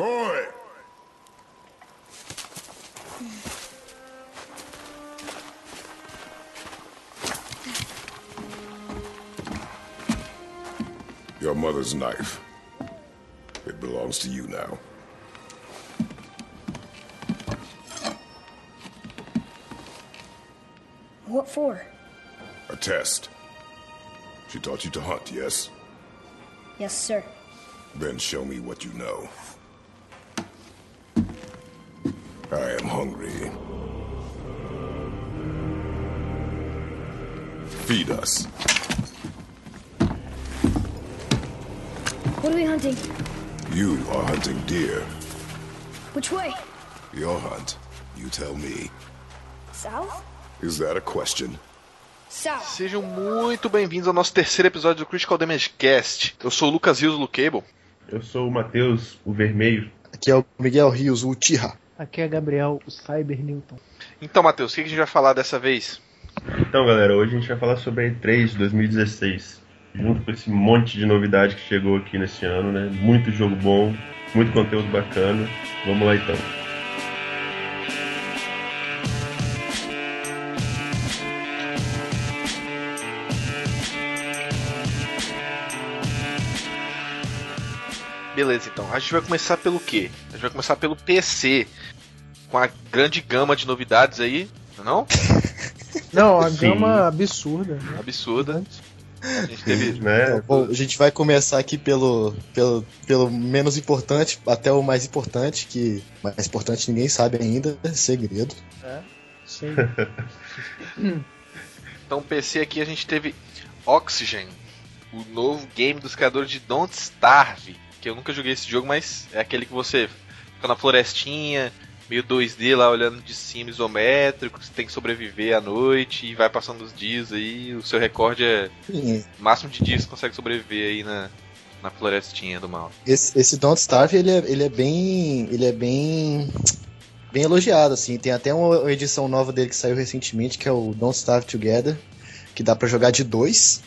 Boy! Your mother's knife. It belongs to you now. What for? A test. She taught you to hunt, yes? Yes, sir. Then show me what you know. Us. What are we hunting? You are hunting deer. Which way? Your hunt. You tell me. South? Is that a question? South. Sejam muito bem-vindos ao nosso terceiro episódio do Critical Damage Cast. Eu sou o Lucas Rios do Cable. Eu sou o Matheus, o vermelho. Aqui é o Miguel Rios, o Tira. Aqui é Gabriel, o Cyber Newton. Então, Matheus, o que a gente vai falar dessa vez? Então, galera, hoje a gente vai falar sobre a E3 de 2016. Junto com esse monte de novidade que chegou aqui nesse ano, né? Muito jogo bom, muito conteúdo bacana. Vamos lá então. Beleza, então. A gente vai começar pelo quê? A gente vai começar pelo PC. Com a grande gama de novidades aí, não? Não, a Sim. gama absurda. né? Absurda. A gente teve. Né? Bom, a gente vai começar aqui pelo, pelo, pelo menos importante até o mais importante, que mais importante ninguém sabe ainda, é segredo. Sim. Então, PC aqui a gente teve Oxygen, o novo game dos criadores de Don't Starve. Que eu nunca joguei esse jogo, mas é aquele que você fica na florestinha, meio 2D lá olhando de cima, isométrico, você tem que sobreviver à noite e vai passando os dias aí. O seu recorde é Sim, o máximo de dias que você consegue sobreviver aí na, na florestinha do mal. esse, esse Don't Starve, ele é, ele é bem. Ele é bem. Bem elogiado, assim. Tem até uma edição nova dele que saiu recentemente, que é o Don't Starve Together, que dá pra jogar de dois.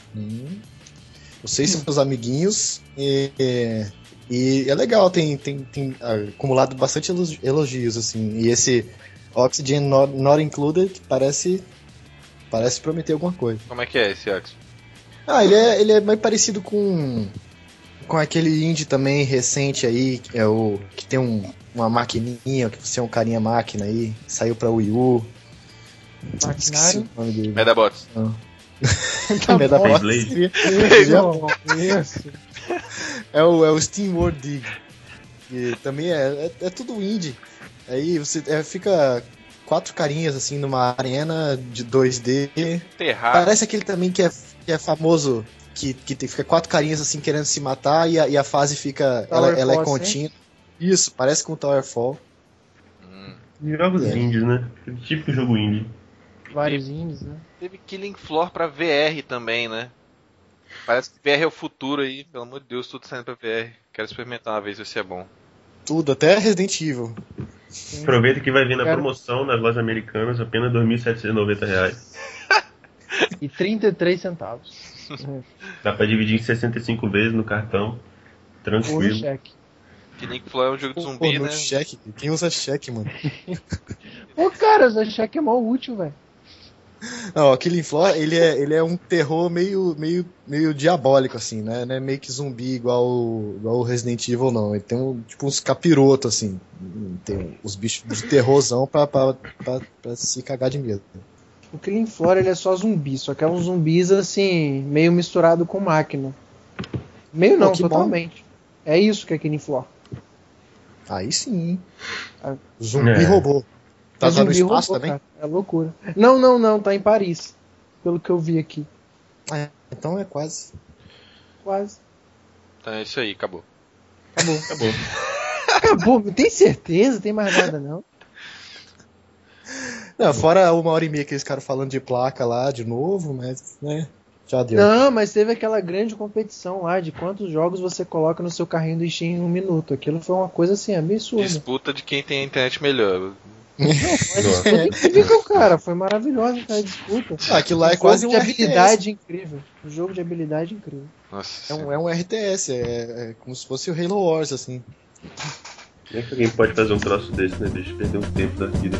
Você e seus amiguinhos. E, e- e é legal, tem, tem, tem acumulado bastante elo- elogios, assim. E esse Oxygen Not, Not Included parece. Parece prometer alguma coisa. Como é que é esse Oxygen? Ah, ele é, ele é mais parecido com. Com aquele indie também recente aí, que é o. que tem um, uma maquininha, que você é um carinha máquina aí, saiu pra Wii U. Maquinário. o nome dele. Medabots. Medabots. Beyblade. Isso. É o, é o Steam World Dig. E também é, é, é tudo indie. Aí você é, fica quatro carinhas assim numa arena de 2D. Terrar. Parece aquele também que é, que é famoso, que, que tem- fica quatro carinhas assim querendo se matar e a, e a fase fica. Ela, Towerfall, ela é contínua. Isso, parece com Towerfall. Hum. Jogos É. indies, né? Típico jogo indie. Vários indies, né? Teve Killing Floor pra VR também, né? Parece que VR é o futuro aí, pelo amor de Deus, tudo saindo pra VR. Quero experimentar uma vez, ver se é bom. Tudo, até Resident Evil. Aproveita que vai vir na promoção nas lojas americanas, apenas 2.790 reais. E 33 centavos. Dá pra dividir em 65 vezes no cartão. Tranquilo. cheque. Killing Floor é um jogo de Pô, zumbi, no né? cheque. Quem usa cheque, mano? Pô, cara, o cheque é mó útil, velho. Não, o Killing Floor, ele é, ele é um terror meio, meio, meio diabólico, assim, né? Não é meio que zumbi igual, o- igual o Resident Evil, não. Ele tem um, tipo uns capirotos, assim. Tem os bichos de terrorzão pra, pra, pra, pra se cagar de medo. O Killing Floor ele é só zumbi, só que é uns zumbis assim, meio misturado com máquina. Meio não, Pô, que bom. totalmente. É isso que é Killing Floor. Aí sim. Ah. Zumbi É. robô. Tá, É tá no espaço robô, também? cara. É loucura. Não, não, não, tá em Paris. Pelo que eu vi aqui. Ah, então é quase. Quase. Então é isso aí, acabou. Acabou. Acabou. Acabou. Tem certeza? Tem mais nada, não? Não, fora uma hora e meia que eles ficaram falando de placa lá de novo, mas, né? Já deu. Não, mas teve aquela grande competição lá de quantos jogos você coloca no seu carrinho do Steam em um minuto. Aquilo foi uma coisa assim, absurda. Disputa de quem tem a internet melhor. Mas disputa incrível, cara. Foi maravilhosa aquela disputa. Ah, aquilo lá é Um quase jogo um de habilidade incrível. Um jogo de habilidade incrível. Nossa. É um, é um RTS, é, é como se fosse o Halo Wars, assim. Como é que alguém pode fazer um troço desse, né? Deixa eu perder um tempo da vida.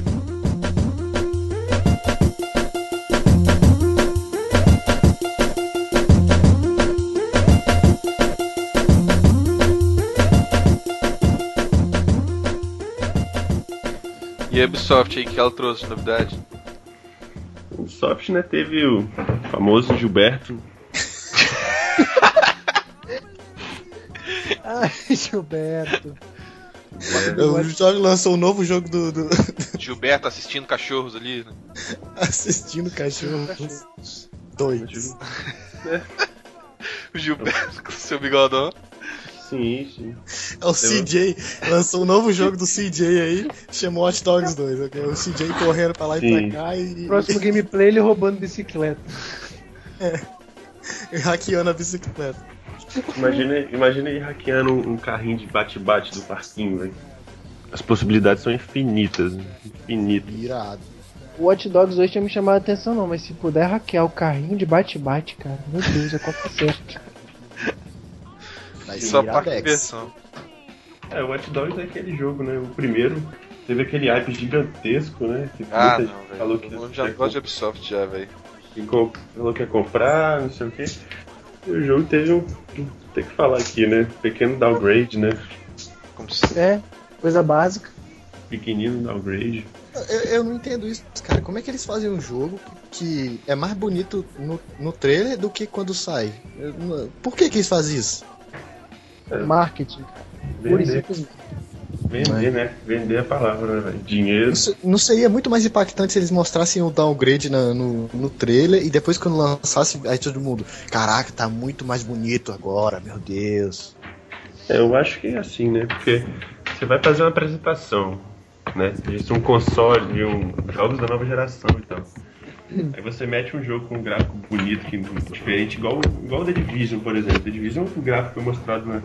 E a Ubisoft aí que ela trouxe de novidade? O Soft, né, teve o famoso Gilberto. Ai, Gilberto. O Jorge lançou um novo jogo do, do- Gilberto assistindo cachorros ali, né? assistindo cachorro. Dois. O Gilberto com seu bigodão. Sim, sim. É o CJ, lançou um novo jogo do CJ aí, chamou Hot Dogs 2, ok? O CJ correndo pra lá Sim. e pra cá e, Próximo gameplay ele roubando bicicleta. e hackeando a bicicleta. Imagina, imagina ele hackeando um, carrinho de bate-bate do parquinho, velho. As possibilidades são infinitas, infinitas. Irado. O Watch Dogs 2 tinha me chamado a atenção não, mas se puder hackear o carrinho de bate-bate, cara, meu Deus, é qualquer certo. Só parte de iradex. diversão. É, o Watch Dogs é aquele jogo, né? O primeiro teve aquele hype gigantesco, né? Que Ah, não, gente falou que, velho. Eu já que gosto de Ubisoft já, velho. falou que ia comprar, não sei o quê. E o jogo teve um. Tem que falar aqui, né? Pequeno downgrade, né? Como se... É, coisa básica. Pequenino downgrade. Eu, eu não entendo isso, cara. Como é que eles fazem um jogo que é mais bonito no, no trailer do que quando sai? Eu Por que que eles fazem isso? Marketing, pura e Vender, vender, né? Vender a palavra, né? Dinheiro. Não se- Não seria muito mais impactante se eles mostrassem o downgrade na- no, no trailer e depois quando lançasse, aí todo mundo, caraca, tá muito mais bonito agora, meu Deus. É, eu acho que é assim, né? Porque você vai fazer uma apresentação, né? De um console, de um jogos da nova geração e tal. Aí você mete um jogo com um gráfico bonito, que, diferente, igual, igual o The Division, por exemplo. The Division, o gráfico foi mostrado na-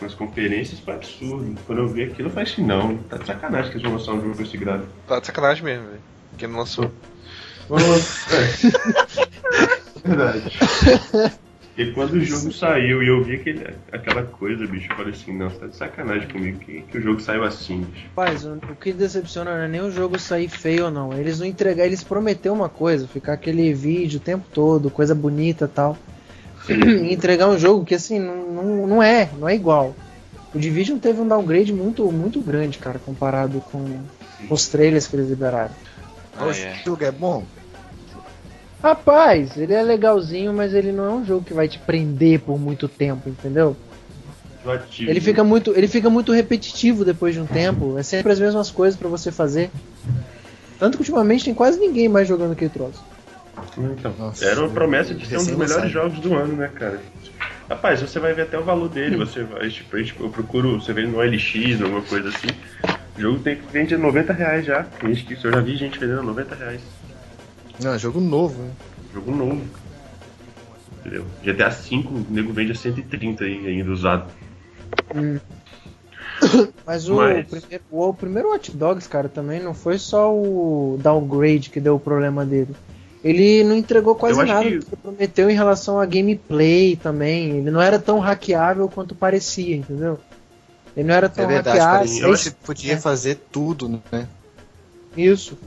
nas conferências, foi absurdo. Quando eu vi aquilo, eu falei assim, não, tá de sacanagem que eles vão mostrar um jogo com esse gráfico. Tá de sacanagem mesmo, velho. Quem não lançou. Verdade. E quando o jogo saiu e eu vi aquele, aquela coisa, bicho, eu falei assim, não, você tá de sacanagem comigo, que, que o jogo saiu assim, bicho. Rapaz, o, o que decepciona não é nem o jogo sair feio ou não. Eles não entregar, eles prometeram uma coisa, ficar aquele vídeo o tempo todo, coisa bonita e tal. E entregar um jogo que assim, não, não, não é, não é igual. O Division teve um downgrade muito, muito grande, cara, comparado com os trailers que eles liberaram. Ah, o é. jogo é bom? Rapaz, ele é legalzinho, mas ele não é um jogo que vai te prender por muito tempo, entendeu? Ele fica muito, ele fica muito repetitivo depois de um tempo. É sempre as mesmas coisas pra você fazer. Tanto que ultimamente tem quase ninguém mais jogando aquele troço. Então, Nossa, era uma promessa de ser um dos melhores jogos do ano, né, cara? Rapaz, você vai ver até o valor dele, você vai, tipo, a gente- eu procuro, você vê no OLX, alguma coisa assim. O jogo tem vende a 90 reais já. Tem gente que eu já vi gente vendendo a 90 reais. Não, é jogo novo, né? Jogo novo. Entendeu? GTA V, o nego vende a 130 aí ainda usado. Mas o, Mas- primeiro, o, o primeiro Watch Dogs, cara, também não foi só o downgrade que deu o problema dele. Ele não entregou quase acho nada que- do que prometeu em relação a gameplay também. Ele não era tão hackeável quanto parecia, entendeu? Ele não era tão É verdade, hackeável. parecia eu que podia é. fazer tudo, né? Isso.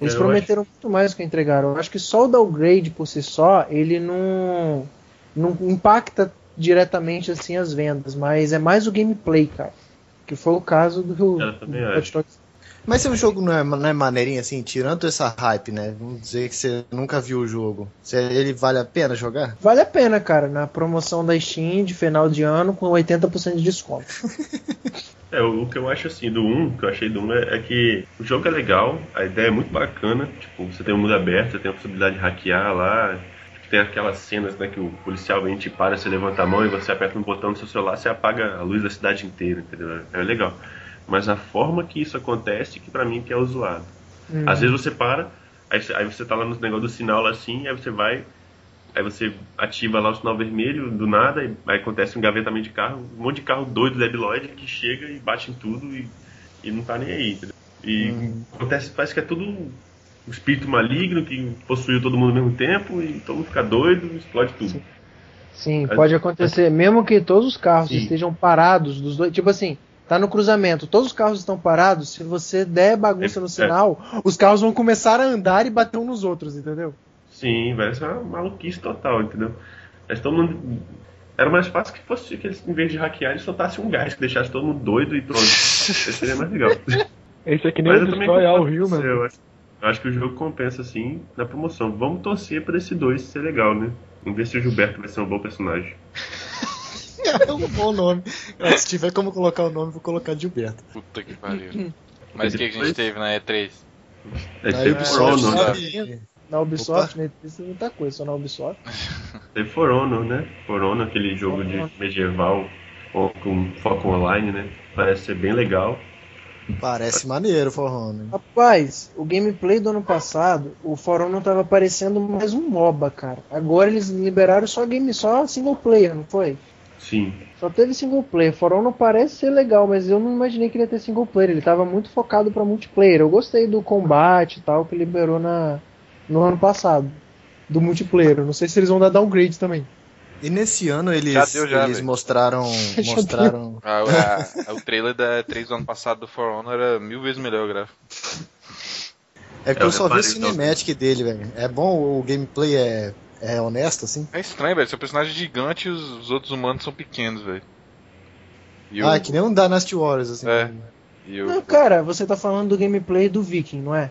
Eles Eu prometeram muito mais do que entregaram. Eu acho que só o downgrade por si só, ele não, não impacta diretamente assim as vendas, mas é mais o gameplay, cara. Que foi o caso do, Eu do acho. Watch Dogs. Mas se o jogo não é, não é maneirinho assim, tirando essa hype, né? Vamos dizer que você nunca viu o jogo. Se ele vale a pena jogar? Vale a pena, cara, na promoção da Steam de final de ano com 80% de desconto. É, o, que eu acho assim do 1, que eu achei do 1 é, é que o jogo é legal, a ideia é muito bacana. Tipo, você tem um mundo aberto, você tem a possibilidade de hackear lá. Tipo, tem aquelas cenas né, que o policial vem te para, você levanta a mão e você aperta um botão no seu celular, você apaga a luz da cidade inteira, entendeu? É legal. Mas a forma que isso acontece, que pra mim que é o zoado. Hum. Às vezes você para, aí, você- aí você tá lá no negócio do sinal lá assim, aí você vai, aí você ativa lá o sinal vermelho do nada, e aí acontece um engavetamento de carro, um monte de carro doido, debilóide, que chega e bate em tudo e, e não tá nem aí, entendeu? E acontece, parece que é tudo um espírito maligno que possuiu todo mundo ao mesmo tempo e todo mundo fica doido e explode tudo. Sim, Mas- pode acontecer. Mesmo que todos os carros Sim. estejam parados dos dois. Tipo assim, tá no cruzamento, todos os carros estão parados, se você der bagunça no É. sinal, os carros vão começar a andar e bater uns nos outros, entendeu? Sim, vai ser uma maluquice total, entendeu? Mas todo mundo. Era mais fácil que fosse que eles, em vez de hackear, eles soltassem um gás que deixasse todo mundo doido e pronto. Esse seria mais legal. Esse aqui nem Mas o eu concordo com Human. você, eu acho, eu acho que o jogo compensa assim na promoção. Vamos torcer pra esse 2 ser legal, né? Vamos ver se o Gilberto vai ser um bom personagem. É um bom nome. Se tiver como colocar o nome, vou colocar Gilberto. Puta que pariu. Mas o que, que a gente teve na E3? É, Aí teve o Ubisoft-? Na Ubisoft, né? Isso é muita coisa, só na Ubisoft. Teve For Honor, né? For Honor, aquele jogo de medieval com- foco online, né? Parece ser bem legal. Parece maneiro, For Honor. Rapaz, o gameplay do ano passado, o fórum não tava parecendo mais um MOBA, cara. Agora eles liberaram só game, só single player, não foi? Sim. Só teve single player. Fórum não parece ser legal, mas eu não imaginei que ele ia ter single player. Ele tava muito focado pra multiplayer. Eu gostei do combate e tal que liberou na, no ano passado. Do multiplayer. Eu Não sei se eles vão dar downgrade também. E nesse ano eles, Já deu, já, eles mostraram. Já mostraram. Ah, a- a- o trailer da E3 do ano passado do For Honor era mil vezes melhor o gráfico. É porque É, eu só vi o cinematic dele, velho. É bom, o gameplay é, é honesto, assim. É estranho, velho. Seu personagem é gigante e os, os outros humanos são pequenos, velho. Ah, o- é que nem um Dynasty Warriors, assim. É. e o- Não, cara, você tá falando do gameplay do Viking, não é?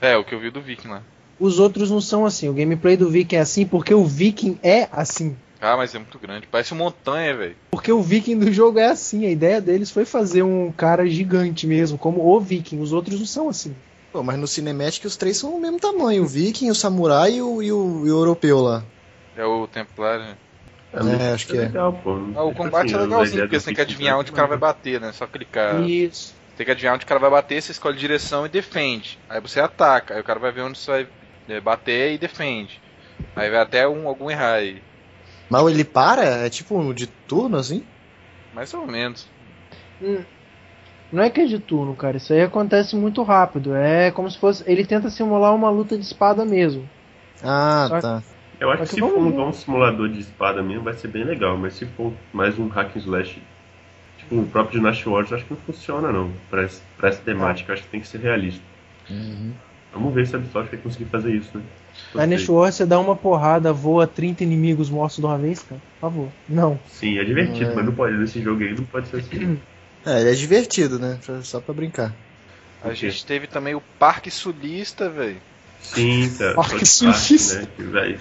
É, o que eu vi do Viking lá. Os outros não são assim. O gameplay do Viking é assim porque o Viking é assim. Ah, mas é muito grande. Parece uma montanha, velho. Porque o Viking do jogo é assim. A ideia deles foi fazer um cara gigante mesmo, como o Viking. Os outros não são assim. Pô, mas no cinematic os três são o mesmo tamanho. O Viking, o Samurai e o, e o, e o Europeu lá. É o Templário, né? É, acho que é. legal, pô. Ah, o Tipo combate assim, é a legalzinho, porque você tem que adivinhar é onde o cara vai bater, né? Só clicar. Isso. Tem que adivinhar onde o cara vai bater, você escolhe direção e defende. Aí você ataca, aí o cara vai ver onde você vai é, bater e defende. Aí vai até um, algum errar aí. Mas ele para? É tipo de turno, assim? Mais ou menos. Não é que é de turno, cara. Isso aí acontece muito rápido. É como se fosse. Ele tenta simular uma luta de espada mesmo. Ah, Só- tá. Eu acho Só que que se for um, um simulador de espada mesmo, vai ser bem legal. Mas se for mais um hack and slash, tipo o próprio Dynasty Wars, acho que não funciona não. Pra essa temática, acho que tem que ser realista. Uhum. Vamos ver se a Ubisoft vai conseguir fazer isso, né? Na Nest War você dá uma porrada, voa 30 inimigos mortos de uma vez, cara. Por favor. Não. Sim, é divertido, É. mas não pode, nesse jogo aí não pode ser assim. É, ele é divertido, né? Só- Só pra brincar. A gente teve também o Parque Sulista, velho. Sim, cara. Parque Sulista. né?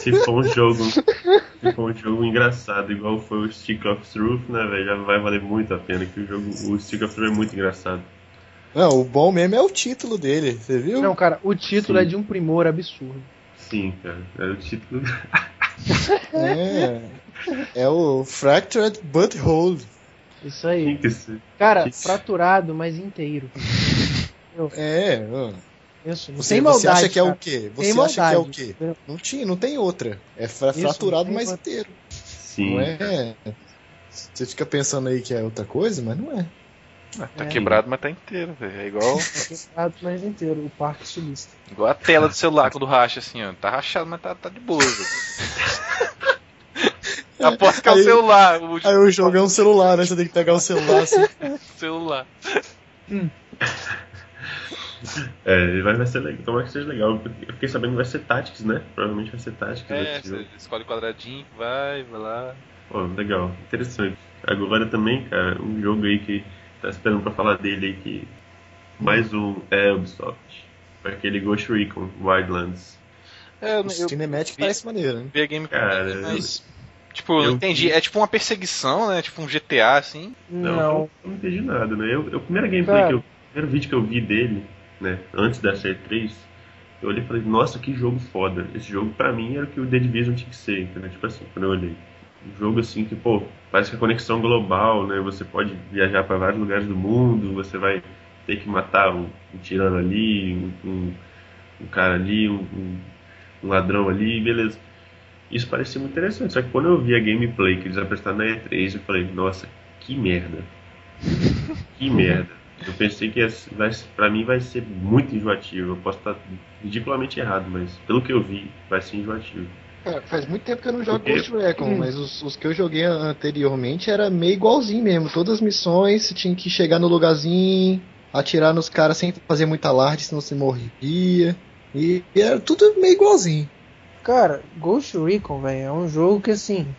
Se for um jogo. Se for um jogo engraçado, igual foi o Stick of Truth, né, velho? Já vai valer muito a pena, que o jogo. O Stick of Truth é muito engraçado. Não, o bom mesmo é o título dele, você viu? Não, cara, o título Sim. é de um primor absurdo. Sim, cara. É o título. É. É o Fractured Butthole. Isso aí. Cara, Isso. fraturado, mas inteiro. É, ó. Isso, Você, sem você maldade. acha que é o quê? Você acha que é o maldade, quê? entendeu? Não tinha, não tem outra. É fra- Isso, fraturado, mas inteiro. Sim. Não é. Você fica pensando aí que é outra coisa, mas não é. Ah, tá É. quebrado, mas tá inteiro, velho. É igual, Fraturado, mas inteiro. O parque sulista. igual a tela do celular quando racha assim, ó. Tá rachado, mas tá, tá de boa, velho. Aposto que é o Aí- celular. O Aí o jogo é um celular, né? Você tem que pegar o celular assim. celular. É, ele vai, vai ser legal. Tomara que seja legal. Eu fiquei sabendo que vai ser Tactics, né? Provavelmente vai ser Tactics. É, jogo. você escolhe o quadradinho, vai, vai lá. Pô, legal, interessante. Agora também, cara, um jogo aí que tá esperando pra falar dele aí que. Mais um é Ubisoft. Aquele Ghost Recon Wildlands. É, O eu Cinematic vi- parece maneiro, né? vi a gameplay, Cara, mas. Tipo, eu não entendi. vi. É tipo uma perseguição, né? Tipo um GTA, assim. Não, Não. Eu, eu não entendi nada, né? Eu, eu, o primeiro gameplay Cara. que eu. O primeiro vídeo que eu vi dele, né? Antes da série 3, eu olhei e falei, nossa, que jogo foda. Esse jogo pra mim era o que o The Division tinha que ser, entendeu? Tipo assim, quando eu olhei. Um jogo assim que, pô, parece que é conexão global, né? Você pode viajar pra vários lugares do mundo, você vai ter que matar um, um tirano ali, um, um, um cara ali, um, um- ladrão ali, beleza. Isso parecia muito interessante, só que quando eu vi a gameplay que eles apresentaram na E3, eu falei, nossa, que merda. Que merda. Eu pensei que vai, pra mim vai ser muito enjoativo. Eu posso estar ridiculamente errado, mas pelo que eu vi, vai ser enjoativo. Cara, faz muito tempo que eu não jogo? Ghost Recon, Hum. mas os, os que eu joguei an- anteriormente era meio igualzinho mesmo. Todas as missões, você tinha que chegar no lugarzinho, atirar nos caras sem fazer muita alarde, senão você morria. E, e era tudo meio igualzinho. Cara, Ghost Recon, velho, é um jogo que assim.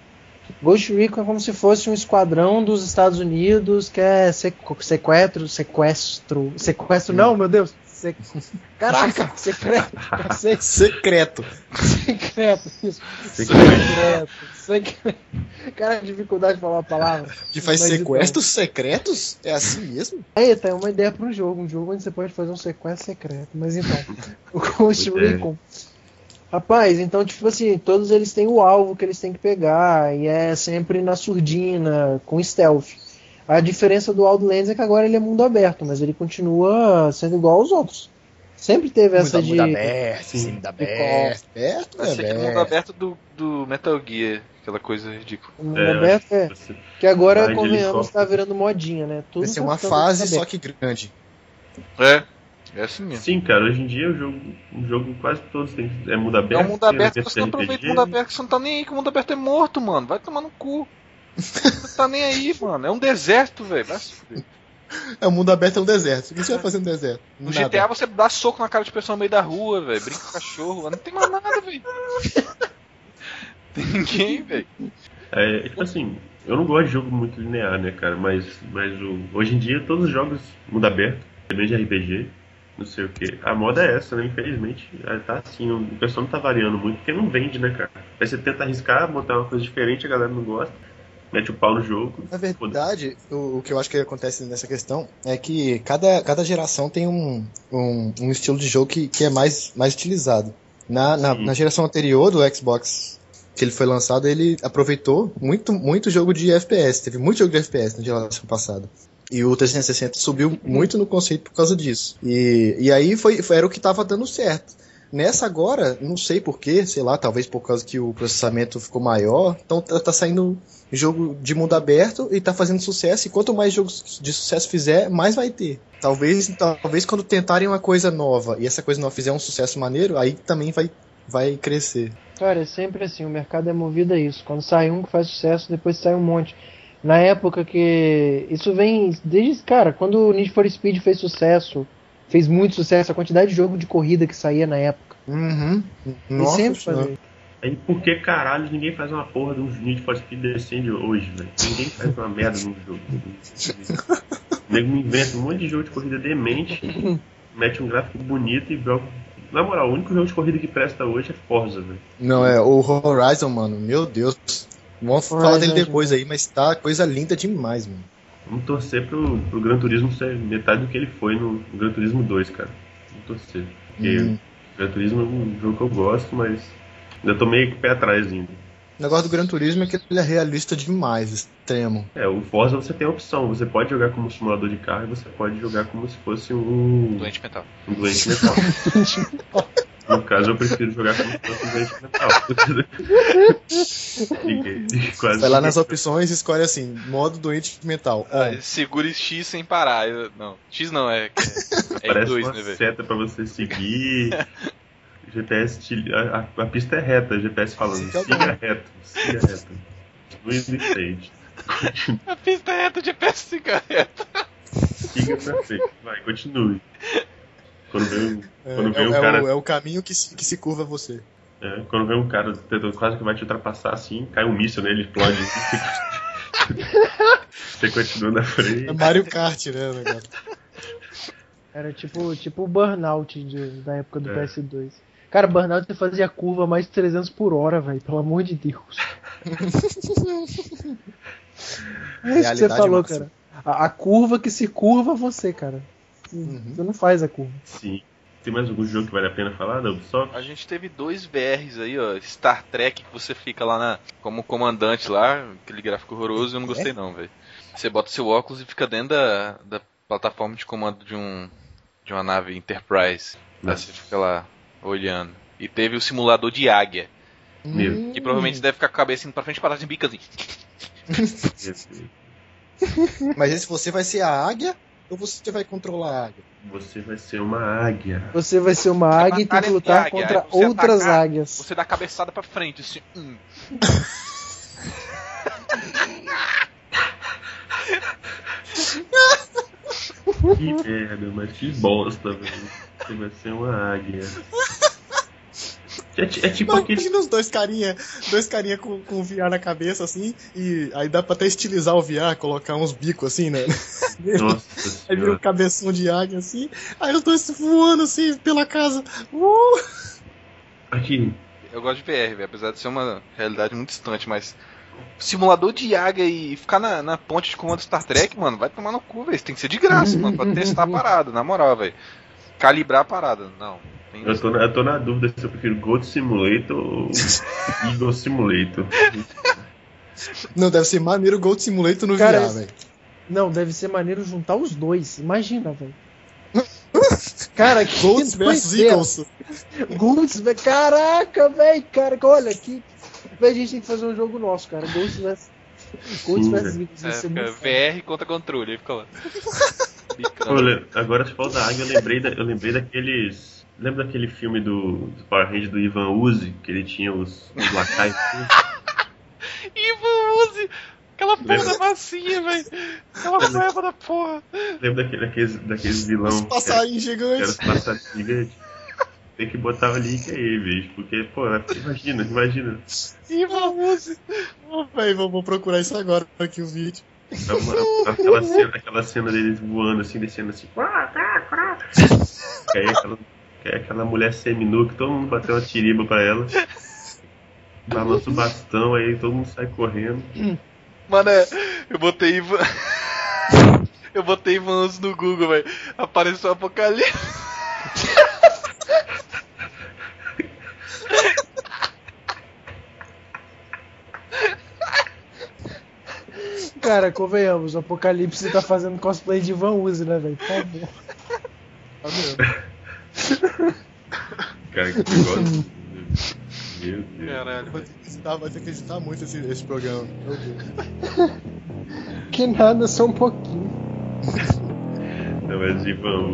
Ghost Recon é como se fosse um esquadrão dos Estados Unidos que é sequ- sequestro, sequestro, sequestro, não, meu Deus, Se- caraca, secreto, se- Secreto. secreto, isso, Secreto. secreto, cara, dificuldade de falar a palavra. Que faz Mas sequestros secretos? É assim mesmo? Aí, tá uma ideia para um jogo, um jogo onde você pode fazer um sequestro secreto. Mas então, o Ghost. Recon. Rapaz, então, tipo assim, todos eles têm o alvo que eles têm que pegar, e é sempre na surdina, com stealth. A diferença do Wildlands é que agora ele é mundo aberto, mas ele continua sendo igual aos outros. Sempre teve essa de. Mundo aberto, Sim. sim, mundo aberto. Aberto, é o mundo aberto. do, do Metal Gear, aquela coisa ridícula. O mundo É, aberto é. Que agora, convenhamos, tá virando modinha, né? Tudo Vai ser tá uma fase mundo só que grande. É, é assim mesmo. Sim, cara, hoje em dia o jogo, o jogo quase todos tem é mundo É aberto. um mundo tem aberto você não aproveita o mundo aberto, você não tá nem aí que o mundo aberto é morto, mano. Vai tomar no cu. Você tá nem aí, mano. É um deserto, velho. É o mundo aberto no deserto. O que você vai fazer no deserto? No Nada. GTA você dá soco na cara de pessoa no meio da rua, velho. Brinca com cachorro. Não tem mais nada, velho. Tem ninguém, velho. É, é tipo assim, eu não gosto de jogo muito linear, né, cara? Mas, mas o, hoje em dia todos os jogos mundo aberto, também de RPG, não sei o que. A moda é essa, né? Infelizmente, é, tá assim, o pessoal não tá variando muito, porque não vende, né, cara? Aí você tenta arriscar, botar uma coisa diferente, a galera não gosta, mete o pau no jogo. Na verdade, o, o que eu acho que acontece nessa questão é que cada, cada geração tem um, um, um estilo de jogo que, que é mais, mais utilizado. Na, na, na geração anterior do Xbox, que ele foi lançado, ele aproveitou muito, muito jogo de FPS. Teve muito jogo de FPS na geração passada. E o 360 subiu muito no conceito por causa disso. E, e aí foi, foi- era o que estava dando certo. Nessa agora, não sei porquê, sei lá, talvez por causa que o processamento ficou maior. Então tá, tá saindo jogo de mundo aberto e tá fazendo sucesso. E quanto mais jogos de sucesso fizer, mais vai ter. Talvez, talvez quando tentarem uma coisa nova e essa coisa nova fizer um sucesso maneiro, aí também vai, vai crescer. Cara, é sempre assim, o mercado é movido a isso. Quando sai um que faz sucesso, depois sai um monte. Na época que. Isso vem desde. Cara, quando o Need for Speed fez sucesso, fez muito sucesso, a quantidade de jogo de corrida que saía na época. Uhum. Nossa sempre faziam. Aí por que caralho ninguém faz uma porra de um Need for Speed Descend hoje, velho? Ninguém faz uma merda num jogo. O nego me inventa um monte de jogo de corrida demente, mete um gráfico bonito e joga. Na moral, o único jogo de corrida que presta hoje é Forza, velho. Não, é o Horizon, mano. Meu Deus. Vamos falar dele depois aí, mas tá coisa linda demais, mano. Vamos torcer pro, pro Gran Turismo ser metade do que ele foi no, Gran Turismo 2, cara. Vamos torcer. Porque Hum. o Gran Turismo é um jogo que eu gosto, mas ainda tô meio com o pé atrás ainda. O negócio do Gran Turismo é que ele é realista demais, extremo. É, o Forza você tem a opção, você pode jogar como simulador de carro e você pode jogar como se fosse um, Doente mental. um doente mental. No caso, eu prefiro jogar fosse um doente mental. Fiquei- quase Vai lá nas opções e escolhe assim, modo doente mental. Ah, on. segure X sem parar. Eu- Não, X não, é. É, é Parece R2, uma né, seta pra você seguir. O GPS te- a, a- a pista é reta, o GPS falando, Siga siga reto, siga reto. Luiz e stage. A pista é reta de pé cigarreta. Siga pra frente. Vai, continue. Quando vem, É, quando vem é- um é cara. o, é o caminho que se, que se curva você. é, quando vem um cara tentando quase que vai te ultrapassar assim, cai um míssil nele, explode. Você continua na É frente. Mario Kart, né, negócio. Era tipo, tipo o Burnout de- da época do É. PS2. Cara, Burnout você fazia curva mais de 300 por hora, velho. Pelo amor de Deus. É isso que você falou, máxima. cara. A, a curva que se curva você, cara. Uhum. Você não faz a curva. Sim. Tem mais algum jogo que vale a pena falar da Ubisoft? A gente teve dois VRs aí, ó. Star Trek, que você fica lá na, como comandante lá, aquele gráfico horroroso, eu não gostei não, velho. Você bota seu óculos e fica dentro da, da plataforma de comando de um de uma nave Enterprise. Aí você fica lá olhando. E teve o simulador de águia, Meu. que provavelmente você deve ficar com a cabeça indo pra frente e parar de bica assim. Mas esse você vai ser a águia ou você vai controlar a águia? Você vai ser uma águia. Você vai ser uma águia e tem que lutar águia, contra você outras atacar, águias. Você dá a cabeçada pra frente, assim. Hum. Que merda, mas que bosta, velho. Você vai ser uma águia. É, é tipo Não, aquele. imagina os dois carinha, dois carinha com, com VR na cabeça, assim, e aí dá pra até estilizar o VR, colocar uns bicos assim, né? Nossa Aí vira um cabeção de águia, assim, aí os dois voando, assim, pela casa. Uh! Aqui, Eu gosto de VR, velho, apesar de ser uma realidade muito distante, mas. Simulador de águia e ficar na, na ponte de comando Star Trek, mano, vai tomar no cu, velho. Isso tem que ser de graça, mano, pra testar a parada, na moral, velho. Calibrar a parada, não. Eu tô, na, eu tô na dúvida se eu prefiro Gold Simulator ou Eagle Simulator. Não, deve ser maneiro o Gold Simulator no Cara, VR, velho. Não, deve ser maneiro juntar os dois. Imagina, velho. Cara, que Golds versus. Eagles. Velho. Caraca, velho. Cara, olha aqui. Véi, a gente tem que fazer um jogo nosso, cara. Ghosts Sim, vs. velho. Eagles. Vai É, fica. VR contra controle, aí fica lá. Olha, agora se fala da águia, eu lembrei, da- eu lembrei daqueles. Lembra daquele filme do, do Power Ranger do Ivan Uzi, que ele tinha os, os lacais? Ivan Uzi! Aquela porra Lembra? da massinha, velho! Aquela porra da porra! Lembra daquele, daqueles, daqueles vilão Os passarinhos era gigantes. os passarinhos gigantes? Tem que botar o link aí, bicho, porque, pô, imagina, imagina. Ivan Uzi! Ô, velho, vou, vou procurar isso agora aqui o vídeo. É uma- aquela, cena, aquela cena deles voando assim, descendo assim. aí aquela, que aí aquela mulher seminua que todo mundo bateu uma tiriba pra ela. Balança o bastão, aí todo mundo sai correndo. Mano, é, eu botei Ivan. eu botei Ivan Uzi no Google, velho. Apareceu o Apocalipse. Cara, convenhamos, o Apocalipse tá fazendo cosplay de Van Uzi, né, velho? Por favor. Tá vendo? Cara, que negócio. Meu Deus. Caralho. Vai ter que editar, vai ter que editar muito esse, esse programa. Meu Deus. Que nada, só um pouquinho. Não, mas Ivan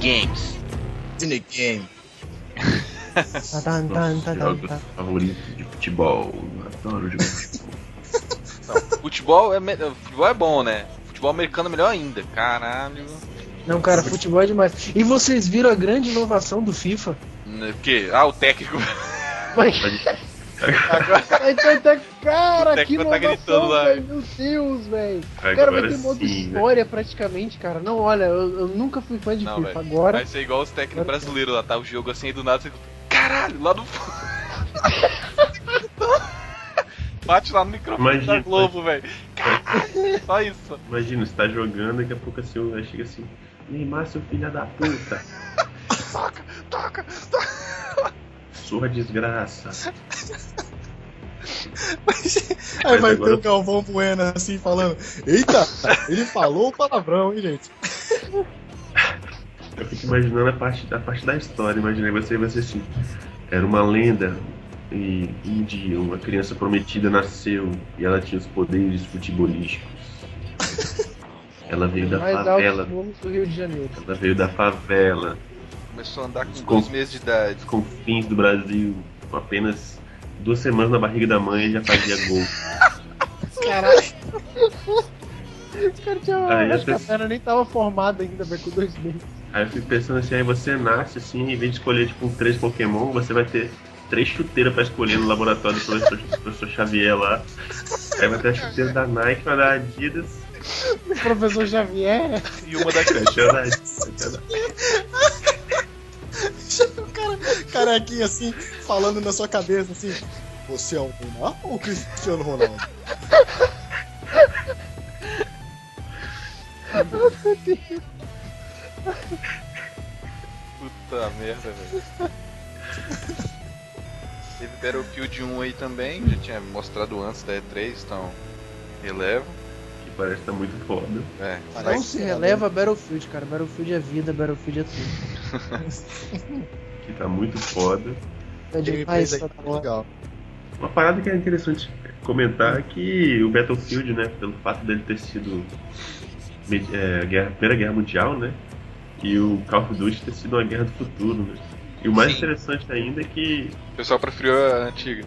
Games. In the game. Tá, tá, tá, tá, tá, jogos favoritos de futebol. Adoro jogar futebol. Futebol é, me- futebol é bom, né? Futebol americano é melhor ainda. Caralho. Não, cara, futebol é demais. E vocês viram a grande inovação do FIFA? O quê? Ah, o técnico. Mas, Ai, tá- tá- cara, que tá inovação, gritando lá. velho. Meu Deus, velho. Agora Cara, vai ter modo sim, né? história praticamente, cara. Não, olha, eu, eu nunca fui fã de Não, FIFA. Agora, Vai ser igual os técnicos brasileiros lá, tá? O jogo assim, aí do nada você. Caralho, lá no fundo. Bate lá no microfone Imagina, da Globo, velho. Caralho, só isso. Imagina, você tá jogando, daqui a pouco assim, chega assim, Neymar, seu filho da puta. Toca, toca, toca. Sua desgraça. Aí vai agora- ter o Galvão Bueno assim falando: Eita, ele falou o palavrão, hein, gente? Eu fico imaginando a parte, a parte da história, imaginei você você assim. Era uma lenda e um dia uma criança prometida nasceu e ela tinha os poderes futebolísticos. Ela veio da favela. do Rio de Janeiro. Ela veio da favela, Começou a andar com Desculpa. dois meses de idade. dos confins do Brasil, com apenas duas semanas na barriga da mãe e já fazia gol. Caralho. O cara tinha. Aí acho que a até- perna nem tava formada ainda, velho, com dois meses. Aí eu fico pensando assim, aí você nasce assim, em vez de escolher tipo um três Pokémon, você vai ter três chuteiras pra escolher no laboratório do professor, professor Xavier lá. Aí vai ter a chuteira da Nike, uma da Adidas, O professor Xavier. E uma da fechou da Adidas. O cara, carequinha assim, falando na sua cabeça assim: Você é um Neymar ou o Cristiano Ronaldo? Puta merda, velho. Teve Battlefield 1 aí também, já tinha mostrado antes da E3, então relevo. Que parece que tá muito foda. É. Não se releva Battlefield, cara. Battlefield é vida, Battlefield é tudo. Que tá muito foda. É demais, tá legal. Uma parada que é interessante comentar é que o Battlefield, né, pelo fato dele ter sido é, a guerra- Primeira Guerra Mundial, né, e o Call of Duty ter sido uma guerra do futuro, né. E o mais Sim. interessante ainda é que, O pessoal preferiu a antiga.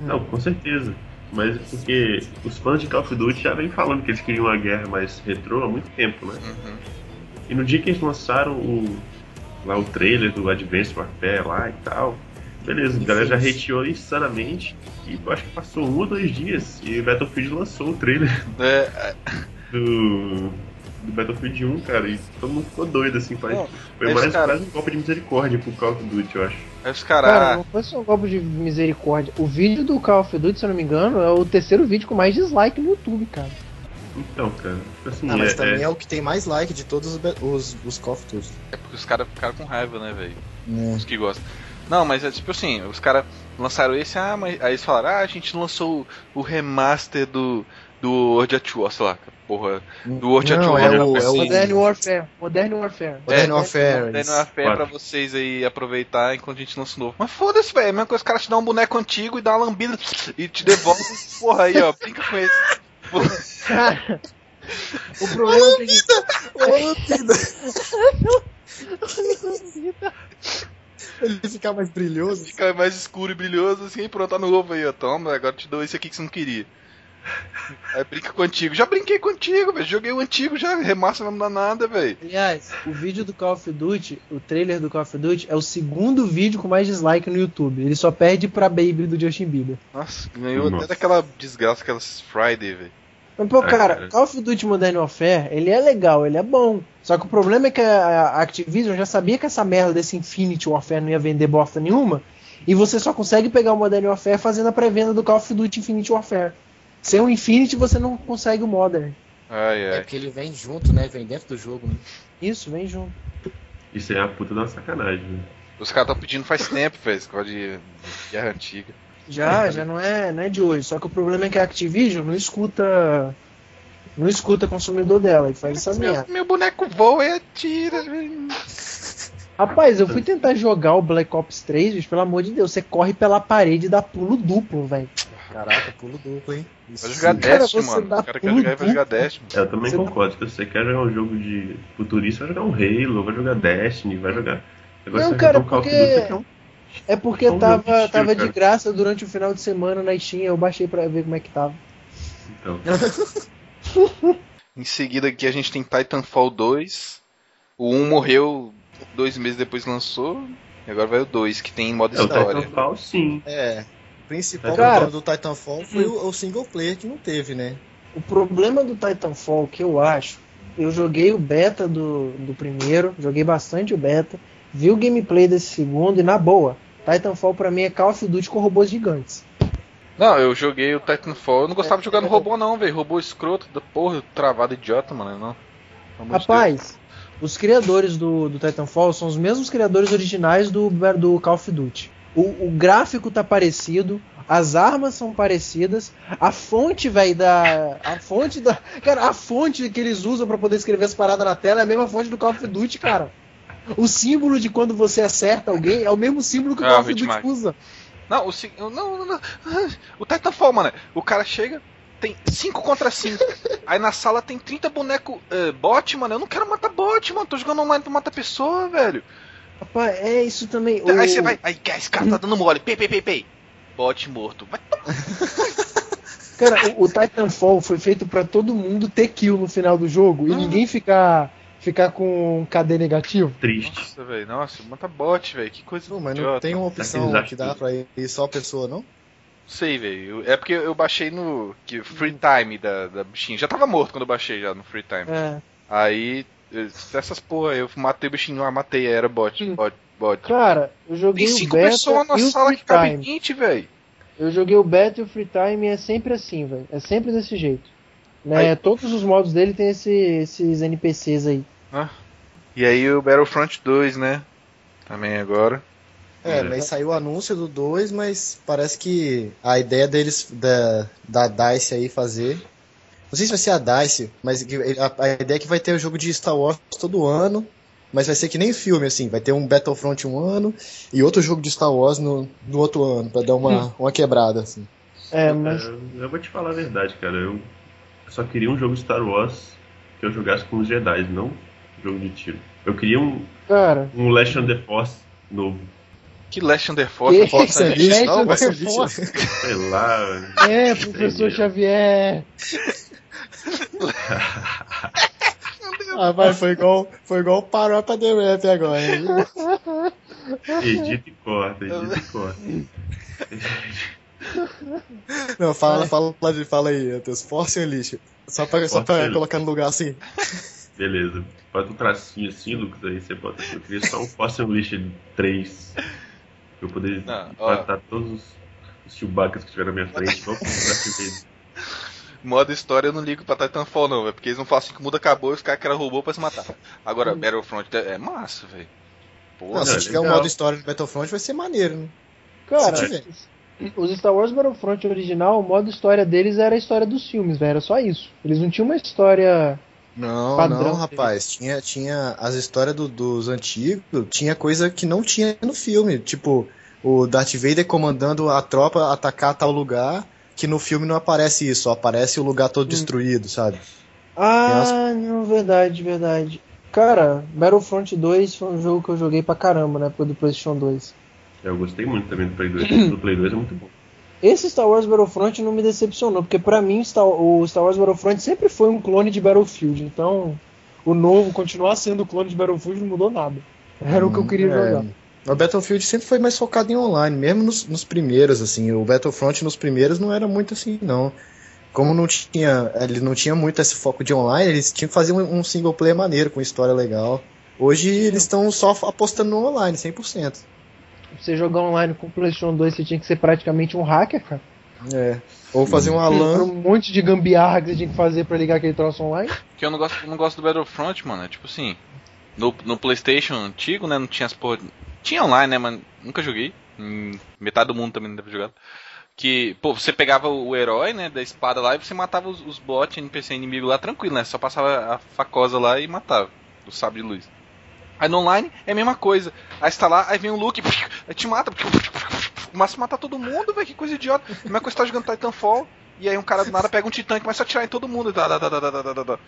não, com certeza, mas é porque os fãs de Call of Duty já vêm falando que eles queriam uma guerra mais retrô há muito tempo, né. Uhum. E no dia que eles lançaram o, lá o trailer do Advanced Warfare lá e tal, beleza, a galera já hateou insanamente. E eu acho que passou um ou dois dias e o Battlefield lançou o trailer É, é, do, do Battlefield 1, cara, e todo mundo ficou doido assim, pai. Não, Foi mais, cara- quase um golpe de misericórdia pro Call of Duty, eu acho. os Cara, caras. não foi só um golpe de misericórdia. O vídeo do Call of Duty, se eu não me engano, é o terceiro vídeo com mais dislike no YouTube, cara. Então, cara, tipo assim, Ah, mas é, também é- é o que tem mais like de todos os, os, os Duty. É porque os caras ficaram com raiva, né, velho? É. Os que gostam. Não, mas é tipo assim, os caras lançaram esse, ah, mas. Aí eles falaram, ah, a gente lançou o, o remaster do. Do World at War, sei lá, porra. Do World at Não, War. é né, o- é o- Modern Warfare. Modern Warfare. Modern Warfare. Modern. Warfare pra vocês aí aproveitar enquanto a gente lança o novo. Mas foda-se, velho. É a mesma coisa os caras te dão um boneco antigo e dá uma lambida e te devolve. porra aí, ó. Brinca com esse. Cara, o problema é que. Ele ficar mais brilhoso. Fica mais escuro e brilhoso assim, e pronto, tá novo aí, ó. Toma, agora te dou esse aqui que você não queria. Aí brinca com o antigo. Já brinquei contigo, velho. Joguei o antigo já. Remaster não dá nada, velho. Aliás, o vídeo do Call of Duty, o trailer do Call of Duty, é o segundo vídeo com mais dislike no YouTube. Ele só perde pra Baby do Justin Bieber. Nossa, ganhou Nossa. até daquela desgraça, aquelas Friday, velho. Mas, pô, Ah, cara. Call of Duty Modern Warfare, ele é legal, ele é bom. Só que o problema é que a Activision já sabia que essa merda desse Infinity Warfare não ia vender bosta nenhuma. E você só consegue pegar o Modern Warfare fazendo a pré-venda do Call of Duty Infinity Warfare. Sem o Infinity você não consegue o Modern. Ai, É ai. porque ele vem junto, né? Vem dentro do jogo, né? Isso, vem junto. Isso é a puta da sacanagem, né? Os caras estão pedindo faz tempo, velho. Esse negócio de guerra antiga. Já, já não é, não é de hoje. Só que o problema é que a Activision não escuta. Não escuta o consumidor dela e faz essas Meu, merdas. meu boneco voa e atira, velho. Rapaz, eu fui tentar jogar o Black Ops 3, bicho, pelo amor de Deus, você corre pela parede e dá pulo duplo, velho. Caraca, pulo duplo, hein? Vai jogar Destiny, mano. O cara quer jogar e vai jogar. Destiny. É, eu também Você- concordo. Se você quer jogar um jogo de futurista, vai jogar um Halo, vai jogar Destiny, vai jogar. Agora Não, você vai cara, jogar um Call of porque- Duty, é porque tava, tava de graça durante o final de semana na Steam, eu baixei pra ver como é que tava. Então, Em seguida aqui a gente tem Titanfall 2. O 1 morreu dois meses depois que lançou. E agora vai o 2, que tem modo é, o história. Titanfall, sim. É. O principal Cara- problema do Titanfall foi o, o single player que não teve, né? O problema do Titanfall, que eu acho, eu joguei o beta do, do primeiro, joguei bastante o beta, vi o gameplay desse segundo e na boa, Titanfall pra mim é Call of Duty com robôs gigantes. Não, eu joguei o Titanfall. Eu não gostava de jogar no robô, não, velho. Robô escroto da porra, travado idiota, mano. Não. Rapaz, os criadores do, do Titanfall são os mesmos criadores originais do, do Call of Duty. O, o gráfico tá parecido, as armas são parecidas, a fonte, velho, da. A fonte da. Cara, a fonte que eles usam pra poder escrever as paradas na tela é a mesma fonte do Call of Duty, cara. O símbolo de quando você acerta alguém é o mesmo símbolo que o Ah, hitmark. usa. Não, o, não, não, não. O Titanfall, mano. O cara chega, tem 5 contra 5. Aí na sala tem 30 boneco eh, bot, mano. Eu não quero matar bot, mano. Tô jogando online pra matar pessoa, velho. Rapaz, é isso também. Aí O- você vai. Aí, esse cara tá dando mole. Pei, pei, pei, pei. Bot morto. Vai Cara, o, o Titanfall foi feito pra todo mundo ter kill no final do jogo e Ah. ninguém ficar, ficar com um KD negativo. Triste. Nossa, velho. Nossa, mata bot, velho. Que coisa Não, mas não tem uma opção atos que dá pra ir só a pessoa, não? Não sei, velho. É porque eu baixei no que, Free Time da, da bichinha. Já tava morto quando eu baixei já no Free Time. É. Aí, essas porra, eu matei o bichinho, ah, matei, era bot, Hum. bot, bot. Cara, eu joguei Tem o cinco beta pessoas na e o sala que cabe time. 20, velho. Eu joguei o beta e o free time e é sempre assim, velho. É sempre desse jeito. Né? Aí- Todos os modos dele tem esse- esses NPCs aí. E aí o Battlefront 2, né? também agora. É, mas saiu o anúncio do 2, mas parece que a ideia deles, da, da DICE aí fazer. Não sei se vai ser a DICE, mas a, a ideia é que vai ter o jogo de Star Wars todo ano, mas vai ser que nem filme, assim, vai ter um Battlefront um ano e outro jogo de Star Wars no, no outro ano, pra dar uma, uma quebrada, assim. É, mas. Eu, eu vou te falar a verdade, cara. Eu só queria um jogo Star Wars que eu jogasse com os Jedi, não jogo de tiro. Eu queria um, Cara. um Last on the Force novo. Que Last on the Force, Que? Force Força Unleashed. lixo, não, Força Force. Sei lá. É, professor Xavier. Ah, vai, foi igual, foi igual parou pra The Rap agora. Edita e corta, edita e corta. Não, fala, fala, fala, fala aí, Matheus. Force e lixo. Só pra, só pra colocar no lugar assim. Beleza. Bota um tracinho assim, Lucas, aí você bota. Eu queria só um Force Unleashed 3. Pra eu poder Não, ó. matar todos os, os Chewbaccas que estiver na minha frente. Com Darth Vader. Modo história eu não ligo pra Titanfall não, velho. Porque eles não falam assim que o mundo acabou e os caras querem robô pra se matar. Agora, Battlefront é massa, velho. Pô, Não, se é tiver um modo história no Battlefront vai ser maneiro, né? Cara, os Star Wars Battlefront original, o modo história deles era a história dos filmes, velho. Era só isso. Eles não tinham uma história. Não, Padrão não, dele. rapaz. Tinha, tinha as histórias do- dos antigos, tinha coisa que não tinha no filme. Tipo, o Darth Vader comandando a tropa atacar tal lugar, que no filme não aparece isso, só aparece o lugar todo destruído, sabe? Ah, não, verdade, verdade. Cara, Battlefront 2 foi um jogo que eu joguei pra caramba na época do PlayStation 2. Eu gostei muito também do Play 2. Do Play 2 é muito bom. Esse Star Wars Battlefront não me decepcionou, porque pra mim Star- o Star Wars Battlefront sempre foi um clone de Battlefield. Então, o novo continuar sendo clone de Battlefield não mudou nada. Era o que eu queria É, jogar. O Battlefield sempre foi mais focado em online, mesmo nos, nos primeiros, assim. O Battlefront nos primeiros não era muito assim, não. Como não tinha, ele não tinha muito esse foco de online, eles tinham que fazer um, um single player maneiro, com história legal. Hoje eles estão só apostando no online, 100%. Pra você jogar online com o PlayStation 2, você tinha que ser praticamente um hacker, cara. É. Ou fazer um Alan. um monte de gambiarra que você tinha que fazer pra ligar aquele troço online. que eu não gosto, eu não gosto do Battlefront, mano. É tipo assim, no, no Playstation antigo, né, não tinha as porra... Tinha online, né, mas nunca joguei. Hum, metade do mundo também não deve jogar. Que, pô, você pegava o herói, né, da espada lá e você matava os, os bots NPC inimigo lá tranquilo, né? Só passava a facosa lá e matava. O sabre de luz. Aí no online é a mesma coisa. Aí você tá lá, aí vem um Luke, aí te mata. Começa a matar todo mundo, velho, que coisa idiota. Como é que você tá jogando Titanfall? E aí um cara do nada pega um titã e começa a atirar em todo mundo. Dá, dá, dá, dá, dá, dá.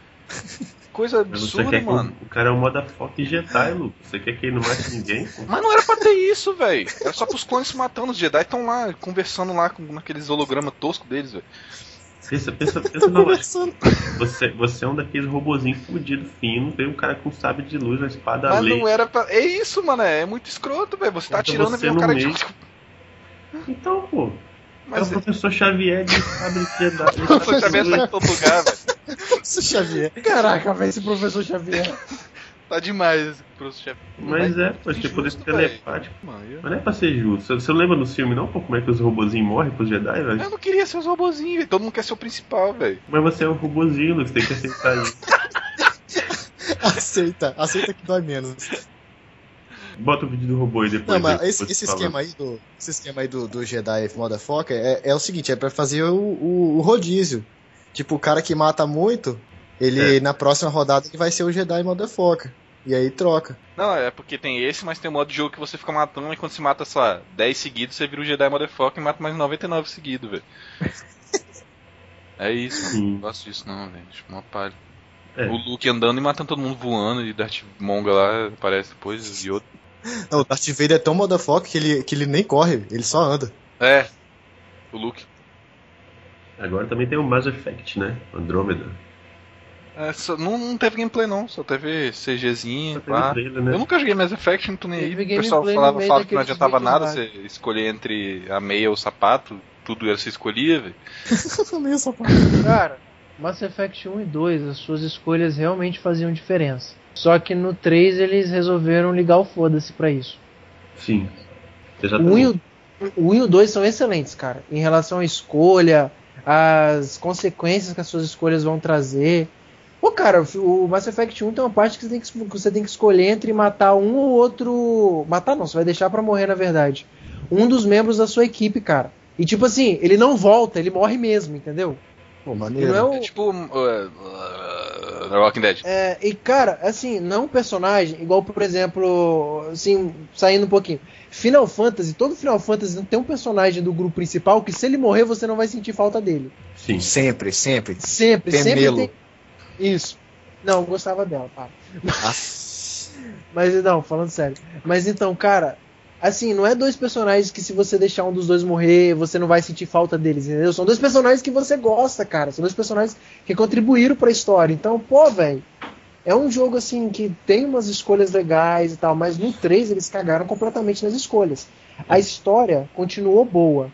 Coisa absurda, mano. o, o cara é um motherfucker Jedi, Lucas. Você quer que ele não mate ninguém? Mas não era pra ter isso, velho. Era só pros clones se matando. Os Jedi estão lá conversando lá com naqueles hologramas toscos deles, velho. Pensa, pensa, pensa na lógica. Você, você é um daqueles robozinhos fudido fino, vem um cara com sabre de luz, uma espada Mas laser. não era pra. É isso, mano. É muito escroto, velho. Você tá Então atirando e vem um cara de. meio. Então, pô. Mas é o professor Xavier de sabre de de de vê luz. tá em todo lugar, velho. Isso, Xavier. Caraca, velho, esse professor Xavier. Tá demais professor chefe. Mas é, poder Injusto, velho. telepático. Mas não é pra ser justo. Você- não lembra no filme, não? Pô, como é que os robozinhos morrem pros Jedi, velho? eu não queria ser os robozinhos, velho. Todo mundo quer ser o principal, velho. Mas você é um robozinho, Lucas. Tem que aceitar isso. Aceita, aceita que dói menos. Bota o vídeo do robô aí depois. Não, mas aí, esse, esse esquema aí do. Esse esquema aí do, do Jedi Motherfucker é, é o seguinte, é pra fazer o, o, o rodízio. Tipo, o cara que mata muito, ele É. na próxima rodada ele vai ser o Jedi Motherfucker. E aí troca. Não, é porque tem esse, mas tem um modo de jogo que você fica matando e quando você mata, sei lá, 10 seguidos, você vira o Jedi Motherfucker e mata mais 99 seguidos, velho. É isso, mano. Sim. Não gosto disso não, velho. Uma palha. É. O Luke andando e matando todo mundo voando e Darth Monga lá aparece depois e outro. Não, o Darth Vader é tão Motherfucker que ele, que ele nem corre, ele só anda. É, o Luke. Agora também tem o Mass Effect, né? Andrômeda. É, só- não, não teve gameplay não, só teve CGzinho, Só tem pá. o trailer, né? Eu nunca joguei Mass Effect, não tô nem aí. O pessoal falava, falava que não adiantava nada você escolher entre a meia ou o sapato, tudo era você escolhia, velho. Essa parte. Cara, Mass Effect 1 e 2, as suas escolhas realmente faziam diferença. Só que no 3 eles resolveram ligar o foda-se pra isso. Sim. O Exatamente. 1, e o, o 1 e o 2 são excelentes, cara. Em relação à escolha, as consequências que as suas escolhas vão trazer. Pô, cara, o Mass Effect 1 tem uma parte que você tem que, que você tem que escolher entre matar um ou outro. Matar não, você vai deixar pra morrer, na verdade. Um dos membros da sua equipe, cara. E tipo assim, ele não volta, ele morre mesmo, entendeu? Pô, maneiro. não é o, É tipo uh, uh, The Walking Dead. É, e cara, assim, não um personagem, igual por exemplo, assim, saindo um pouquinho. Final Fantasy, todo Final Fantasy tem um personagem do grupo principal que se ele morrer você não vai sentir falta dele. Sim. Sempre, sempre. Sempre, sempre Temelo. tem. Isso. Não, gostava dela, para. Ah, Mas não, falando sério. Mas então, cara, assim, não é dois personagens que se você deixar um dos dois morrer, você não vai sentir falta deles, entendeu? São dois personagens que você gosta, cara. São dois personagens que contribuíram pra história. Então, pô, velho, é um jogo assim que tem umas escolhas legais e tal, mas no 3 eles cagaram completamente nas escolhas. A história continuou boa.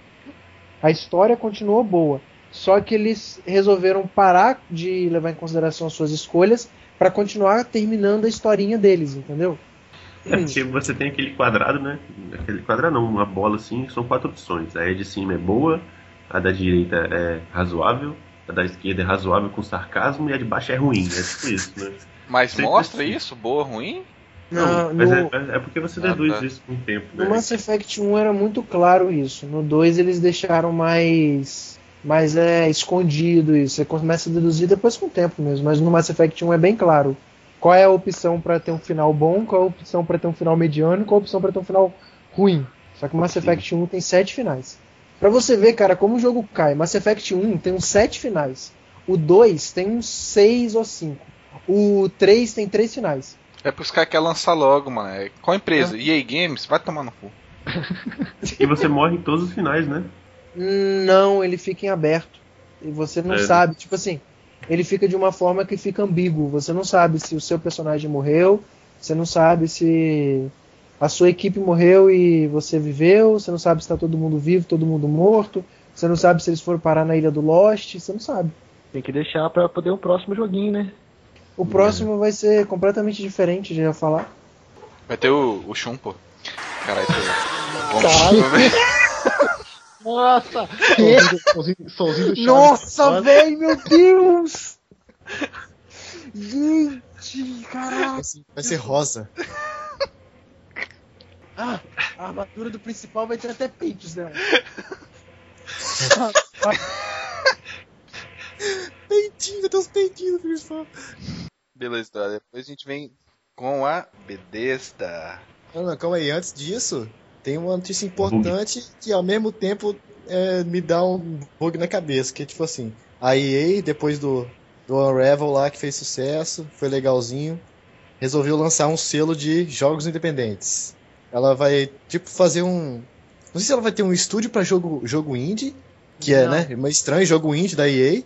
A história continuou boa. Só que eles resolveram parar de levar em consideração as suas escolhas pra continuar terminando a historinha deles, entendeu? É porque você tem aquele quadrado, né? Aquele quadrado não, uma bola assim, são quatro opções. A de cima é boa, a da direita é razoável, a da esquerda é razoável com sarcasmo e a de baixo é ruim. É tipo isso, né? Mas Sempre mostra assim. isso? Boa, ruim? Não, mas no, é, é porque você Ah, deduz tá. isso com o tempo, no né? Mass Effect 1 era muito claro isso. No 2 eles deixaram mais. Mais é, escondido isso. Você começa a deduzir depois com o tempo mesmo. Mas no Mass Effect 1 é bem claro. Qual é a opção pra ter um final bom, qual é a opção pra ter um final mediano e qual é a opção pra ter um final ruim. Só que o Mass. Effect 1 tem sete finais. Pra você ver, cara, como o jogo cai. Mass Effect 1 tem uns sete finais. O 2 tem uns seis ou cinco. O 3 tem três finais. É pros caras que querem lançar logo, mano. É, qual empresa? EA Games? Vai tomar no cu. E você morre em todos os finais, né? Não, ele fica em aberto. E você não É. sabe, tipo assim, ele fica de uma forma que fica ambíguo. Você não sabe se o seu personagem morreu, você não sabe se a sua equipe morreu e você viveu, você não sabe se tá todo mundo vivo, todo mundo morto, você não sabe se eles foram parar na ilha do Lost, você não sabe. Tem que deixar pra poder o próximo joguinho, né? O próximo vai ser completamente diferente, já ia falar. Vai ter o, o Shun, pô. Caralho, tô... Caralho. Nossa! Solzinho, do. Nossa, velho, meu Deus! Gente, caraca! vai ser- vai ser rosa. Ah, a armadura do principal vai ter até peitos, né? Peitinho, tem uns peitinhos, principal. Beleza, tá. depois a gente vem com a Bethesda. Não, não, calma aí. Antes disso, tem uma notícia importante que ao mesmo tempo é, me dá um bug na cabeça. Que é tipo assim, a EA, depois do, do Unravel lá que fez sucesso, foi legalzinho, resolveu lançar um selo de jogos independentes. Ela vai, tipo, fazer um. Não sei se ela vai ter um estúdio pra jogo, jogo indie, que é, Não. né? Meio estranho, jogo indie da EA.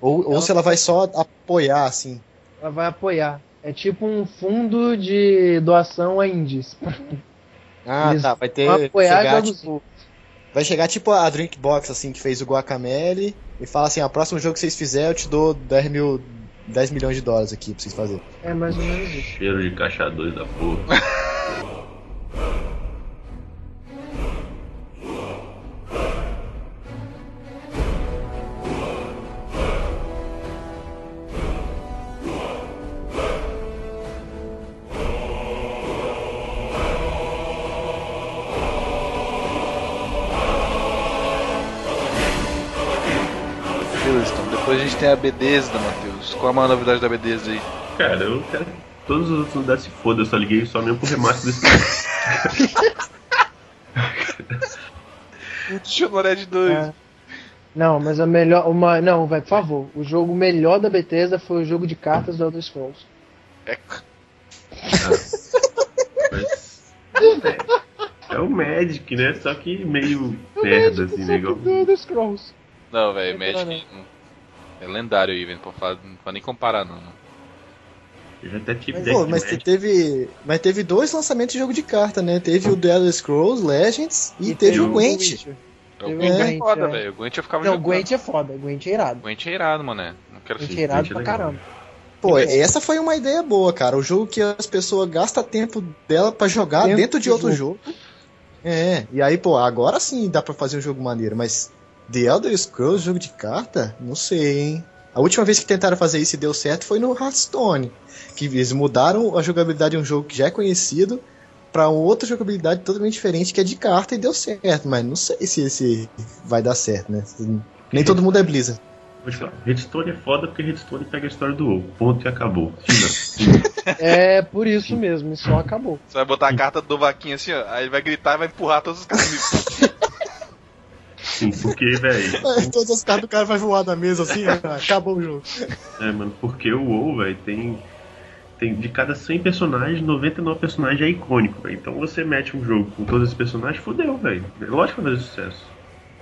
Ou, ou Ela- se ela vai só apoiar, assim. Ela vai apoiar. É tipo um fundo de doação a indies. Ah, Eles tá. Vai ter. Apoiar chegar, jogos tipo, Vai chegar tipo a Drinkbox, assim, que fez o Guacamele, e fala assim, ó, próximo jogo que vocês fizerem, eu te dou 10 mil. 10 milhões de dólares aqui pra vocês fazerem. É mais ou menos isso. Cheiro de caixa 2 da porra. depois a Bethesda, Matheus. Qual a maior novidade da Bethesda aí? Cara, eu quero que todos os outros lugares se foda, eu só liguei só mesmo pro remaster desse Dishonored 2. É. Não, mas a melhor. Uma, não, vai, por favor. O jogo melhor da Bethesda foi o jogo de cartas do Elder Scrolls. É, Mas. É, é o Magic, né? Só que meio merda, assim, né? Do Elder Scrolls. Não, velho, Não, Magic é lendário velho. Não pode não pode nem comparar, não. Já até tive Mas, pô, mas teve. Mas teve dois lançamentos de jogo de carta, né? Teve o The Elder Scrolls Legends e, teve, o Gwent. O Teve Gwent o é Gwent, foda, é. velho. O Gwent eu ficava Não, o. Gwent é foda. O Gwent é irado. O Gwent é irado, mané. Não quero O Gwent é irado Gwent é pra caramba. Pô, essa foi uma ideia boa, cara. O jogo que as pessoas gastam tempo dela pra jogar Dentro dentro, de outro jogo. É, e aí, pô, agora sim dá pra fazer um jogo maneiro, mas The Elder Scrolls, jogo de carta? Não sei, hein. A última vez que tentaram fazer isso e deu certo foi no Hearthstone. Que eles mudaram a jogabilidade de um jogo que já é conhecido pra uma outra jogabilidade totalmente diferente que é de carta e deu certo. Mas não sei se esse vai dar certo, né? Nem todo mundo é Blizzard. Vou te falar, Redstone é foda porque Redstone pega a história do WoW. Ponto e acabou. É por isso mesmo, isso só acabou. Você vai botar a carta do vaquinho assim, ó. Aí ele vai gritar e vai empurrar todos os caras. sim, porque, velho. Todas as cartas do cara vai voar da mesa assim, acabou o jogo. É, mano, porque o WoW, velho, tem. Tem de cada 100 personagens, 99 personagens é icônico, velho. Então você mete um jogo com todos esses personagens, fodeu, velho. Lógico que vai fazer sucesso.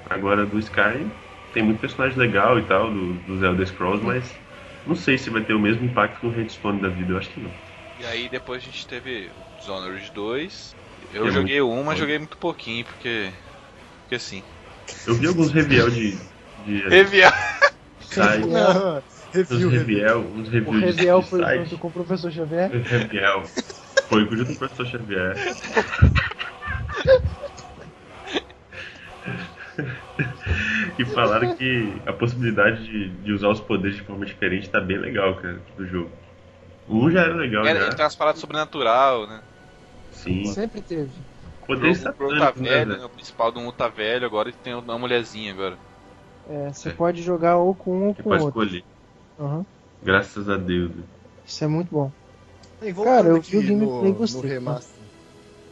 Agora do Sky tem muito personagem legal e tal, do, do Zelda Scrolls, mas não sei se vai ter o mesmo impacto que o Redstone da vida, eu acho que não. E aí depois a gente teve Dishonored 2. Eu é joguei um, mas foda. joguei muito pouquinho, porque. Porque assim. Eu vi alguns reviews de. de Revia. site, Não, review, reviews, uns reviews de, Reviel de foi site. junto com o professor Xavier. Reviel. Foi junto com o professor Xavier. e falaram que a possibilidade de, de usar os poderes de forma diferente tá bem legal, cara, do jogo. O Um já era legal, Era, já. tem umas paradas sobrenatural, né? Sim. Sempre teve. Poderes O Pro tá satânicos, né, velho, né? o principal do um tá velho, agora ele tem uma mulherzinha agora. É, você É. pode jogar ou com um ou Você com pode outro. escolher. Aham. Graças a Deus. Isso é muito bom. E Cara, eu vi o gameplay no, e gostei, no tá? remaster.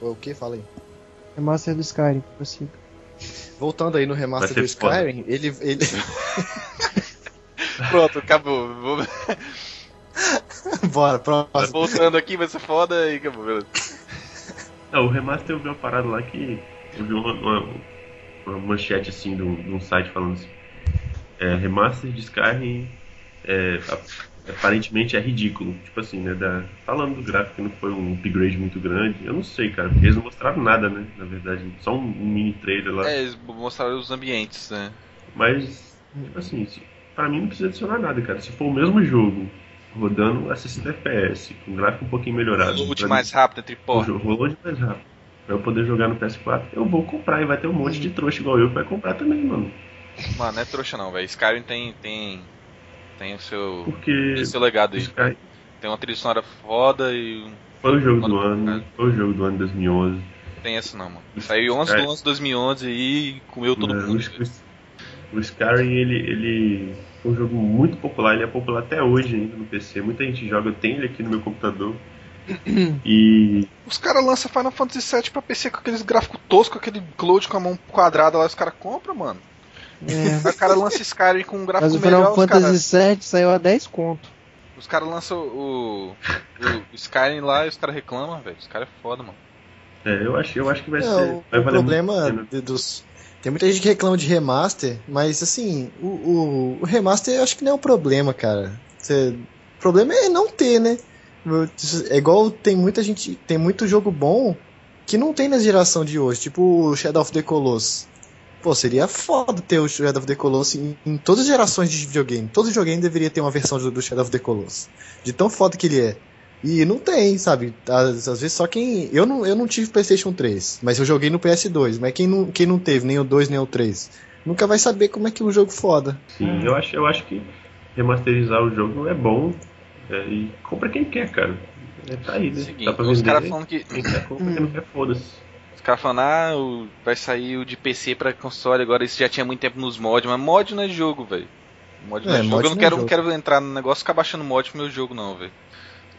O que? Fala aí. Remaster do Skyrim, prossiga. Voltando aí no remaster do ser foda. Skyrim, ele, ele... Pronto, acabou. Vou- Bora, próximo. Voltando aqui, vai ser foda e acabou, beleza. Não, o remaster eu vi uma parada lá que. Eu vi uma, uma, uma manchete assim de um, de um site falando assim. É, remaster de Skyrim é, aparentemente é ridículo. Tipo assim, né? Da, falando do gráfico que não foi um upgrade muito grande. Eu não sei, cara, porque eles não mostraram nada, né? Na verdade, só um, um mini trailer lá. É, eles mostraram os ambientes, né? Mas, tipo assim, pra mim não precisa adicionar nada, cara. Se for o mesmo jogo rodando a 60 FPS, com gráfico um pouquinho melhorado. Load pra- mais rápido rolou de mais rápido. Pra eu poder jogar no PS4, eu vou comprar e vai ter um monte de trouxa igual eu que vai comprar também, mano. Mano, não é trouxa não, velho. Skyrim tem, tem, tem o seu, Porque tem o seu legado aí. Sky Tem uma trilha sonora foda e um- foi o jogo do ano, cara. foi o jogo do ano 2011. tem essa não, mano. Saiu 11 do 11 de 2011 e comeu todo mundo. o, o, o Skyrim, ele, ele é um jogo muito popular, ele é popular até hoje ainda no PC. Muita gente joga, eu tenho ele aqui no meu computador. E Os caras lançam Final Fantasy VII pra PC com aqueles gráficos toscos, aquele Cloud com a mão quadrada lá, os caras compram, mano. É. Aí o cara lança Skyrim com um gráfico Mas o melhor, Final os caras Fantasy VII saiu a 10 conto. os cara lançam o, o, o Skyrim lá e os caras reclamam, velho. Os caras é foda, mano. é, eu, acho, eu acho que vai É, ser. o, vai o problema dos. Tem muita gente que reclama de remaster, mas assim, o, o, o remaster eu acho que não é um problema, cara. Cê- o problema é não ter, né? É igual tem muita gente. Tem muito jogo bom que não tem na geração de hoje, tipo o Shadow of the Colossus. Pô, seria foda ter o Shadow of the Colossus em, em todas as gerações de videogame. Todo videogame deveria ter uma versão do, do Shadow of the Colossus. De tão foda que ele é. E não tem, sabe? Às, às vezes só quem. Eu não, eu não tive PlayStation 3, mas eu joguei no PS2. Mas quem não, quem não teve nem o 2 nem o 3 nunca vai saber como é que é um jogo foda. Sim, eu acho, eu acho que remasterizar o jogo é bom. é, e compra quem quer, cara. É, tá aí, né? Seguinte, Dá pra os vender. caras falando que. Quem quer compra, quem não quer, foda-se. Os caras falando, ah, o- vai sair o de PC pra console, agora isso já tinha muito tempo nos mods, mas mod não é jogo, velho. Mod não é, É, jogo. mod Eu não não é quero, jogo. quero entrar no negócio e ficar baixando mod pro meu jogo, não, velho.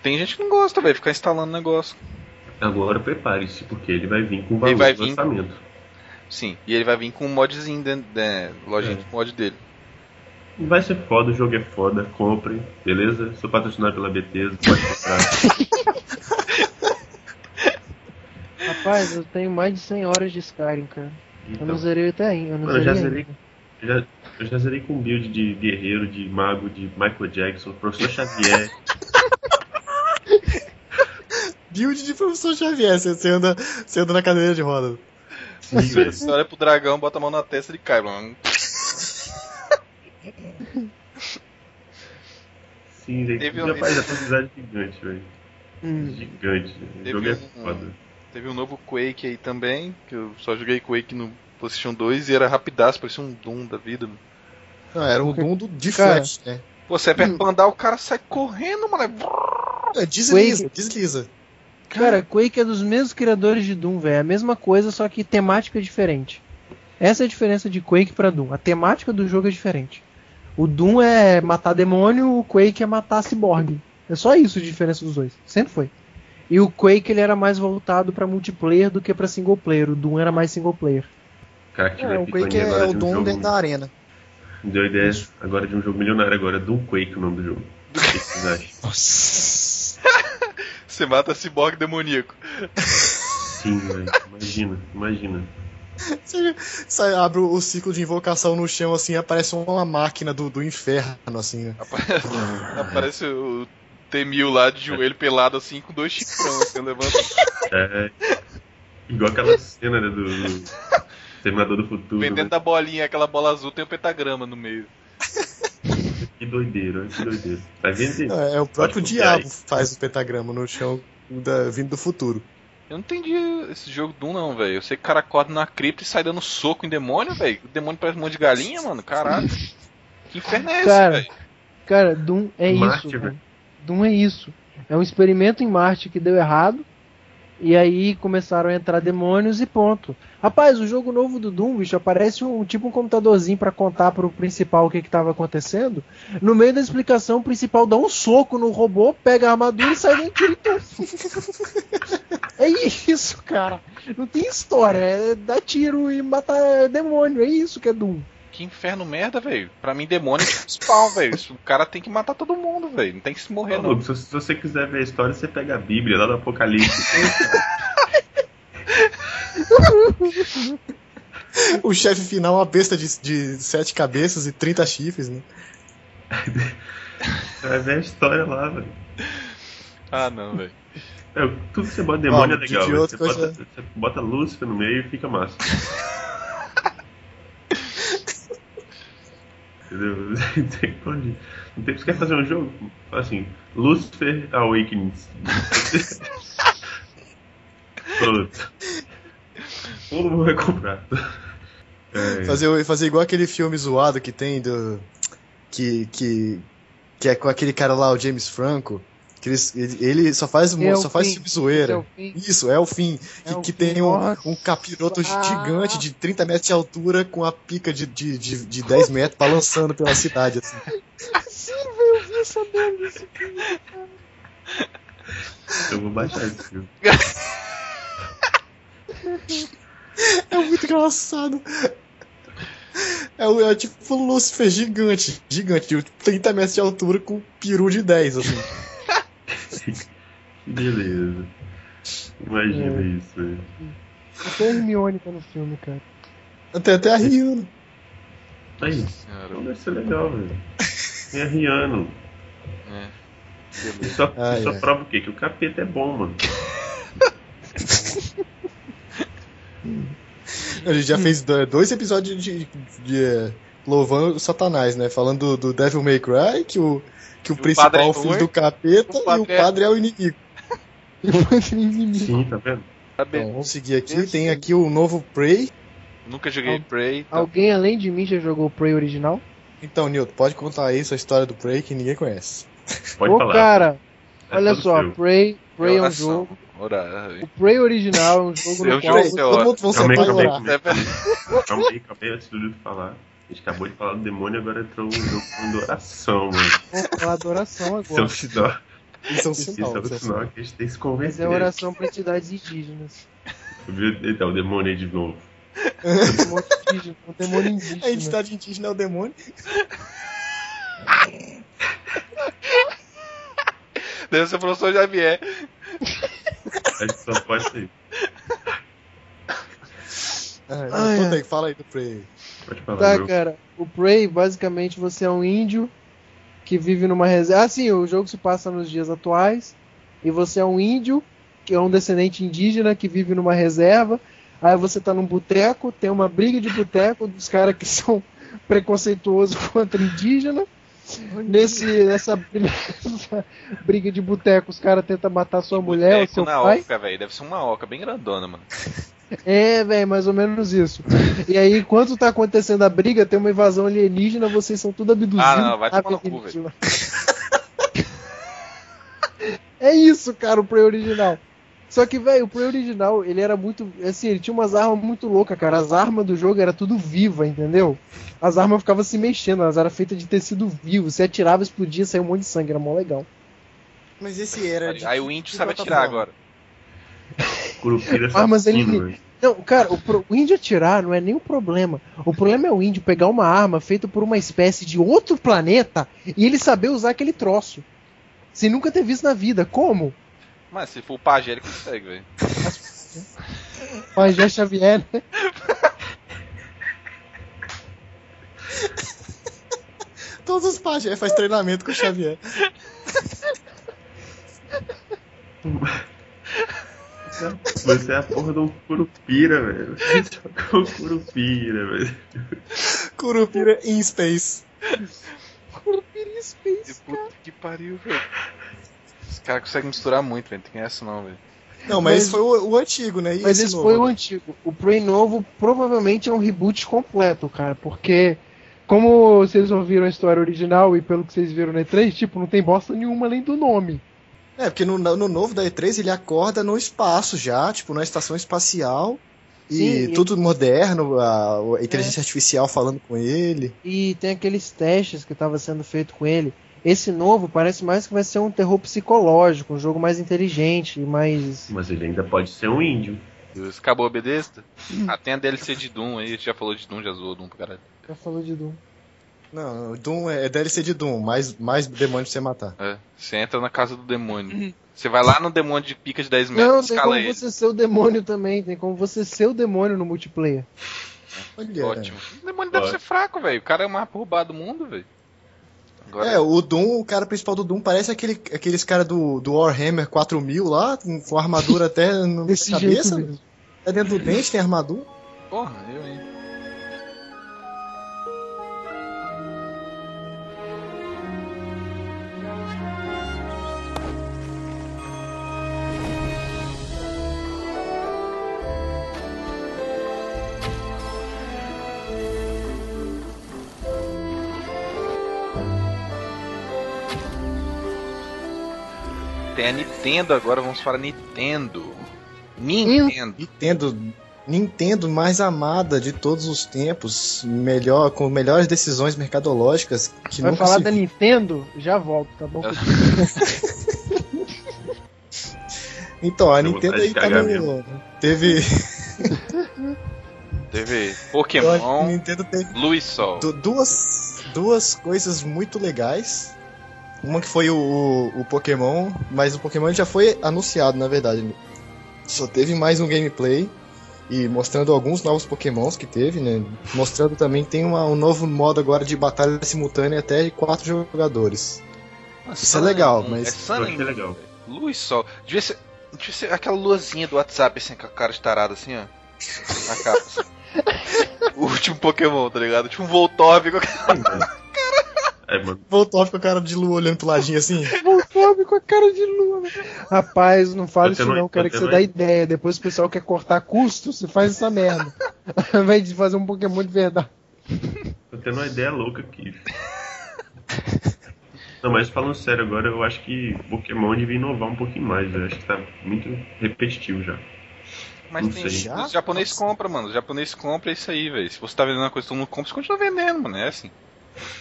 Tem gente que não gosta, velho, ficar instalando negócio. Agora prepare-se, porque ele vai vir com valor Ele vai de lançamento. Sim, e ele vai vir com um modzinho dentro da lojinha É. de mod dele. Vai ser foda, o jogo é foda, compre, beleza? Sou patrocinado pela Bethesda, pode comprar. Rapaz, eu tenho mais de 100 horas de Skyrim, cara. Eu não Então, zerei até ainda. Eu não Mano, eu já zerei. zerei. já, eu já zerei com build de guerreiro, de mago, de Michael Jackson, professor Xavier. Build de professor Xavier, você, você anda, você anda na cadeira de roda. Sim. Você olha pro dragão, bota a mão na testa e cai, mano. Sim, velho. Teve um- Rapaz, atividade gigante, velho. Hum. Gigante. O Teve jogo é um- foda. Teve um novo Quake aí também, que eu só joguei Quake no PlayStation 2 e era rapidaço, parecia um Doom da vida. mano. Não, era um Doom do- de Cara, Flash, né? Pô, você aperta pra andar, o cara sai correndo, mano. É, desliza, desliza. Cara, Quake é dos mesmos criadores de Doom, velho. É a mesma coisa, só que temática diferente. Essa é a diferença de Quake pra Doom. A temática do jogo é diferente. O Doom é matar demônio, o Quake é matar cyborg. É só isso a diferença dos dois. Sempre foi. E o Quake ele era mais voltado pra multiplayer do que pra single player. O Doom era mais single player. O cara que É, o Quake é agora o de um Doom jogo- dentro da arena. Me deu ideia agora de um jogo milionário agora, Doom Quake o nome do jogo. O que vocês acham? Nossa. Você mata ciborgue demoníaco. Sim, velho. Imagina, imagina. Você sai, abre o ciclo de invocação no chão assim, aparece uma máquina do, do inferno, assim, né? Aparece, aparece o T-1000 lá de joelho pelado assim com dois chifrão assim, levanta. É. Igual aquela cena né, do, do Terminador do Futuro. Vem dentro né? da bolinha, aquela bola azul, tem um pentagrama no meio. Que doideira, que doideira. Vai vender. É, é o próprio diabo faz o pentagrama no chão da, vindo do futuro. Eu não entendi esse jogo Doom não, velho. Eu sei que o cara acorda na cripta e sai dando soco em demônio, velho. O demônio parece um monte de galinha, mano. Caralho. Que inferno é esse, Cara, velho? Cara, Doom é Marte, isso. velho. Doom é isso. É um experimento em Marte que deu errado. E aí começaram a entrar demônios e ponto. Rapaz, o jogo novo do Doom, bicho, aparece um tipo um computadorzinho pra contar pro principal o que que tava acontecendo. No meio da explicação, o principal dá um soco no robô, pega a armadura e sai tudo. É isso, cara. Não tem história. É dar tiro e matar demônio. É isso que é Doom. Que inferno merda, velho. Pra mim, demônio é tipo spawn, velho. O cara tem que matar todo mundo, velho. Não tem que se morrer, não. Se, você quiser ver a história, você pega a Bíblia lá do Apocalipse. O chefe final é uma besta de, de sete cabeças e 30 chifres, né? Você vai ver a história lá, velho. Ah, não, velho. É, tudo que você bota demônio Ó, é legal. Você, coisa- bota, você bota Lúcifer no meio e fica massa. Entendeu? Não tem pra onde. Não tem, você quer fazer um jogo? Assim, Lucifer Awakenings. Pronto. Todo mundo vai comprar. É, Fazer, fazer igual aquele filme zoado que tem do. Que, que, que é com aquele cara lá, o James Franco. Que ele, ele, ele só faz, É só faz filme zoeira. É. Isso, é o fim. É que o que fim. tem um, um capiroto Ah. gigante de 30 metros de altura com a pica de, de, de, de 10 metros balançando pela cidade. Assim. Sim, velho, eu vi essa merda. esse filme. eu vou baixar esse filme. É muito engraçado. É, o- é tipo um Lucifer gigante, gigante, de 30 metros de altura com um peru de 10, assim. Beleza. Imagina É. isso, velho. Até a Hermione tá no filme, cara. Até até a Rihanna. Aí, Cara, então deve ser legal, velho. Tem a Riano. é. Isso só, Ah, isso é. prova o quê? Que o capeta é bom, mano. A gente já fez do- dois episódios de, de- de, é, louvando o Satanás, né? Falando do, do Devil May Cry, que o, que o o principal é é o filho do capeta o e o padre é- padre é o inimigo. Sim, tá vendo? Tá bem. Então, vamos seguir aqui. Tem aqui o novo Prey. Nunca joguei Prey. Então. Alguém além de mim já jogou o Prey original? Então, Nilton, pode contar aí sua história do Prey que ninguém conhece. Pode Ô, falar. cara, É olha só, seu. Prey, Prey é um jogo. Ora- O Prey original é um jogo no jogo qual. Você todo mundo calma aí, orar. calma aí. É, Calma aí, antes do Lito falar. A gente acabou de falar do demônio, agora entrou um jogo falando oração, mano. Vamos falar da oração Isso é um agora. sinal, Isso é um sinal. é isso é um sinal sinal. que a gente tem que se Mas convencer. é oração pra entidades indígenas. Então, o demônio aí de novo. Um demônio indígena. Demônio A indígena. entidade indígena é o demônio. Deve ser o professor Xavier. Acho que só pode ser. Ah, Ai, ai. aí, fala aí do Prey. Pode falar, Tá, meu. cara. O Prey, basicamente, você é um índio que vive numa reserva. Ah, sim, o jogo se passa nos dias atuais. E você é um índio, que é um descendente indígena que vive numa reserva. Aí você tá num boteco, tem uma briga de boteco dos caras que são preconceituosos contra indígena. Nesse, nessa, nessa briga de boteco, os caras tentam matar sua mulher ou Boteco seu na pai. oca, velho. Deve ser uma oca bem grandona, mano. É, velho, mais ou menos isso. E aí, enquanto tá acontecendo a briga, tem uma invasão alienígena, vocês são tudo abduzidos. Ah, não, vai tomar no cu, alienígena. É isso, cara, o Prey original. Só que, velho, o Prey original, ele era muito. Assim, ele tinha umas armas muito loucas, cara. As armas do jogo era tudo viva, entendeu? As armas ficavam se mexendo, elas eram feitas de tecido vivo. Você atirava, explodia, saía um monte de sangue, era mó legal. Mas esse era de. Aí o que- índio sabe atirar agora. Curupira Ah, mas ele-. Não, cara, o, pro- o índio atirar não é nem o problema. O problema é o índio pegar uma arma feita por uma espécie de outro planeta e ele saber usar aquele troço. Sem nunca ter visto na vida. Como? Mas se for o pajé, ele consegue, velho. Pajé Xavier, né? Todos os pajés faz treinamento com o Xavier. Você é a porra um curupira, velho. Você um curupira, velho. Curupira in space. Curupira Space, Que puta que pariu, velho. Os caras conseguem misturar muito, velho. Não tem essa não, velho. Não, mas Mas- esse foi o, o antigo, né? E Mas esse novo? foi o antigo. O Prey novo provavelmente é um reboot completo, cara. Porque, como vocês ouviram a história original e pelo que vocês viram na E3, tipo, não tem bosta nenhuma além do nome. É, porque no, no novo da E3 ele acorda no espaço já, tipo, na estação espacial. E Sim, tudo moderno, a, a inteligência artificial falando com ele. E tem aqueles testes que estava sendo feito com ele. Esse novo parece mais que vai ser um terror psicológico, um jogo mais inteligente e mais. Mas ele ainda pode ser um índio. Deus, Acabou a Bethesda? Ah, tem a DLC de Doom aí, a gente já falou de Doom, já zoou Doom pra caralho. Já falou de Doom. Não, o Doom é, é DLC de Doom, mais, mais demônio pra você matar. É, você entra na casa do demônio. Você vai lá no demônio de pica de 10 Não, metros, tem escala como ele. você ser o demônio também. Tem como você ser o demônio no multiplayer. Olha. Ótimo. O demônio deve ser fraco, velho. O cara é o mais roubado do mundo, velho. Agora, É, o Doom, o cara principal do Doom parece aquele, aqueles caras do, do Warhammer 4000 lá, com com armadura até na cabeça. É dentro do dente, tem armadura. porra, eu, hein. Tem a Nintendo agora, vamos para Nintendo. Nintendo. Nintendo, Nintendo mais amada de todos os tempos, melhor com melhores decisões mercadológicas que Vai falar se da Nintendo? Já volto, tá bom? Então, a Deu Nintendo aí tá no... teve Teve eu Pokémon, Nintendo teve Luz Sol. du- duas duas coisas muito legais. Uma que foi o, o, Pokémon, mas o Pokémon já foi anunciado, na verdade. Só teve mais um gameplay e mostrando alguns novos Pokémons que teve, né? Mostrando também que tem uma- um novo modo agora de batalha simultânea até de quatro jogadores. Isso é legal, mas- É Eu Sun legal. Luz Sol. Devia ser, devia ser aquela luazinha do WhatsApp, assim, com a cara de tarado, assim, ó. Na capa. assim. o último Pokémon, tá ligado? Tipo um Voltorb com a É, mano. Voltou com a cara de lua olhando pro ladinho assim. Voltou com a cara de lua. né? Rapaz, não fala isso não, cara, que você dá ideia. Depois o pessoal quer cortar custo, você faz essa merda. Ao invés de fazer um Pokémon de verdade. Tô tendo uma ideia louca aqui. Não, mas falando sério agora, eu acho que Pokémon devia inovar um pouquinho mais. Eu acho que tá muito repetitivo já. Mas Não tem. sei. Os japoneses compram, mano. Os japoneses compram é isso aí, velho. Se você tá vendendo uma coisa que todo mundo compra, você continua vendendo, mano. É assim.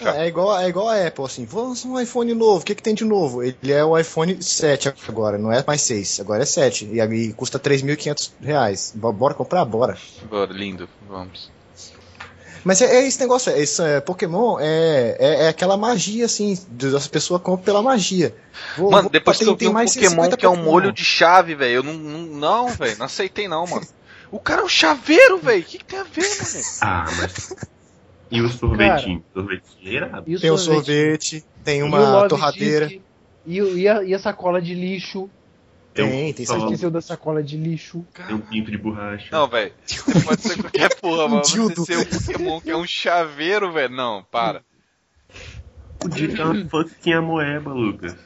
É igual, é igual a Apple, assim, vamos lançar um iPhone novo, o que, que tem de novo? Ele é o iPhone 7 agora, não é mais 6, agora é 7, e aí custa 3.500 reais. Bo- Bora comprar? Bora. Bora, lindo. Vamos. Mas é, é esse negócio, é, esse, é, Pokémon é, é, é aquela magia, assim, as pessoas compram pela magia. Vou- Mano, vou- depois tem- que eu vi tem um mais Pokémon 150 que é um molho de chave, velho. Eu não. Não, não velho. Não aceitei, não, mano. O cara é um chaveiro, velho. O que, que tem a ver, mano? Ah, mas. E o sorvetinho? Sorvetinho é irado. O Tem o sorvete, tem o uma torradeira. Disc, e, o- e, a, e a sacola de lixo. Tem, tem Você só- esqueceu da sacola de lixo. Tem um pinto de borracha. Não, velho. Você pode ser qualquer porra, mas você dildo. ser um Pokémon que é um chaveiro, velho. Não, para. Podia ter uma fucking amoeba, Lucas.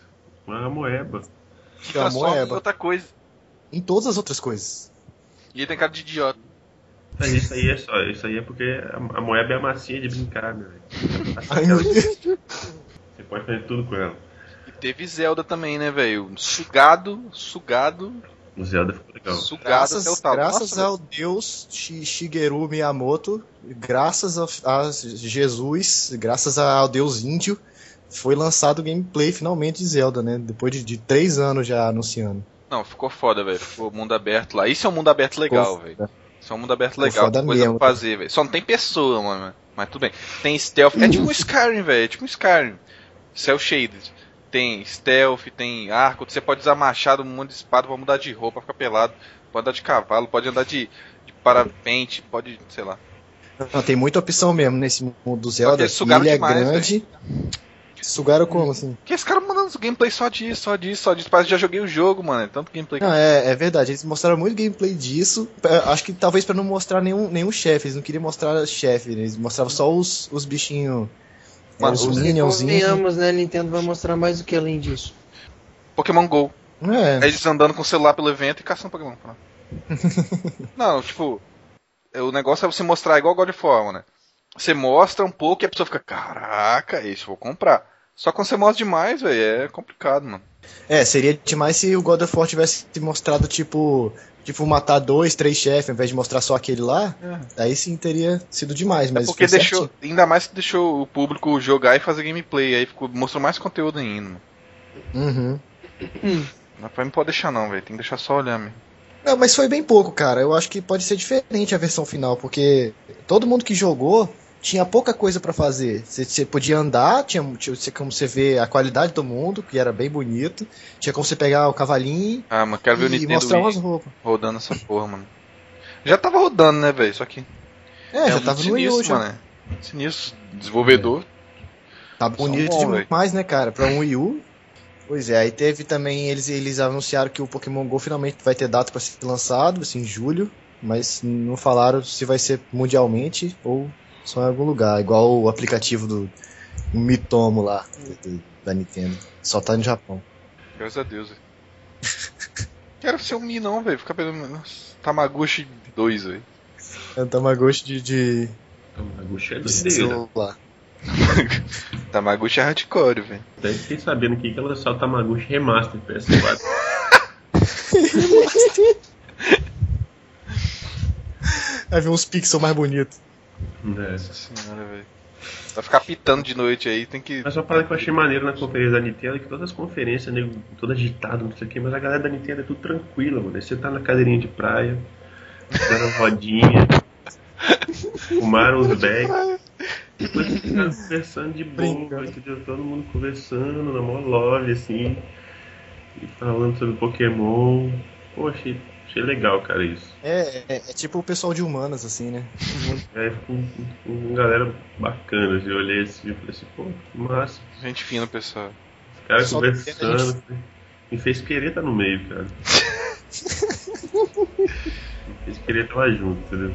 Uma amoeba. Tem uma Transforma em moeba. outra coisa. Em todas as outras coisas. E ele tem cara de idiota. Mas isso aí é só, isso aí é porque a, a Moeb é a massinha de brincar, né, velho? Ai, meu Deus. Você pode fazer tudo com ela. E teve Zelda também, né, velho? Sugado, sugado, O Zelda ficou legal. sugado Graças, até o talo. graças Nossa, ao Deus Shi- Shigeru Miyamoto, graças a, a Jesus, graças ao Deus índio, foi lançado o gameplay finalmente de Zelda, né? Depois de, de três anos já anunciando. Não, ficou foda, velho. Ficou mundo aberto lá. Isso é um mundo aberto legal, velho. Isso é um mundo aberto legal. Tem coisa mesmo. pra fazer, velho. Só não tem pessoa, mano. Mas tudo bem. Tem stealth. É tipo um Skyrim, velho. É tipo um Skyrim. Cell shaded. Tem stealth, tem arco. Você pode usar machado, um monte de espada pra mudar de roupa, ficar pelado. Pode andar de cavalo, pode andar de, de parapente, pode, sei lá. Não, tem muita opção mesmo nesse mundo do Zelda. Ilha demais, grande. Sugaram como, assim? Que esse cara mandando gameplay só disso, só disso, só disso. Parece que já joguei o jogo, mano. É tanto gameplay. Não, é, é verdade. Eles mostraram muito gameplay disso. É, Acho que talvez pra não mostrar nenhum, nenhum chefe. Eles não queriam mostrar chefe. né? Eles mostravam só os, os bichinhos. é, os. Convenhamos, né? Nintendo vai mostrar mais do que além disso. Pokémon GO. É. Eles andando com o celular pelo evento e caçando Pokémon. pronto. não, tipo, é, o negócio é você mostrar igual God of War, né? Você mostra um pouco e a pessoa fica, caraca, isso eu vou comprar. Só quando você mostra demais, velho, é complicado, mano. É, seria demais se o God of War tivesse mostrado, tipo, tipo matar dois, três chefes, ao invés de mostrar só aquele lá. Aí sim teria sido demais, mas É porque deixou, certinho. ainda mais que deixou o público jogar e fazer gameplay, aí ficou, mostrou mais conteúdo ainda. Mano. Uhum. Mas pra mim não pode deixar não, velho, tem que deixar só olhar mesmo. Não, mas foi bem pouco, cara. Eu acho que pode ser diferente a versão final, porque todo mundo que jogou tinha pouca coisa pra fazer. Você, podia andar, tinha, tinha como você vê a qualidade do mundo, que era bem bonito. Tinha como você pegar o cavalinho Ah, mas quero ver o e Nintendo mostrar umas roupas. rodando essa porra, mano. Já tava rodando, né, velho, só que... É, já muito tava no Wii U, já. mano. é. Sinistro. Desenvolvedor. Tá bonito bom, demais, né, cara? Pra um Wii U. Pois é, aí teve também, eles, eles anunciaram que o Pokémon GO finalmente vai ter data pra ser lançado, assim, em julho, mas não falaram se vai ser mundialmente ou só em algum lugar, igual o aplicativo do Mitomo lá, do- da Nintendo. Só tá no Japão. Graças a Deus, velho. Quero ser um Mi não, velho. Ficar pelo menos Tamaguchi 2, velho. É um Tamagotchi de, de, A Guxa é de doideira. celular. Tamagotchi é hardcore, velho. Até fiquei sabendo aqui que ela lançou o Tamaguchi Remaster PS4. Aí vem uns pixels mais bonitos. É. Nossa senhora, velho. Vai ficar pitando de noite aí, tem que. Mas uma parada que eu achei maneiro na conferência da Nintendo é que todas as conferências, nego, todo agitado, não sei o que, mas a galera da Nintendo é tudo tranquila, mano. Aí você tá na cadeirinha de praia, fizeram rodinha, fumaram os bags, depois você fica conversando de boa, entendeu? Todo mundo conversando, na mó love, assim, e falando sobre Pokémon. Pô, achei, legal, cara, isso. É, é, é tipo o pessoal de humanas, assim, né? Aí ficou com, com, com galera bacana, assim, eu olhei assim e falei assim, pô, que massa. Gente fina, pessoal. Os caras conversando. a assim. Me fez querer estar no meio, cara. Me fez querer estar junto, entendeu?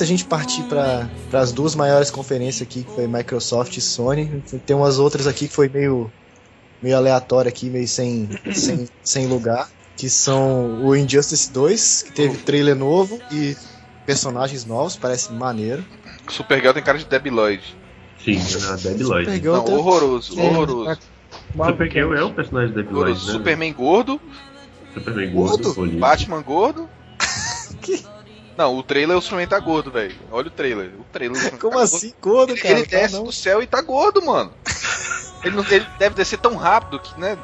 Antes da gente partir para as duas maiores conferências aqui, que foi Microsoft e Sony, tem umas outras aqui que foi meio, meio aleatório aqui, meio sem, sem, sem lugar, que são o Injustice 2, que teve trailer novo e personagens novos, parece maneiro. Supergirl tem cara de Debbie Lloyd. Sim, na Debbie Lloyd. Supergirl Não, tem- horroroso, É, horroroso. Supergirl é o personagem da Debbie Lloyd, né? Superman gordo, Superman Gordo? gordo. Batman gordo. Não, o trailer o Superman tá gordo, velho. Olha o trailer. O trailer. o Superman Como tá assim, gordo, Ele, cara? ele Tá, desce não. do céu e tá gordo, mano. Ele, não- ele deve descer tão rápido que, né?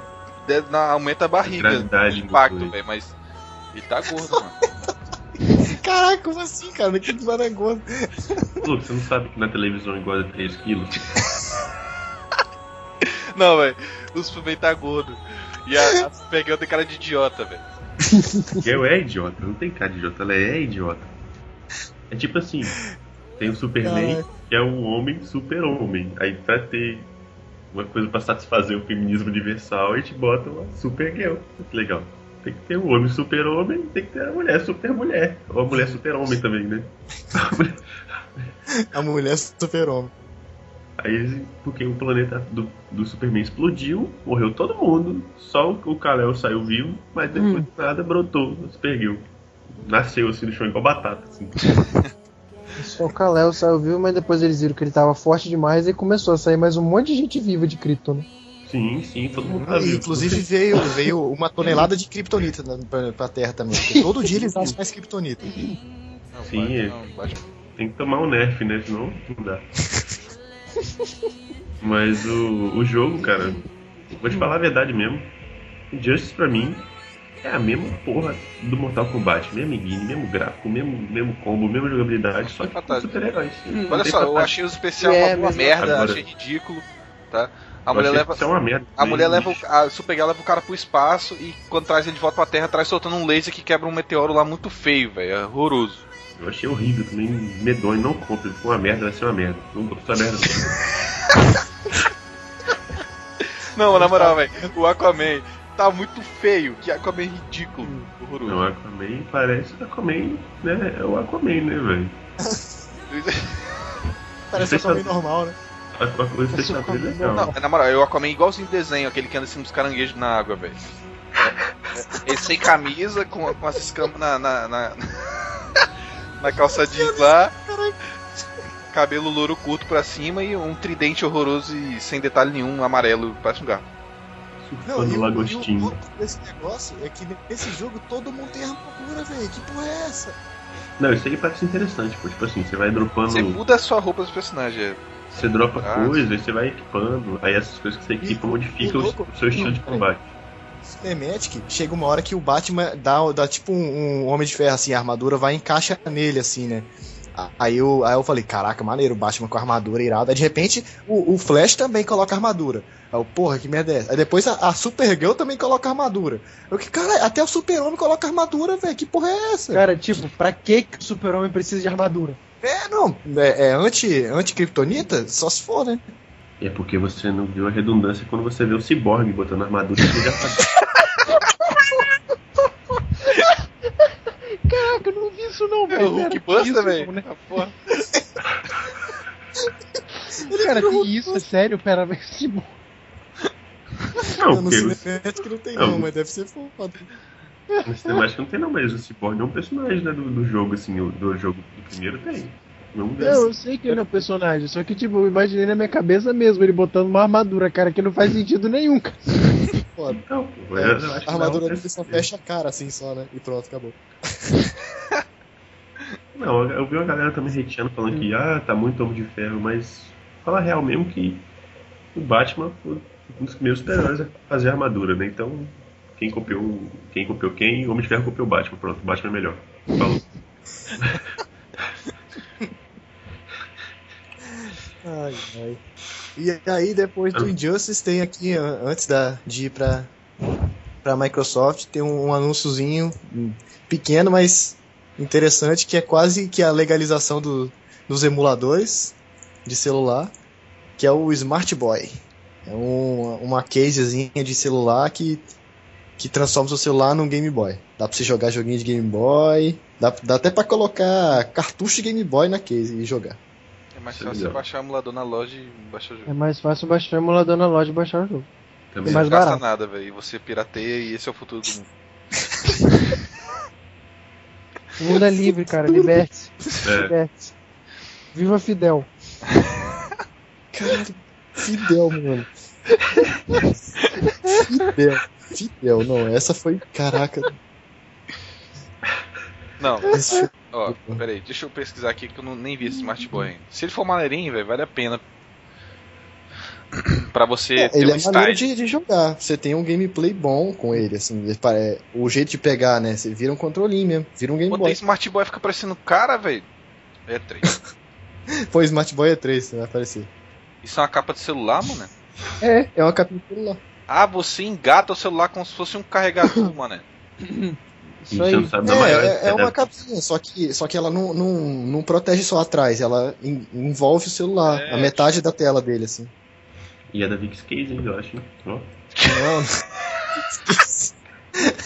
deve- na- aumenta a barriga. Gravidade o impacto, velho. Mas ele tá gordo, mano. Caraca, como assim, cara? Que mano é gordo. Lu, você não sabe que na televisão engorda 3 quilos? Não, velho. O Superman tá gordo. E a, a tem cara de idiota, velho. Girl é idiota, não tem cara de idiota, ela é idiota. É tipo assim, tem o Superman, que é um homem super-homem. Aí pra ter uma coisa pra satisfazer o feminismo universal, a gente bota uma Supergirl. Que legal. Tem que ter o homem super-homem, tem que ter a mulher super-mulher. Ou a mulher super-homem também, né? A mulher super-homem. Aí, porque o planeta do, do Superman explodiu, morreu todo mundo, só o Kal-El saiu vivo, mas depois de nada brotou o Supergirl. Nasceu assim no chão igual batata, assim. Só o Kal-El saiu vivo, mas depois eles viram que ele tava forte demais e começou a sair mais um monte de gente viva de Krypton, né? Sim, sim, todo mundo tá vivo. Inclusive veio, veio uma tonelada de kryptonita na- pra, pra Terra também. Todo dia eles acham mais kryptonita. Não, Sim, Batman é. não. Tem que tomar um nerf, né? Senão não dá. Mas o, o jogo, cara, vou te falar a verdade mesmo. Justice pra mim é a mesma porra do Mortal Kombat. Mesmo engine, mesmo gráfico, mesmo, mesmo combo, mesma jogabilidade, só que super-heróis. Não Olha só, eu achei o especial É, uma, merda, Agora- achei ridículo, tá? A mulher leva. é uma merda. A mulher leva o, a Supergirl leva o cara pro espaço e quando traz ele de volta pra Terra, traz soltando um laser que quebra um meteoro lá muito feio, velho. É horroroso. Eu achei horrível também, medonho, não compre. Foi uma merda, vai ser uma merda. Não compre essa merda. Não, na moral, velho, o Aquaman tá muito feio. Que Aquaman ridículo. Horroroso. Não, Aquaman parece Aquaman, né? É o Aquaman, né, velho? Parece só meio normal, né? A, a coisa tem que estar bem legal. Não, na moral, é o Aquaman igualzinho desenho, aquele que anda assim dos caranguejos na água, velho. É, é, Ele sem camisa, com, com as escamas na, na, na, na calça jeans lá. Cabelo louro curto pra cima e um tridente horroroso e sem detalhe nenhum, amarelo, parece um gato. Não, e o, e o lagostinho. louco desse negócio é que nesse jogo todo mundo tem armadura, velho. Que porra é essa? Não, isso aí parece interessante, pô. Tipo assim, você vai dropando. Você muda a sua roupa dos personagens. é. Você dropa Ah, coisas, você vai equipando. Aí essas coisas que você equipa E- modificam o seu estilo de combate. Cinematic, chega uma hora que o Batman dá, dá tipo um, um Homem de Ferro, assim, a armadura vai e encaixa nele, assim, né? Aí eu, aí eu falei, caraca, maneiro, o Batman com armadura irada. Aí de repente o, o Flash também coloca armadura. Aí eu, porra, que merda é essa? Aí depois a, a Supergirl também coloca armadura. Eu que, cara, até o Super-Homem coloca armadura, velho. Que porra é essa? Cara, tipo, pra que que o super-homem precisa de armadura? É, não, é, é anti, anti-kryptonita? Só se for, né? E é porque você não viu a redundância quando você vê o Cyborg botando armadura você já sabe. Caraca, eu não vi isso não, É o Hulk Buster, velho. Né? Cara, que isso? É sério? Pera, velho. que bom. Não, no porque você- Cinematic não tem Não. não, mas deve ser foda. no cinemático não tem não, mas o Cyborg é um personagem né, do, do jogo, assim, do jogo do primeiro tem. Não Não, eu sei que ele é um personagem, só que, tipo, eu imaginei na minha cabeça mesmo ele botando uma armadura, cara, que não faz sentido nenhum, cara. Foda. Não, eu que A armadura não, dele só fecha a cara assim só, né? E pronto, acabou. Não, eu vi uma galera também hateando, falando que ah, tá muito Homem de Ferro, mas fala real mesmo que o Batman foi um dos primeiros super-heróis a fazer armadura, né? Então, quem copiou quem, copiou quem, o Homem de Ferro copiou o Batman, pronto, o Batman é melhor. Falou. Ai, ai. E aí, depois do Injustice, tem aqui, an- antes da, de ir pra, pra Microsoft, tem um, um anúnciozinho pequeno, mas interessante, que é quase que a legalização do- dos emuladores de celular, que é o Smart Boy. É um- uma casezinha de celular que, que transforma o seu celular num Game Boy. Dá pra você jogar joguinho de Game Boy, dá, dá até pra colocar cartucho de Game Boy na case e jogar. É mais é fácil você baixar o emulador na loja e baixar o jogo. É mais fácil baixar o emulador na loja e baixar o jogo. Também. mais não gasta barato. nada, velho. Você pirateia e esse é o futuro do mundo. O mundo é livre, cara, liberte-se. É, liberte-se. Viva Fidel. Caralho, Fidel, mano. Fidel. Fidel, não, essa foi. Caraca. Não, esse foi- ó, peraí, deixa eu pesquisar aqui que eu não, nem vi esse Smart Boy ainda. Se ele for maneirinho, velho, vale a pena pra você É, ter ele um é maneiro de, de jogar. Você tem um gameplay bom com ele, assim. O jeito de pegar, né? Você vira um controlinho mesmo, vira um Game Botei Boy. Smart Boy fica parecendo cara, velho. É três. Foi Smart Boy E3, vai aparecer. Isso é uma capa de celular, mano? É, é uma capinha de celular. Ah, você engata o celular como se fosse um carregador, mano. Isso aí. É, maior. é, é uma capinha, só que, só que ela não, não, não protege só atrás, ela en- envolve o celular, É. a metade da tela dele, assim. E é da Vix Case, hein, eu acho. Ó. Não,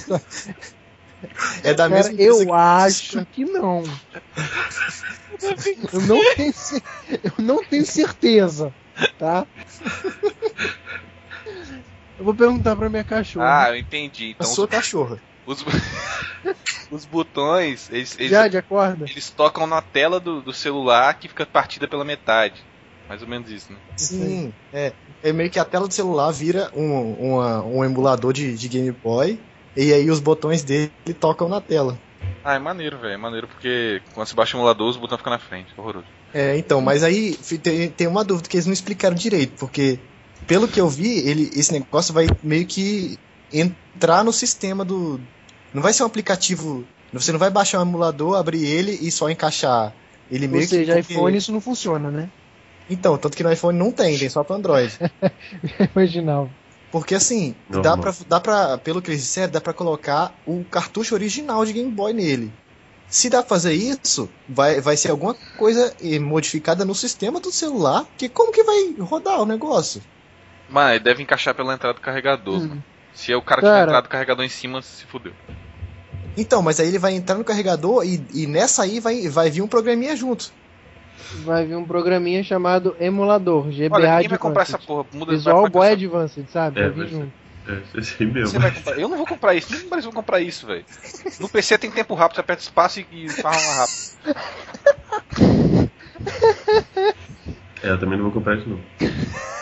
não. É da Cara, mesma eu acho que não. Eu não tenho, eu não tenho certeza, tá? Eu vou perguntar pra minha cachorra. Ah, eu entendi. a Então sua cachorra. Os, os botões, eles, eles, acorda. eles tocam na tela do, do celular que fica partida pela metade. Mais ou menos isso, né? Sim, é. É meio que a tela do celular vira um, uma- um emulador de, de Game Boy, e aí os botões dele tocam na tela. Ah, é maneiro, velho. É maneiro porque quando você baixa o emulador, os botões ficam na frente. Horroroso. É, então, mas aí tem, tem uma dúvida que eles não explicaram direito, porque pelo que eu vi, ele, esse negócio vai meio que entrar no sistema do. Não vai ser um aplicativo. Você não vai baixar um emulador, abrir ele e só encaixar. Ele Ou meio seja, que. porque- iPhone isso não funciona, né? Então, tanto que no iPhone não tem, tem só pro Android. Imaginava. Porque assim, Normal. dá pra, dá pra. Pelo que eles disseram, dá pra colocar o cartucho original de Game Boy nele. Se dá pra fazer isso, vai, vai ser alguma coisa eh, modificada no sistema do celular, que como que vai rodar o negócio? Mas deve encaixar pela entrada do carregador. Hum. Se o cara, Cara. tiver entrado do carregador em cima, se fudeu. Então, mas aí ele vai entrar no carregador e, e nessa aí vai, vai vir um programinha junto. Vai vir um programinha chamado emulador, GBA Olha, ninguém vai comprar essa porra. Muda Visual Boy vai- Advanced, sabe? É, vai vir junto. É, mesmo. Você vai comprar? Eu não vou comprar isso. Nem eles vão comprar isso, velho. No PC tem tempo rápido, você aperta espaço e, e fala mais rápido. É, eu também não vou comprar isso não.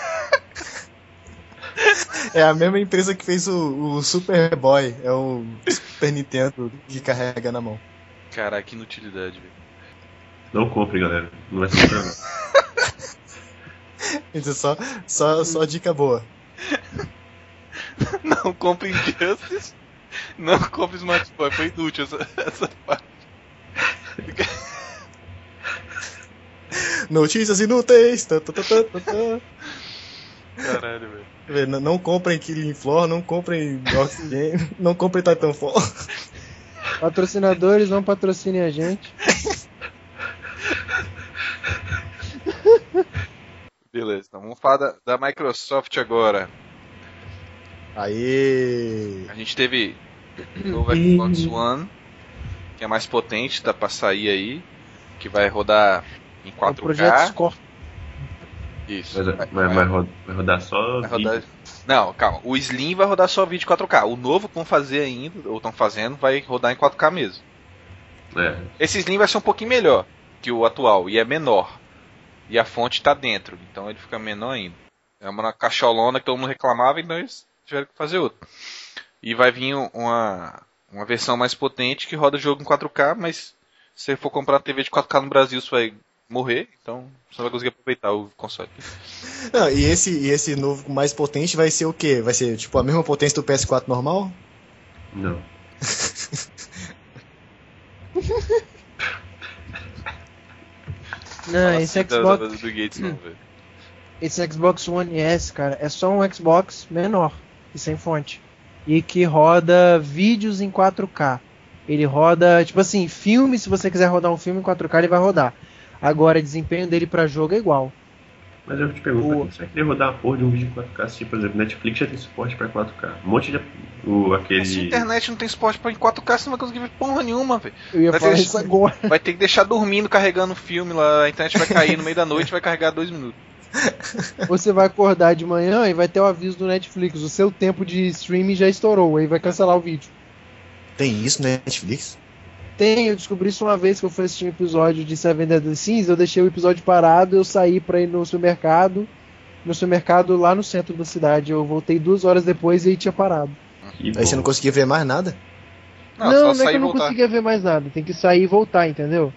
É a mesma empresa que fez o, o Super Boy, é o Super Nintendo que carrega na mão. Caraca, que inutilidade, velho. Não compre, galera. Não vai ser pra não. Então, só, só, só dica boa. Não compre Injustice. Não compre Smart Boy. Foi inútil essa, essa parte. Notícias inúteis. Tá, tá, tá, tá, tá, tá. Caralho, velho. Não comprem Killing Floor, não comprem Oxygen, não comprem Titanfall. Patrocinadores, não patrocinem a gente. Beleza, então vamos falar da, da Microsoft agora. Aê! A gente teve o novo Xbox One, que é mais potente, tá pra sair aí, que vai rodar em É o projeto 4K. Scorpio. Isso. Mas vai- vai, vai, vai- ro- vai rodar só. rodar-. Não, calma. O Slim vai rodar só vídeo 4K. O novo que vão fazer ainda, ou estão fazendo, vai rodar em 4K mesmo. É. Esse Slim vai ser um pouquinho melhor que o atual e é menor. E a fonte tá dentro, então ele fica menor ainda. É uma cacholona que todo mundo reclamava, então eles tiveram que fazer outra. E vai vir uma, uma versão mais potente que roda o jogo em 4K, mas se você for comprar uma TV de 4K no Brasil, você vai morrer, então você não vai conseguir aproveitar o console. Não, e, esse, e esse novo mais potente vai ser o quê? Vai ser tipo a mesma potência do PS4 normal? Não. Não, Fala esse assim da- Xbox, da- do Gates não, velho. esse Xbox One S, cara, é só um Xbox menor e sem fonte. E que roda vídeos em 4K. Ele roda, tipo assim, filme, se você quiser rodar um filme em 4K, ele vai rodar. Agora, desempenho dele pra jogo é igual. Mas eu te pergunto, O- pra que você vai querer rodar a porra de um vídeo em 4K? Se, por exemplo, Netflix já tem suporte pra 4K. Um monte de. O, aquele. Se a internet não tem suporte pra em 4K, você não vai conseguir ver porra nenhuma, velho. Eu ia Vai falar ter- isso agora. Vai ter que deixar dormindo carregando o filme lá, a internet vai cair no meio da noite e vai carregar dois minutos. Você vai acordar de manhã e vai ter o aviso do Netflix. O seu tempo de streaming já estourou, aí vai cancelar o vídeo. Tem isso no Netflix? Tem, eu descobri isso uma vez que eu fui assistir um episódio de Seven Deadly Sins, eu deixei o episódio parado, eu saí pra ir no supermercado, no supermercado lá no centro da cidade. Eu voltei duas horas depois e aí tinha parado. Aí você não conseguia ver mais nada? Não, Não, não, é que eu não voltar. conseguia ver mais nada, tem que sair e voltar, entendeu?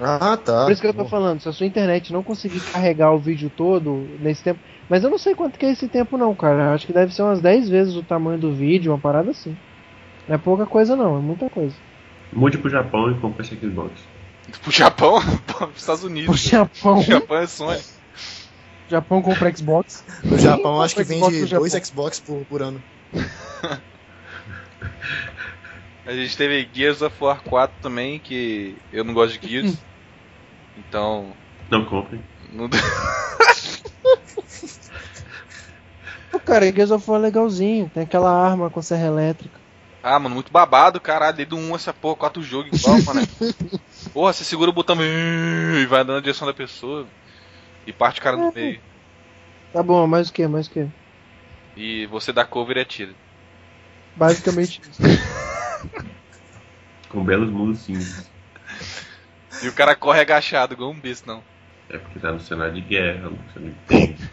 Ah, tá. Por isso que eu tô falando, se a sua internet não conseguir carregar o vídeo todo nesse tempo. Mas eu não sei quanto que é esse tempo não, cara. Acho que deve ser umas 10 vezes o tamanho do vídeo, uma parada assim. Não é pouca coisa não, é muita coisa. Mude pro Japão e compre esse Xbox. Pro Japão? Pô, pros Estados Unidos. Japão, O Japão é Sony. Japão compra Xbox. No Japão, acho que Xbox vende dois Xbox por, por ano. A gente teve Gears of War 4 também, que eu não gosto de Gears. Então. Não comprem. Não... Pô, cara, Gears of War é legalzinho. Tem aquela arma com serra elétrica. Ah, mano, muito babado, caralho. Desde o 1 essa porra, 4 jogos igual, mano. Porra, você segura o botão e vai andando na direção da pessoa. E parte o cara no meio. Tá bom, mais o que? Mais o que? E você dá cover e atira. Basicamente isso. Com belos mundos cinzas. E o cara corre agachado, igual um besta, não. É porque tá no cenário de guerra, você não entende.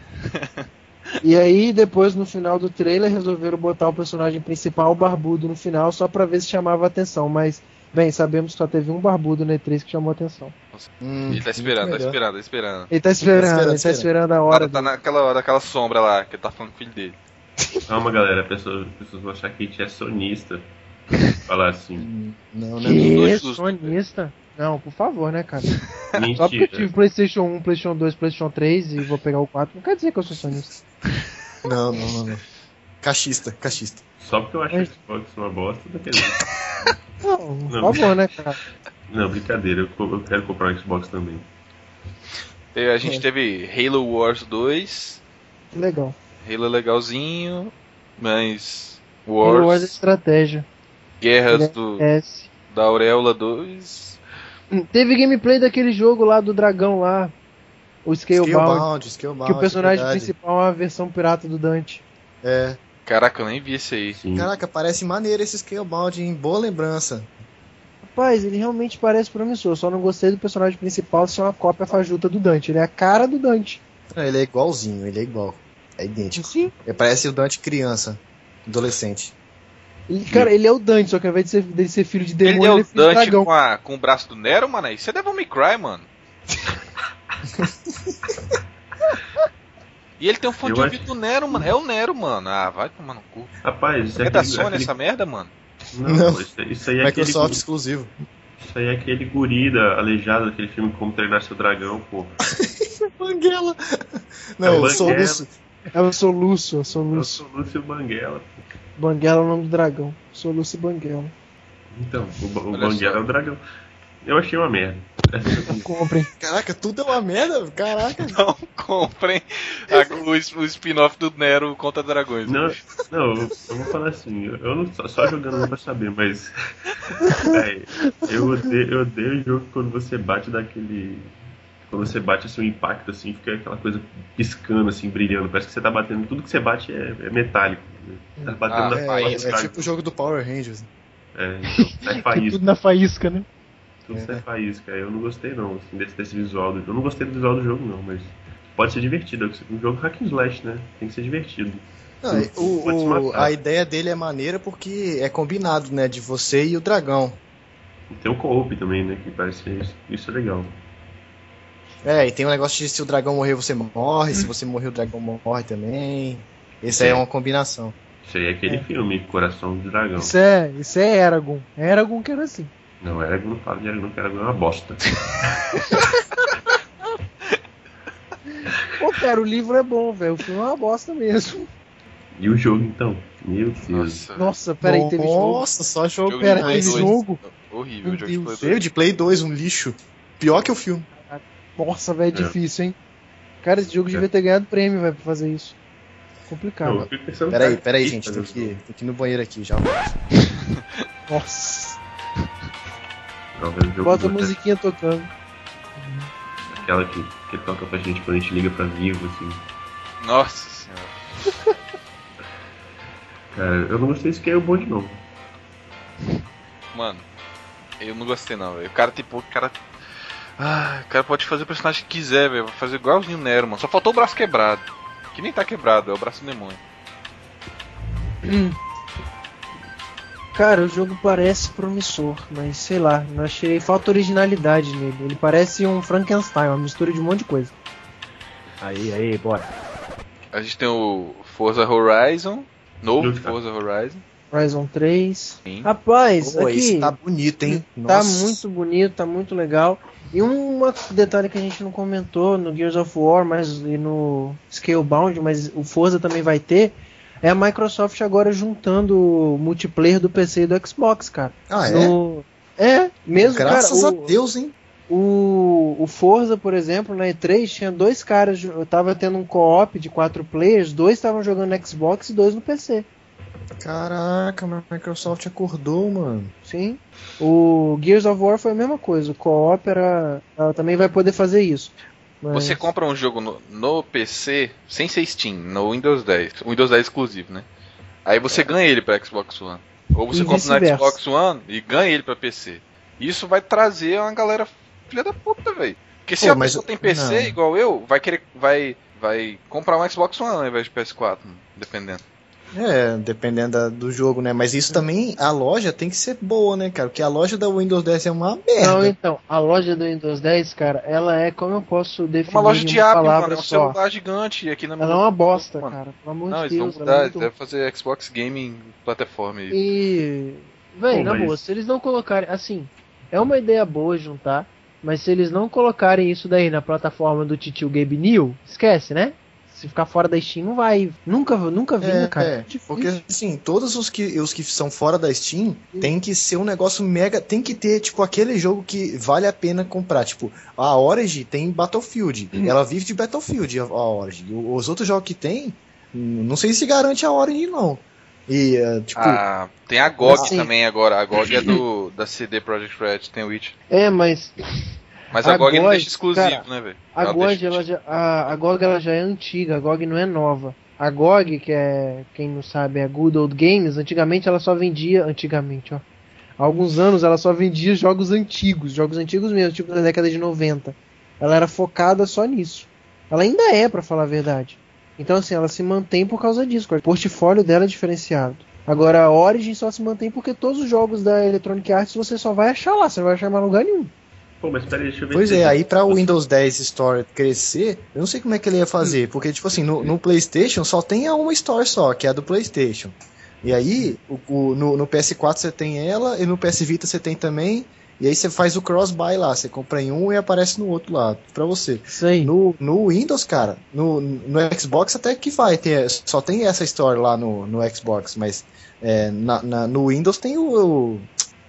E aí, depois, no final do trailer, resolveram botar o personagem principal, o barbudo, no final, só pra ver se chamava atenção. Mas, bem, sabemos que só teve um barbudo no E3 que chamou atenção. Hum, Ele tá esperando, tá muito melhor. esperando, tá esperando. Ele tá esperando, esperando, ele tá esperando. esperando a hora. cara tá dele. naquela hora, aquela sombra lá, que ele tá falando com o filho dele. Calma, galera, pessoas, pessoas vão achar que a gente é sonista. Falar assim. Hum, Não, não. Que dois sustos. sonista? Não, por favor, né, cara? Só porque eu Mentira. tive PlayStation 1, PlayStation 2, PlayStation 3 e vou pegar o 4, não quer dizer que eu sou sonista. Não, não, não, não. Cachista, cachista. Só porque eu acho o Xbox uma bosta, não quer dizer. Não, por Não. favor, né, cara? Não, brincadeira, eu, quero comprar um Xbox também. A gente teve Halo Wars 2. Que legal. Halo é legalzinho, mas. Halo Wars é Wars, estratégia. Guerras do, S. da Auréola 2. Teve gameplay daquele jogo lá do dragão lá. O Scalebound. Scalebound, Scalebound. Que o personagem verdade. principal é a versão pirata do Dante. É. Caraca, eu nem vi esse aí. Sim. Caraca, parece maneiro esse Scalebound, hein? Boa lembrança. Rapaz, ele realmente parece promissor. Só não gostei do personagem principal ser uma cópia fajuta do Dante. Ele é a cara do Dante. Ele é igualzinho, ele é igual. É idêntico. Sim. Ele parece o Dante criança, adolescente. Ele, cara, ele é o Dante, só que ao invés de ser, dele ser filho de Ele demônio, é ele o é filho de Dante dragão. com, a, com o braço do Nero, mano. Isso é Devil May Cry, mano. e ele tem um fone Eu de acho- ouvido do Nero, mano. É o Nero, mano. Ah, vai tomar no cu. Rapaz, isso É é da aquele- Sony aquele- essa merda, mano? Não, Não. Isso, isso aí é Microsoft aquele, exclusivo. isso aí é aquele guri da, aleijado daquele filme Como Treinar Seu Dragão, pô. Banguela. É Não, Banguela. o Soluço. É o Soluço, é o Eu Soluço. sou Lúcio Banguela. Banguela é o nome do dragão. Soluço e Banguela. Então, o, Ba- o Banguela só. é o dragão. Eu achei uma merda. Comprem. Caraca, tudo é uma merda. Caraca. Não comprem a- o, o spin-off do Nero contra Dragões. Não, não, eu, eu vou falar assim, eu eu não só, só jogando não pra saber, mas. Véi, eu odeio, eu odeio o jogo quando você bate daquele. Quando você bate assim, o impacto assim, fica aquela coisa piscando, assim, brilhando. Parece que você tá batendo. Tudo que você bate é, é metálico. né? Tá batendo Ah, na É, faísca, é faísca. tipo o jogo do Power Rangers. É, então, sai faísca. Tudo na faísca, né? Tudo sai faísca. Eu não gostei não, assim, desse, desse visual. Do, eu não gostei do visual do jogo não, mas pode ser divertido. É um jogo hack and slash, né? Tem que ser divertido. Não, o- o- a ideia dele é maneira porque é combinado, né? De você e o dragão. E tem o co-op também, né? Que parece isso, isso é legal. É, e tem um negócio de se o dragão morrer, você morre. Se você morrer, o dragão morre também. Esse aí é uma combinação. Isso aí é aquele filme, Coração do Dragão. Isso é, isso é Eragon. Eragon que era assim. Não, Eragon não fala de Eragon, que Eragon é uma bosta. Pô, cara, o livro é bom, velho. O filme é uma bosta mesmo. E o jogo, então? Meu Deus. Nossa, Nossa, peraí, teve jogo. Nossa, só jogo. Jogo Pera, de Play teve 2. jogo? horrível Meu o jogo de Deus. Play Veio 2. de Play 2, um lixo. Pior que o filme. Nossa, velho, é É. difícil, hein? Cara, esse jogo É. devia ter ganhado prêmio, velho, pra fazer isso. Não, Complicado. pensando Peraí, peraí, gente. Tem que, tem que ir no banheiro aqui já. Nossa. Talvez o jogo Bota a musiquinha tocando. Aquela que, que toca pra gente quando a gente liga pra vivo, assim. Nossa senhora. Cara, eu não gostei desse que é o bonde, não. Mano, eu não gostei não, velho. O cara, tipo, o cara. Ah, o cara pode fazer o personagem que quiser, velho. Vai fazer igualzinho o Nero, mano. Só faltou o braço quebrado. Que nem tá quebrado, é o braço do demônio. Cara, o jogo parece promissor, mas sei lá, não achei falta originalidade nele. Ele parece um Frankenstein, uma mistura de um monte de coisa. Aí, aí, bora. A gente tem o Forza Horizon, novo Forza Horizon. Horizon 3. Sim. Rapaz, Pô, aqui esse tá bonito, hein? tá Nossa. muito bonito, tá muito legal. E um detalhe que a gente não comentou no Gears of War, mas e no Scalebound, mas o Forza também vai ter, é a Microsoft agora juntando o multiplayer do PC e do Xbox, cara. Ah, é? No- É, mesmo, Graças cara. a o- Deus, hein? O, o Forza, por exemplo, na E3 tinha dois caras, eu tava tendo um co-op de quatro players, dois estavam jogando no Xbox e dois no PC. Caraca, a Microsoft acordou, mano. Sim. O Gears of War foi a mesma coisa, o co-op era, ela também vai poder fazer isso. Mas- Você compra um jogo no, no PC sem ser Steam, no Windows 10. O Windows 10 exclusivo, né? Aí você ganha ele pra Xbox One. Ou você E compra no. Xbox One e ganha ele pra PC. Isso vai trazer uma galera filha da puta, velho. Porque se Pô, a mas- pessoa tem PC não. igual eu, vai querer. Vai, vai comprar um Xbox One ao invés de PS4, dependendo. É, dependendo da- do jogo, né? Mas isso também, a loja tem que ser boa, né, cara? Porque a loja da Windows 10 é uma merda. Não, então, a loja do Windows 10, cara, ela é, como eu posso definir Uma loja de uma Apple, palavra mano. É um só. celular gigante aqui na Ela é uma bosta, Mano, cara, pelo amor Não, de eles vão Deus. ela é mudar, muito deve fazer Xbox Gaming plataforma aí. E. Véi, na mas- boa, se eles não colocarem. Assim, é uma ideia boa juntar, mas se eles não colocarem isso daí na plataforma do Titio Gabe New, esquece, né? Se ficar fora da Steam, não vai. Nunca, nunca vinha, É, cara. é, Difícil. porque assim, todos os que, os que são fora da Steam tem que ser um negócio mega. Tem que ter, tipo, aquele jogo que vale a pena comprar. Tipo, a Origin tem Battlefield. Ela vive de Battlefield, a, a Origin. O- Os outros jogos que tem, hum, não sei se garante a Origin, não. E, eh, tipo, Ah, tem a GOG Assim. também agora. A GOG é do, da CD Projekt Red, tem o Witch. É, mas Mas a, A GOG não GOG, deixa exclusivo, cara, né, velho? a Ela GOG, ela já, a, a GOG ela já é antiga, a GOG não é nova. A GOG, que é, quem não sabe, é Good Old Games, antigamente ela só vendia, antigamente, ó. Há alguns anos ela só vendia jogos antigos, jogos antigos mesmo, tipo da década de 90. Ela era focada só nisso. Ela ainda é, pra falar a verdade. Então assim, ela se mantém por causa disso, o portfólio dela é diferenciado. Agora a Origin só se mantém porque todos os jogos da Electronic Arts você só vai achar lá, você não vai achar em lugar nenhum. Pô, mas peraí, deixa eu ver Pois é, aí pra o Windows 10 Store crescer, eu não sei como é que ele ia fazer, porque, tipo assim, no, no PlayStation só tem a uma Store só, que é a do PlayStation. E aí, o, o- no, no PS4 você tem ela, e no PS Vita você tem também, e aí você faz o cross-buy lá, você compra em um e aparece no outro lado, pra você. Aí. No, no Windows, cara, no, no Xbox até que vai, tem, só tem essa Store lá no, no Xbox, mas é, na, na- no Windows tem o, o,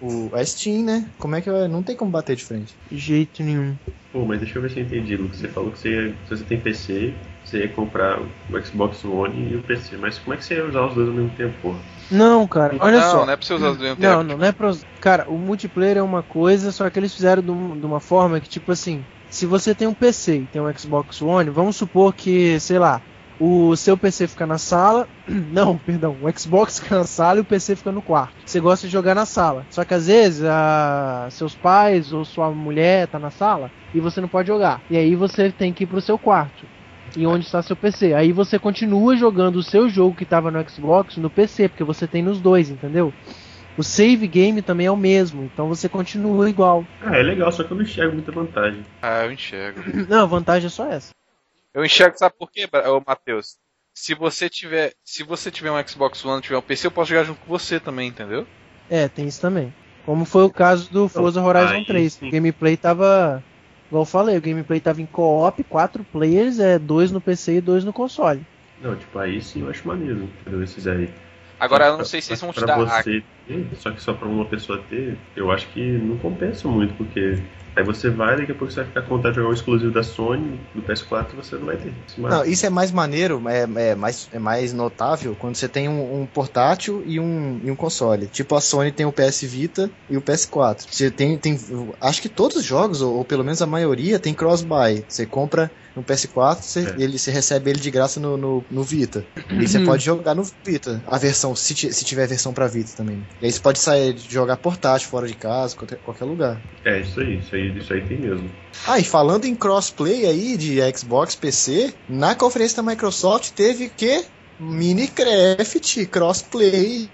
o a Steam, né? Como é que vai? Não tem como bater de frente. De jeito nenhum. Pô, mas deixa eu ver se eu entendi, Lucas. Você falou que você ia, se você tem PC, você ia comprar o Xbox One e o PC. Mas como é que você ia usar os dois ao mesmo tempo, porra? Não, cara, olha não, só. não é pra você usar os dois ao mesmo Não, tempo. não, não é pra. Cara, o multiplayer é uma coisa, só que eles fizeram de, de uma forma que, tipo assim, se você tem um PC e tem um Xbox One, vamos supor que, sei lá, o seu PC fica na sala. Não, perdão, o Xbox fica na sala e o PC fica no quarto. Você gosta de jogar na sala. Só que às vezes a, seus pais ou sua mulher tá na sala e você não pode jogar. E aí você tem que ir pro seu quarto. E onde está seu PC? Aí você continua jogando o seu jogo que estava no Xbox no PC, porque você tem nos dois, entendeu? O save game também é o mesmo, então você continua igual. Ah, é legal, só que eu não enxergo muita vantagem. Ah, eu enxergo. Não, a vantagem é só essa. Eu enxergo, sabe por quê, Matheus? Se você tiver. Se você tiver um Xbox One e tiver um PC, eu posso jogar junto com você também, entendeu? É, tem isso também. Como foi o caso do Forza Horizon aí 3. sim. O gameplay tava. Igual eu falei, o gameplay tava em co-op, quatro players, é dois no PC e dois no console. Não, tipo, aí sim eu acho maneiro, entendeu? Esses aí. Agora, eu não sei se eles vão te dar. você só que só pra uma pessoa ter, eu acho que não compensa muito, porque aí você vai, daqui a pouco você vai ficar com vontade de jogar um exclusivo da Sony, do PS4, e você não vai ter. Isso Não, isso é mais maneiro, é, é mais, é mais notável quando você tem um, um portátil e um, e um console. Tipo a Sony tem o PS Vita e o PS4. Você tem, tem acho que todos os jogos, ou, ou pelo menos a maioria, tem cross-buy. Você compra no PS4, você, É. ele, você recebe ele de graça no, no, no Vita. E você pode jogar no Vita, a versão, se, se tiver versão pra Vita também. E aí você pode sair de jogar portátil fora de casa, qualquer, qualquer lugar. É, isso aí, isso aí, isso aí tem mesmo. Ah, e falando em crossplay aí de Xbox PC, na conferência da Microsoft teve que Minecraft crossplay.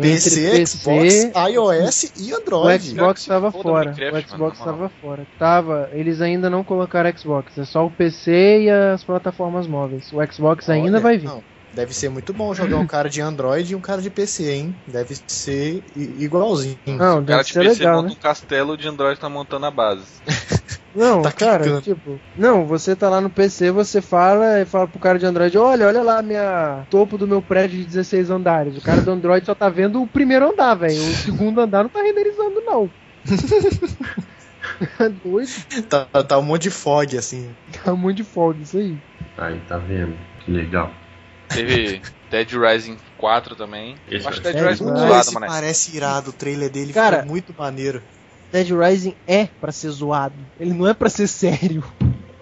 PC, Entre Xbox, PC, iOS e O Android. Xbox se estava fora. Minecraft, O Xbox estava fora. Tava. Eles ainda não colocaram Xbox. É só o PC e as plataformas móveis. O Xbox ainda Olha, vai vir. não, deve ser muito bom jogar um cara de Android e um cara de PC, hein? Deve ser igualzinho. Não, O cara deve de ser PC legal, monta né? um castelo de Android tá montando a base. Não, Tá cara, clicando. tipo, não, você tá lá no PC, você fala e fala pro cara de Android, olha, olha lá minha topo do meu prédio de 16 andares. O cara do Android só tá vendo o primeiro andar, velho. O segundo andar não tá renderizando, não. É doido, Tá, tá um monte de fog, assim. tá muito de folga isso aí. Aí, tá vendo? Que legal. Teve Dead Rising 4 também. Esse Acho vai Dead Rising muito zoado, esse mané. parece irado, o trailer dele Cara, ficou muito maneiro. Dead Rising é pra ser zoado. Ele não é pra ser sério.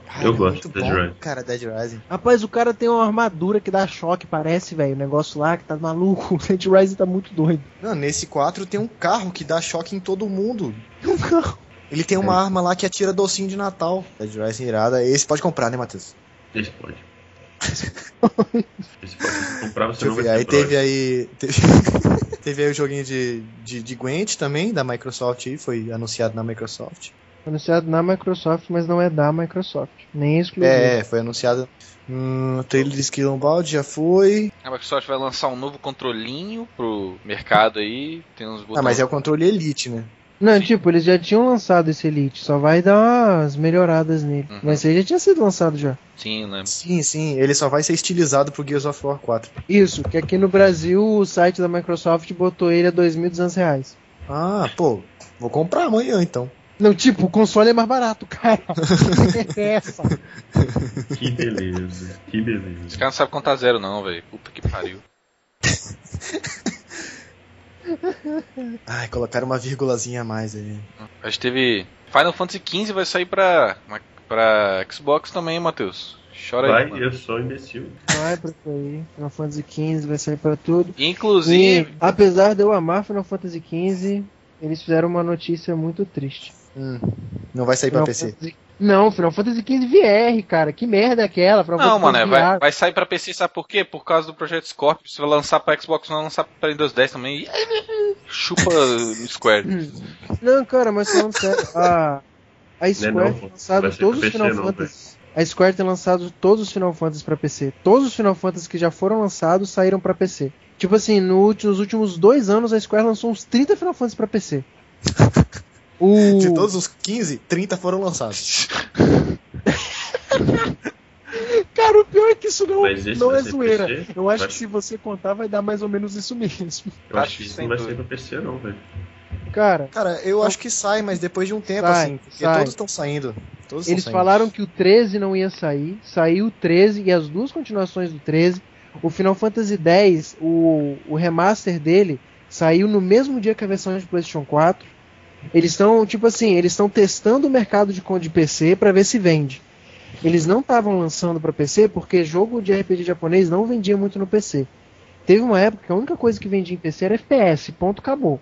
Cara, Eu é gosto de Dead bom, Rising. Cara, Dead Rising. Rapaz, o cara tem uma armadura que dá choque, parece, velho. O negócio lá que tá maluco. O Dead Rising tá muito doido. Não, nesse 4 tem um carro que dá choque em todo mundo. Um carro. Ele tem uma É. arma lá que atira docinho de Natal. Dead Rising irada. Esse pode comprar, né, Matheus? Esse pode. Esse pode comprar, você não vai ver. Aí teve Android. aí. Teve, teve aí o joguinho de, de, de Gwent também, da Microsoft aí. Foi anunciado na Microsoft. Anunciado na Microsoft, mas não é da Microsoft. Nem exclusivo. É, foi anunciado. Hum, o trailer de Skill Bound já foi. A Microsoft vai lançar um novo controlinho pro mercado aí. Tem uns botões. Ah, mas é o controle Elite, né? Não, tipo, eles já tinham lançado esse Elite, só vai dar umas melhoradas nele. Uhum. Mas esse aí já tinha sido lançado já. Sim, né? Sim, sim. Ele só vai ser estilizado pro Gears of War 4. Isso, que aqui no Brasil o site da Microsoft botou ele a 2.200 reais. Ah, pô. Vou comprar amanhã então. Não, tipo, o console é mais barato, cara. é essa. Que beleza. Que Esse beleza. cara não sabe contar zero, não, velho. Puta que pariu. Ai, colocaram uma vírgulazinha a mais aí. A gente teve. Final Fantasy XV vai sair pra, pra Xbox também, hein, Matheus. Chora aí. Vai, eu sou imbecil. Vai pra isso aí. Final Fantasy XV vai sair pra tudo. Inclusive. E, apesar de eu amar Final Fantasy XV, eles fizeram uma notícia muito triste. Hum, não vai sair pra Final PC. Fantasy- Não, Final Fantasy XV VR, cara. Que merda é aquela? Final Não, mano, é, vai, vai sair pra PC, sabe por quê? Por causa do projeto Scorpio. Se vai lançar pra Xbox, não vai lançar pra Windows 10 também. Chupa Square. Não, cara, mas falando sério, a, a Square não, tem lançado todos pra os PC Final não, Fantasy. A Square tem lançado todos os Final Fantasy pra PC. Todos os Final Fantasy que já foram lançados saíram pra PC. Tipo assim, no nos últimos dois anos a Square lançou uns 30 Final Fantasy pra PC. O... De todos os 15, 30 foram lançados. Cara, o pior é que isso não, não é zoeira. PC? Eu acho Vai- que se você contar vai dar mais ou menos isso mesmo. Eu Acho acho que isso não vai sair pra PC, não, velho. Cara, Cara, eu acho que sai, mas depois de um tempo, Sai, assim. Porque sai. todos estão saindo. Todos Eles saindo. falaram que o 13 não ia sair, saiu o 13 e as duas continuações do 13. O Final Fantasy X, o, o remaster dele, saiu no mesmo dia que a versão de PlayStation 4. Eles estão, tipo assim, eles estão testando o mercado de, de PC para ver se vende. Eles não estavam lançando para PC porque jogo de RPG japonês não vendia muito no PC. Teve uma época que a única coisa que vendia em PC era FPS, ponto, acabou.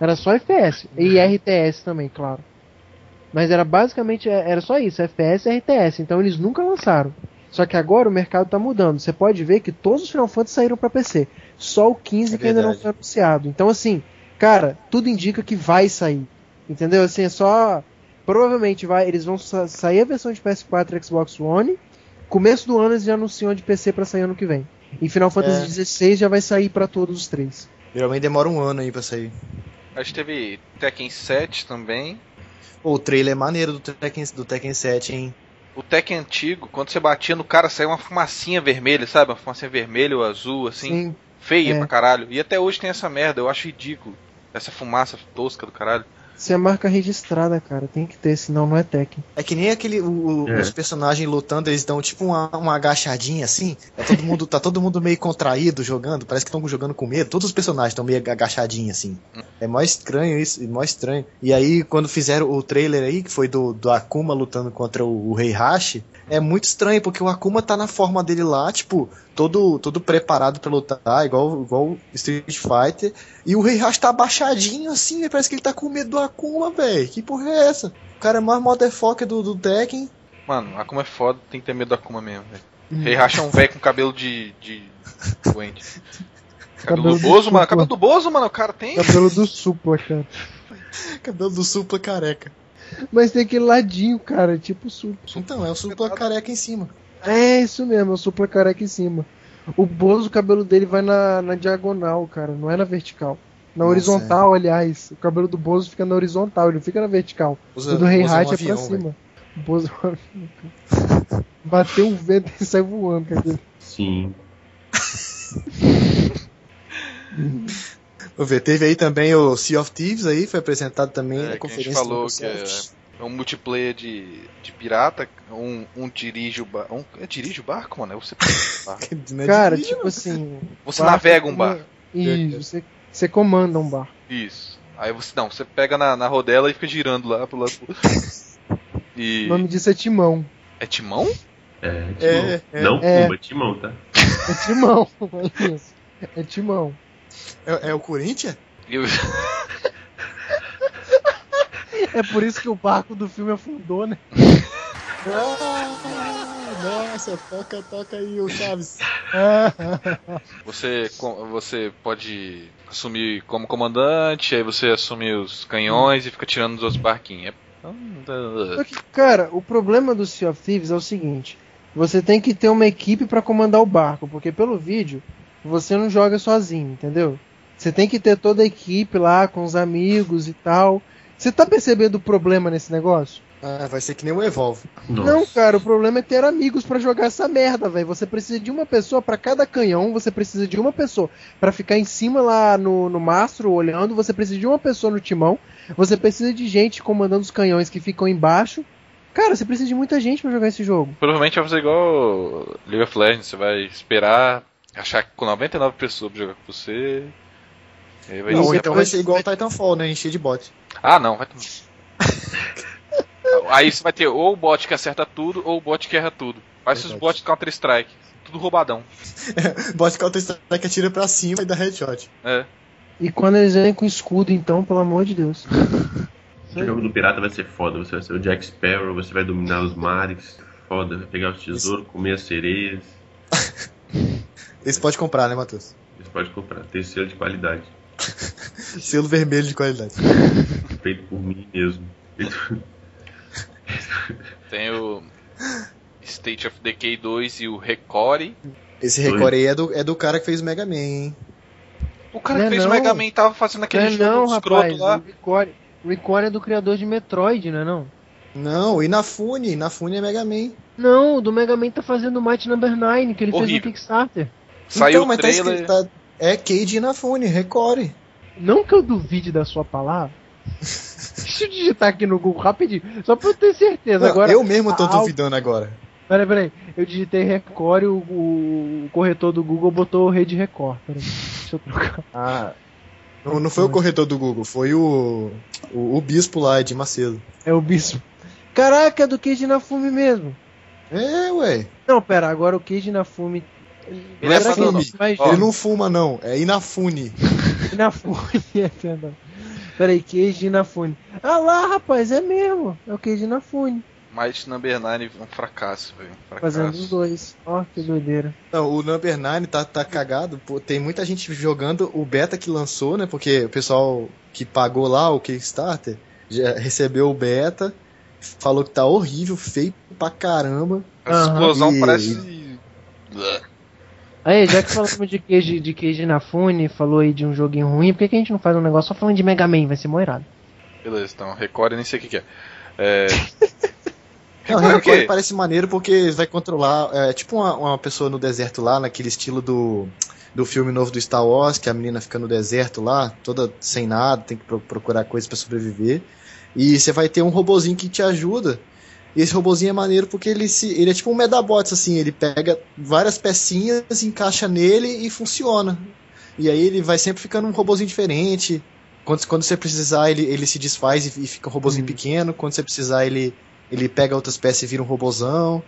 Era só FPS. E RTS também, claro. Mas era basicamente, é, era só isso, FPS e RTS. Então eles nunca lançaram. Só que agora o mercado tá mudando. Você pode ver que todos os Final Fantasy saíram para PC. Só o 15 É que ainda não foi anunciado. Então assim, cara, tudo indica que vai sair. Entendeu? Assim, é só provavelmente vai, eles vão sa- sair a versão de PS4 e Xbox One. Começo do ano eles já anunciam de PC para sair ano que vem. E Final Fantasy É. XVI já vai sair para todos os três. Geralmente demora um ano aí pra sair. A gente teve Tekken 7 também. Pô, o trailer é maneiro do Tekken, do Tekken 7, hein? O Tekken antigo, quando você batia no cara, saía uma fumacinha vermelha, sabe? Uma fumacinha vermelha ou azul, assim. Sim, Feia É. pra caralho. E até hoje tem essa merda, eu acho ridículo. Essa fumaça tosca do caralho. Isso é marca registrada, cara. Tem que ter, senão não é Tekken. É que nem aquele. o- É. Os personagens lutando, eles dão tipo uma, uma agachadinha assim. Tá todo, mundo, tá todo mundo meio contraído jogando. Parece que estão jogando com medo. Todos os personagens estão meio agachadinhos assim. É mó estranho isso, mó estranho. E aí, quando fizeram o trailer aí, que foi do, do Akuma lutando contra o, o Rei Hashi, é muito estranho, porque o Akuma tá na forma dele lá, tipo, todo, todo preparado pra lutar, igual, igual Street Fighter. E o Rei Hashi tá abaixadinho assim, parece que ele tá com medo do Akuma, velho. Que porra é essa? O cara é mais motherfucker do, do Tekken. Mano, Akuma é foda, tem que ter medo do Akuma mesmo, velho. Rei Racha é um velho com cabelo de. de. doente. Cabelo Cabelo do do Bozo, mano. Cabelo do Bozo, mano. O cara tem. Cabelo do supla, cara. Cabelo do Supla careca. Mas tem aquele ladinho, cara, tipo supla. Então, é o Supla careca em cima. É isso mesmo, é o supla careca em cima. O Bozo, o cabelo dele vai na, na diagonal, cara, não é na vertical. Na Nossa, horizontal, aliás. O cabelo do Bozo fica na horizontal, ele não fica na vertical. Usa- o do Rei um Hat é pra avião, cima. O Bozo é um. Bateu o vento e sai voando, cara. Sim. Vamos ver, teve aí também o Sea of Thieves aí, foi apresentado também É, na que a conferência gente falou que é, é um multiplayer de, de pirata. Um, um dirige o barco. Um, é, dirige o barco, mano? É você o barco. É Cara, tipo assim. Você barco navega um é- barco. Isso, você, você comanda um barco. Isso. Aí você. Não, você pega na, na rodela e fica girando lá pro lado. E. O nome disso é Timão. É timão? É, timão. É, é. Não É. Pumba, timão, tá? É Timão, é isso. É Timão. É, é o Corinthians? Eu- É por isso que o barco do filme afundou, né? Ah, nossa, toca, toca aí o Chaves. Você, você pode assumir como comandante, aí você assume os canhões e fica tirando os outros barquinhos. É- que, cara, o problema do Sea of Thieves é o seguinte: você tem que ter uma equipe pra comandar o barco, porque pelo vídeo você não joga sozinho, entendeu? Você tem que ter toda a equipe lá com os amigos e tal. Você tá percebendo o problema nesse negócio? Ah, vai ser que nem o Evolve. Nossa. Não, cara, o problema é ter amigos pra jogar essa merda, velho. Você precisa de uma pessoa pra cada canhão, você precisa de uma pessoa pra ficar em cima lá no, no mastro olhando, você precisa de uma pessoa no timão, você precisa de gente comandando os canhões que ficam embaixo. Cara, você precisa de muita gente pra jogar esse jogo. Provavelmente vai fazer igual League of Legends, você vai esperar achar que com 99 pessoas pra jogar com você. vai Não, então vai ser igual o Titanfall, né? Encher de bot. Ah, não, vai tomar. Aí você vai ter ou o bot que acerta tudo ou o bot que erra tudo. Faz os bots Counter Strike. Tudo roubadão. Bot Counter Strike atira pra cima e dá headshot. É. E quando eles vêm com escudo, então, pelo amor de Deus. O jogo do pirata vai ser foda. Você vai ser o Jack Sparrow, você vai dominar os mares. Foda, vai pegar os tesouros, comer as sereias. Esse pode comprar, né, Matheus? Você pode comprar, tem selo de qualidade. Selo vermelho de qualidade. Feito por mim mesmo. Feito- Tem o State of Decay 2 e o Recore. Esse recorde aí é do, é do cara que fez o Mega Man, hein? O cara Não que é fez o não. Mega Man tava fazendo aquele Não é jogo não, escroto rapaz. lá. O Recore, o Recore é do criador de Metroid, não é não? Não, o Inafune. Inafune é Mega Man. Não, o do Mega Man tá fazendo o Might Number 9, que ele fez Horrível. no Kickstarter. Saiu então, o mas tá trailer. escrito, tá- É Cade Inafune, Recore. Não que eu duvide da sua palavra. Deixa eu digitar aqui no Google rapidinho, só pra eu ter certeza. Não, Agora, eu mesmo tô a- duvidando agora. Peraí, peraí. Eu digitei Record e o, o- corretor do Google botou Rede Record. Peraí. Deixa eu trocar. Ah. Não, não foi o corretor do Google, foi o, o, o bispo lá de Macedo. É o bispo. Caraca, é do Keiji Nafume mesmo. É, ué. Não, pera, agora o Keiji Nafume. Ele é Ó. Ele não fuma, não. É Inafune. Inafune, é verdade. Peraí, Keiji Inafune. Ah lá, rapaz, é mesmo. É o Keiji Inafune. Might Number 9 um fracasso, velho. Um Fazendo os dois. Ó, que doideira. Não, o Number 9 tá, tá cagado. Pô, tem muita gente jogando o beta que lançou, né? Porque o pessoal que pagou lá o Kickstarter já recebeu o beta, falou que tá horrível, feio pra caramba. A explosão E- parece. Aí, já que falamos de Keiji, de Keiji Inafune, falou aí de um joguinho ruim, por que, que a gente não faz um negócio só falando de Mega Man? Vai ser mó irado. Beleza, então, Record eu nem sei o que, que é. É. Não, Record é o quê? Record parece maneiro porque vai controlar. É tipo uma, uma pessoa no deserto lá, naquele estilo do, do filme novo do Star Wars, que a menina fica no deserto lá, toda sem nada, tem que pro- procurar coisas pra sobreviver. E você vai ter um robozinho que te ajuda. E esse robozinho é maneiro porque ele, se, ele é tipo um Medabots, assim, ele pega várias pecinhas, encaixa nele e funciona. E aí ele vai sempre ficando um robozinho diferente. Quando, quando você precisar, ele, ele se desfaz e, e fica um robozinho pequeno. Quando você precisar, ele, ele pega outras peças e vira um robozão.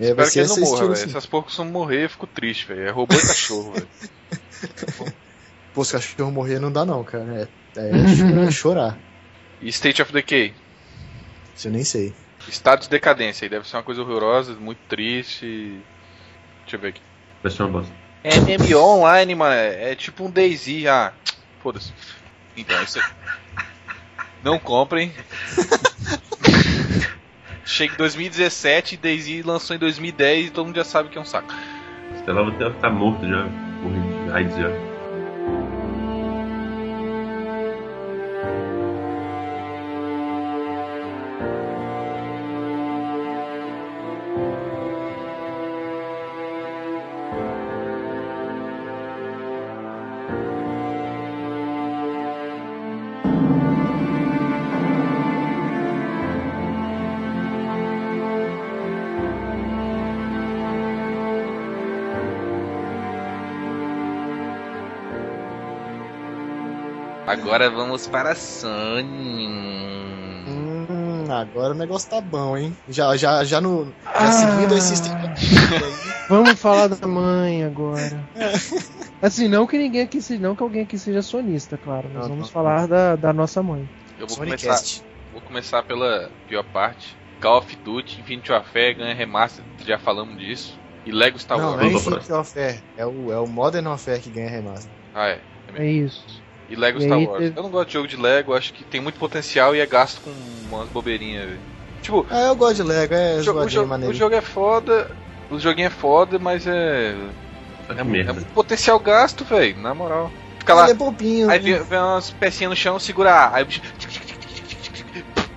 É, vai Espero que ser ele não esse morra, velho. assim. Se as porcos não morrer, eu fico triste, velho. É robô e cachorro, velho. Pô, se o cachorro morrer não dá não, cara. É, é, é chorar. E State of Decay? Isso eu nem sei. Estado de decadência. Aí deve ser uma coisa horrorosa, muito triste. Deixa eu ver aqui. Vai ser uma bosta. É MMO online, mano. É tipo um DayZ. Ah, foda-se. Então, é isso aí. Não comprem. Chega em 2017 e DayZ lançou em 2010 e todo mundo já sabe que é um saco. Até lá você tá morto já. Morrendo de AIDS já. Agora vamos para a Sony. Hum, agora o negócio tá bom, hein? Já, já, já no. Já seguindo esse sistema. Vamos falar da mãe agora. Assim, não que ninguém aqui seja, não que alguém aqui seja sonista, claro. Nós Não, vamos não. falar da, da nossa mãe. Eu vou começar, vou começar pela pior parte. Call of Duty Infinity Warfare ganha remaster, já falamos disso. E Lego Star Não, Wars. não é Vamos pra Infinite Warfare. É o, é o Modern Warfare que ganha remaster. Ah, é. é. É isso. E Lego E Star Wars. teve- Eu não gosto de jogo de Lego, acho que tem muito potencial e é gasto com umas bobeirinhas, velho. Tipo, Ah, eu gosto de Lego, é o, jo- o, maneiro. o jogo é foda, o joguinho é foda, mas é. É, é merda. muito potencial gasto, velho, na moral. Fica Ele lá, é bobinho. aí né? vem, vem umas pecinhas no chão, segurar, aí.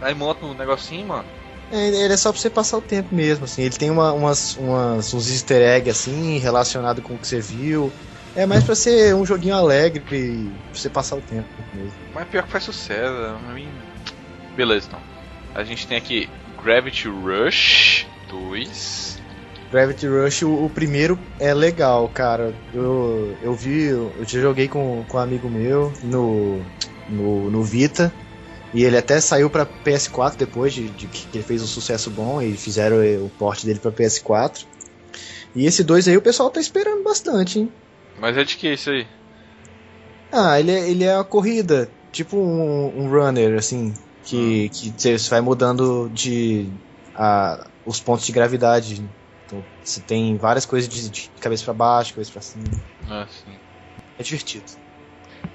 Aí monta um negocinho, mano. É, Ele é só pra você passar o tempo mesmo, assim. Ele tem uma- umas, umas, uns easter eggs, assim, relacionado com o que você viu. É mais pra ser um joguinho alegre e pra você passar o tempo mesmo. Mas pior que faz sucesso, mim. Beleza, então. A gente tem aqui Gravity Rush 2. Gravity Rush, o, o primeiro é legal, cara. Eu, eu vi, eu já joguei com, com um amigo meu no, no, no Vita. E ele até saiu pra PS4 depois de, de que ele fez um sucesso bom e fizeram o port dele pra PS4. E esse dois aí o pessoal tá esperando bastante, hein? Mas é de que isso aí? Ah, ele é, ele é a corrida, tipo um, um runner, assim, que, que você vai mudando de a, os pontos de gravidade. Então, você tem várias coisas de, de cabeça pra baixo, cabeça pra cima. Ah, sim. É divertido.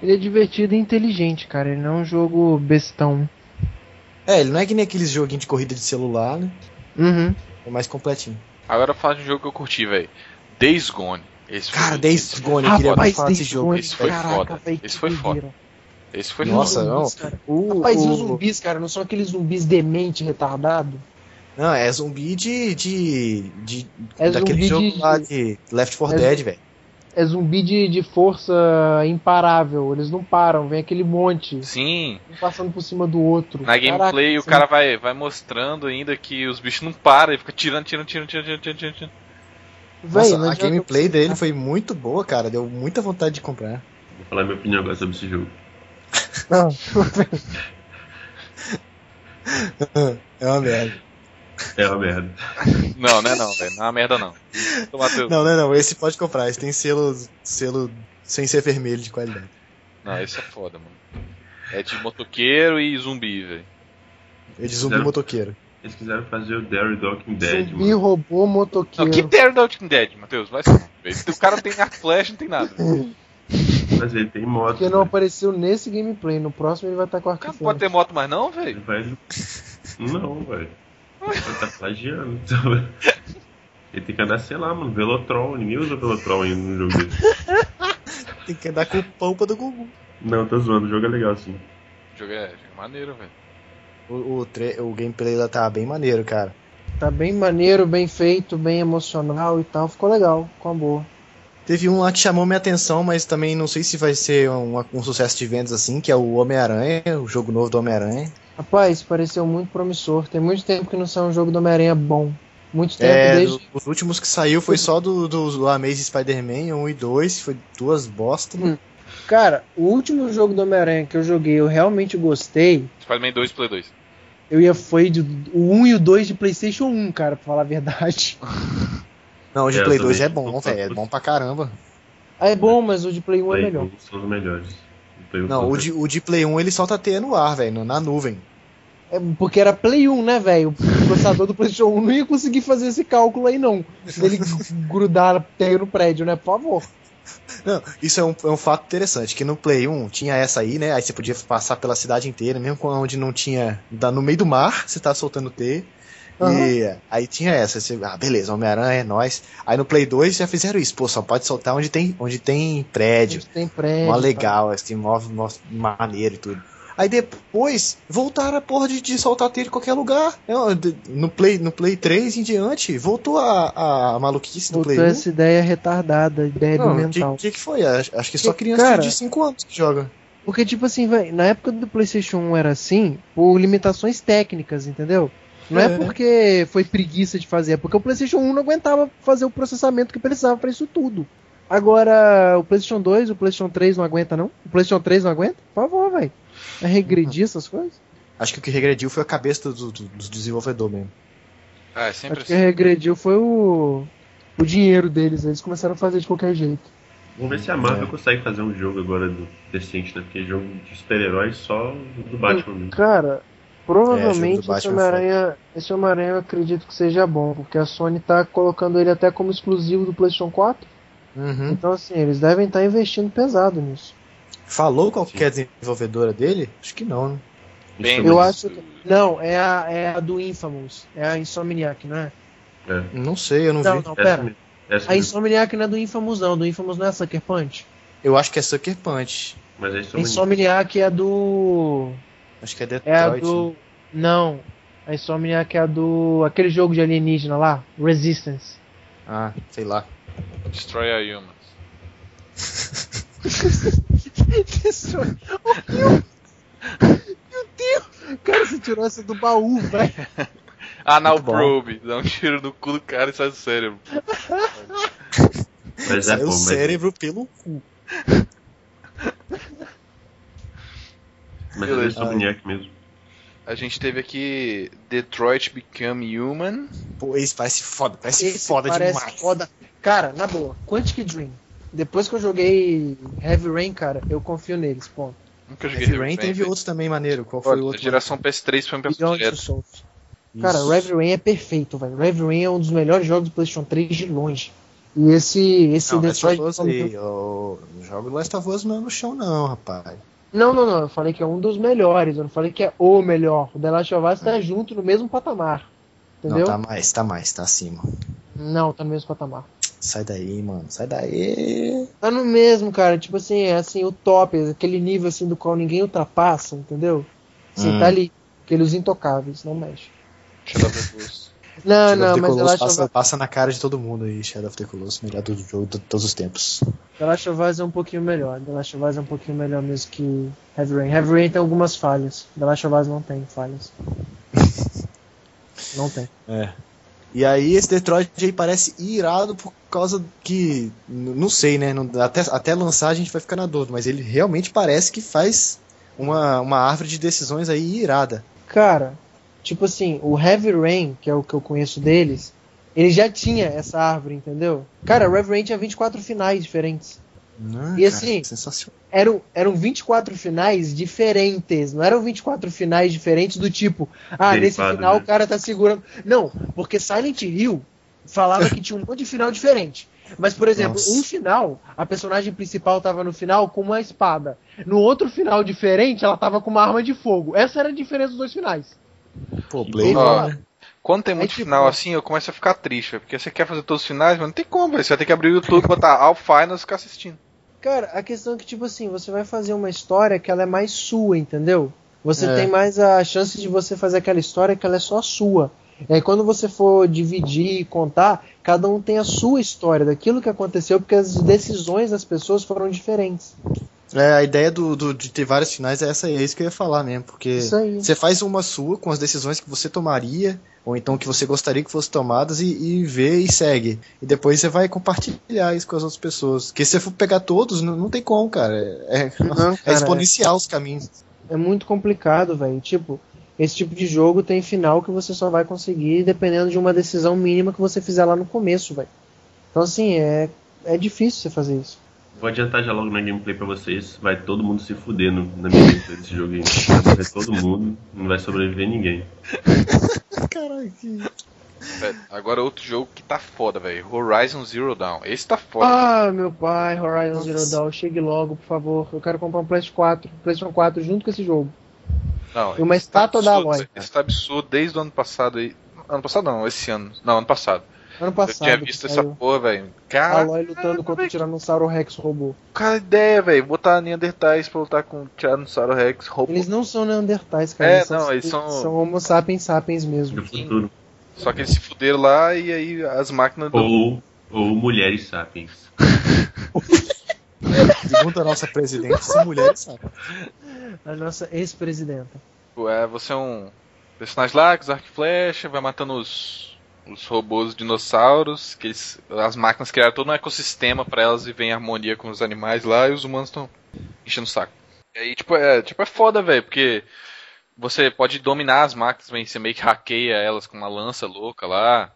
Ele é divertido e inteligente, cara. Ele não é um jogo bestão. É, ele não é que nem aqueles joguinhos de corrida de celular, né? Uhum. É mais completinho. Agora eu falo de um jogo que eu curti, velho. Days Gone. Esse foi, Cara, Days esse Gone, eu queria Rapaz, muito falar desse Days jogo. Gone, esse foi caraca, foda. véi, Esse foi foda. Esse foi Nossa, foda. não. O, Rapaz, e o- os zumbis, cara, não são aqueles zumbis demente, retardado? Não, é zumbi de. de, de É daquele zumbi jogo de- lá de Left 4 É Dead, velho. É zumbi de, de força imparável. Eles não param, vem aquele monte, Sim, um passando por cima do outro. na gameplay Caraca, o cara vai, vai mostrando ainda que os bichos não param, ele fica tirando, tirando, tirando, tirando, tirando, tirando, tirando. Véi, Nossa, a gameplay dele foi muito boa, cara. Deu muita vontade de comprar. Vou falar minha opinião agora sobre esse jogo. Não, É uma merda. É uma merda. Não, não é não, velho. Não é uma merda não. Não, não, não. Esse pode comprar. Esse tem selo, selo sem ser vermelho de qualidade. Não, esse é foda, mano. É de motoqueiro e zumbi, velho. É de zumbi Zero. motoqueiro. Eles quiseram fazer o Daryl Walking Dead, zumbi, mano. robô, Não, motoqueiro. que Terror da Walking Dead, Matheus? Vai ser. velho. O cara não tem arco flash, não tem nada. Mas ele tem moto. Porque não velho. apareceu nesse gameplay. No próximo ele vai estar com O arco cara não pode ter moto mais não, velho? Vai. Não, velho. Ele tá plagiando. Ele tem que andar, sei lá, mano, Velotron. Ninguém usa Velotron ainda no jogo dele. Tem que andar com o polpa do Gugu. Não, tô zoando, o jogo é legal sim. O jogo é, jogo é maneiro, velho. O, o, tre- o gameplay lá tá bem maneiro, cara. Tá bem maneiro, bem feito, bem emocional e tal. Ficou legal, com a boa. Teve um lá que chamou minha atenção, mas também não sei se vai ser um, um sucesso de vendas assim, que é o Homem-Aranha, o jogo novo do Homem-Aranha. Rapaz, pareceu muito promissor. Tem muito tempo que não sai um jogo do Homem-Aranha bom. Muito tempo É, desde. os últimos que saiu foi só do, do, do Amazing Spider-Man 1 e 2, foi duas bosta. Hum. Cara, o último jogo do Homem-Aranha que eu joguei, eu realmente gostei. Spider-Man 2 Play 2. Eu ia foi de, o 1 e o 2 de PlayStation 1, cara, pra falar a verdade. Não, o de É, Play 2 também. é bom, velho, é bom pra caramba. Ah, é bom, mas o de Play 1 é Play melhor. 1 são os melhores. O Play 1 Não, o de, o de Play 1 ele solta teia no ar, velho, na nuvem. É porque era Play 1, né, velho? O processador do PlayStation 1 não ia conseguir fazer esse cálculo aí, não. Dele grudar a teia no prédio, né? Por favor. Não, isso é um, é um fato interessante, que no Play 1 tinha essa aí, né? Aí você podia passar pela cidade inteira, mesmo onde não tinha. No meio do mar, você tá soltando T. E aí tinha essa, ah, beleza, Homem-Aranha, é nóis. Aí no Play 2 já fizeram isso, pô, só pode soltar onde tem, onde tem prédio. Onde tem prédio. Mó tá? legal, assim, mó, mó maneiro e tudo. Aí depois voltaram a porra de, de soltar tiro em qualquer lugar. De- No Play, no Play 3 em diante, voltou a, a maluquice do Play Voltou 1. essa ideia retardada, ideia Não, o mental. que, que, que foi? Acho, que só Que- criança cara- de 5 anos que joga. Porque, tipo assim, véi, na época do PlayStation 1 era assim, por limitações técnicas, entendeu? Não é. É. porque foi preguiça de fazer, é porque o PlayStation 1 não aguentava fazer o processamento que precisava pra isso tudo. Agora, o PlayStation 2, o PlayStation 3 não aguenta, não? O PlayStation 3 não aguenta? Por favor, velho. É regredir essas coisas? Acho que o que regrediu foi a cabeça do, do, do desenvolvedor mesmo. Ah, é sempre Acho que assim. regrediu foi o. O dinheiro deles, eles começaram a fazer de qualquer jeito. Vamos ver se a Marvel consegue fazer um jogo agora do decente, né? Porque jogo de super-heróis só do Batman mesmo. Cara, É, provavelmente esse é Homem-Aranha. Esse Homem-Aranha eu acredito que seja bom, porque a Sony tá colocando ele até como exclusivo do PlayStation 4. Uhum. Então, assim, eles devem estar investindo pesado nisso. Falou qual que é a desenvolvedora dele? Acho que não, né? Bem, Eu acho que. Não, é a, é a do Infamous. É a Insomniac, não é? É, Não sei, eu não, Não, vi. não, essa pera. mesmo. Essa A mesmo. Insomniac não é do Infamous, não. Do Infamous não é a Sucker Punch. Eu acho que é Sucker Punch. Mas é A Insomniac é do. Acho que é É a Detroit. do. Não. A Insomniac é a do. Aquele jogo de alienígena lá, Resistance. Ah, sei lá. Destroy a Humans. Oh, meu... meu Deus! Cara, você tirou essa do baú, velho. Anal bom. Probe. Dá um tiro no cu do cara e sai do cérebro. Mas é bom, o mas cérebro pelo cu. Mas é Beleza. Insomniac mesmo. A gente teve aqui Detroit Become Human. Pô, esse parece foda, parece Esse foda parece demais. foda. Cara, na boa, Quantic Dream. Depois que eu joguei Heavy Rain, cara, eu confio neles, ponto. Nunca joguei Heavy Rain Heavy teve outros também maneiro. Qual foi o A outro? geração PS3 foi um PS Beyond Two direto. Souls. Isso. Cara, Heavy Rain é perfeito, velho. Heavy Rain é um dos melhores jogos do PlayStation 3 de longe. E esse, esse Não, Last Detroit. of Us aí, eu jogo Last of Us não é no chão não, rapaz. Não, não, não. Eu falei que é um dos melhores. Eu não falei que é o melhor. O The Last of Us tá junto no mesmo patamar. Entendeu? Não, tá mais, tá mais, tá acima. Não, tá no mesmo patamar. Sai daí, mano, sai daí. Tá no mesmo, cara. Tipo assim, é assim, o top, aquele nível assim do qual ninguém ultrapassa, entendeu? Assim, Hum. tá ali. Aqueles intocáveis, não mexe. Shadow of the Colossus. Não, Shadow não, of the mas of passa, passa na cara de todo mundo aí, Shadow of the Colossus, melhor do jogo de todos os tempos. The Last of Us é um pouquinho melhor. The Last of Us é um pouquinho melhor mesmo que Heavy Rain. Heavy Rain tem algumas falhas. The Last of Us não tem falhas. não tem. É. E aí esse Detroit aí parece irado por causa que. Não sei, né? até, até lançar a gente vai ficar na dúvida, mas ele realmente parece que faz uma, uma árvore de decisões aí irada. Cara, tipo assim, o Heavy Rain, que é o que eu conheço deles, ele já tinha essa árvore, entendeu? Cara, o Heavy Rain tinha 24 finais diferentes. Ah, E assim-. Eram, eram 24 finais diferentes, não eram 24 finais diferentes do tipo, ah, nesse Derivado, final né? o cara tá segurando. Não, porque Silent Hill falava que tinha um monte de final diferente. Mas, por exemplo, Nossa. um final, a personagem principal tava no final com uma espada. No outro final diferente, ela tava com uma arma de fogo. Essa era a diferença dos dois finais. Ó, né? Quando tem muito tipo, final assim, eu começo a ficar triste, porque você quer fazer todos os finais, mas não tem como. Você vai ter que abrir o YouTube, botar All Finals e ficar assistindo. Cara, a questão é que, tipo assim, você vai fazer uma história que ela é mais sua, entendeu? Você É. tem mais a chance de você fazer aquela história que ela é só sua. E aí quando você for dividir e contar, cada um tem a sua história daquilo que aconteceu, porque as decisões das pessoas foram diferentes. É, a ideia do, do- de ter vários finais é essa aí, é isso que eu ia falar mesmo, porque você faz uma sua com as decisões que você tomaria, ou então que você gostaria que fossem tomadas, e, e vê e segue. E depois você vai compartilhar isso com as outras pessoas. Porque se você for pegar todos, não, não tem como, cara. É, Não, é cara, exponencial os caminhos. É muito complicado, velho. Tipo, esse tipo de jogo tem final que você só vai conseguir dependendo de uma decisão mínima que você fizer lá no começo, velho. Então, assim, é, é difícil você fazer isso. Vou adiantar já logo na gameplay pra vocês. Vai todo mundo se fuder no, na minha gameplay desse jogo aí. Vai morrer todo mundo, não vai sobreviver ninguém. Caralho, que. Velho, Agora outro jogo que tá foda, velho. Horizon Zero Dawn. Esse tá foda. Ah, meu pai, Horizon Zero Dawn, chegue logo, por favor. Eu quero comprar um PlayStation 4, PlayStation 4 junto com esse jogo. Não, E uma tá estátua da absurdo, Aloy. Esse tá absurdo desde o ano passado aí. Ano passado não, esse ano. Não, ano passado. Ano passado. eu tinha visto essa porra, velho. Cara, Aloy lutando contra o Tiranossauro Rex robô. cara, ideia, velho. Botar Neandertais pra lutar com o Tiranossauro Rex. Roupa. Eles não são Neandertais, cara. É, eles são, não, eles são- São Homo sapiens sapiens mesmo. Do futuro. Só que eles se fuderam lá e aí as máquinas do. Ou, ou mulheres sapiens. Segundo a nossa presidente, são mulheres, sabe? A nossa ex-presidenta. É, você é um personagem lá com os arco e flecha, vai matando os, os robôs dinossauros, que eles, as máquinas criaram todo um ecossistema pra elas viverem em harmonia com os animais lá e os humanos estão enchendo o saco. E aí, tipo, é, tipo, é foda, velho, porque você pode dominar as máquinas, véio, você meio que hackeia elas com uma lança louca lá,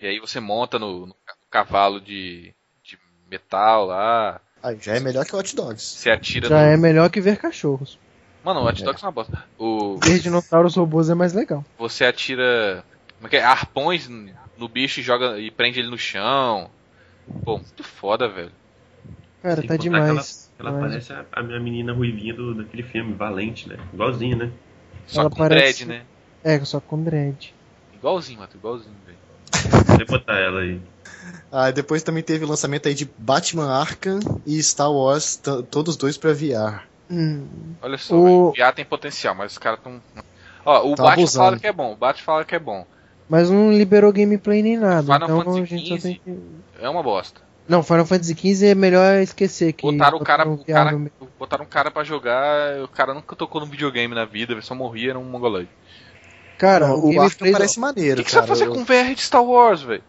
e aí você monta no, no cavalo de, de metal lá, Aí já é melhor que Hot Dogs. você atira Já no... é melhor que ver cachorros. Mano, o Hot Dogs é uma bosta. O... Ver dinossauros robôs é mais legal. você atira como é que é? arpões no bicho e joga e prende ele no chão. Pô, muito foda, velho. Cara, Sem tá contar demais. Ela, ela parece a, a minha menina ruivinha do, daquele filme, Valente, né? Igualzinho, né? Só Ela com parece- dread, né? É, só com dread. Igualzinho, Mato, igualzinho, velho. Você botar ela aí. Ah, depois também teve o lançamento aí de Batman Arkham e Star Wars, todos dois pra VR. Hum, Olha só, O- o tem potencial, mas os caras tão. Ó, o Tão Batman abusando. fala que é bom, o Batman fala que é bom. Mas não liberou gameplay nem nada. Final então Fantasy a gente só tem XV. que. É uma bosta. Não, Final Fantasy XV é melhor esquecer que. Botaram o cara, o cara, no botaram um cara pra jogar, o cara nunca tocou num videogame na vida, só morria, era um mongoloide. Cara, Não, o, o gameplay. parece O maneiro, que, que você vai fazer Eu- com VR de Star Wars, velho?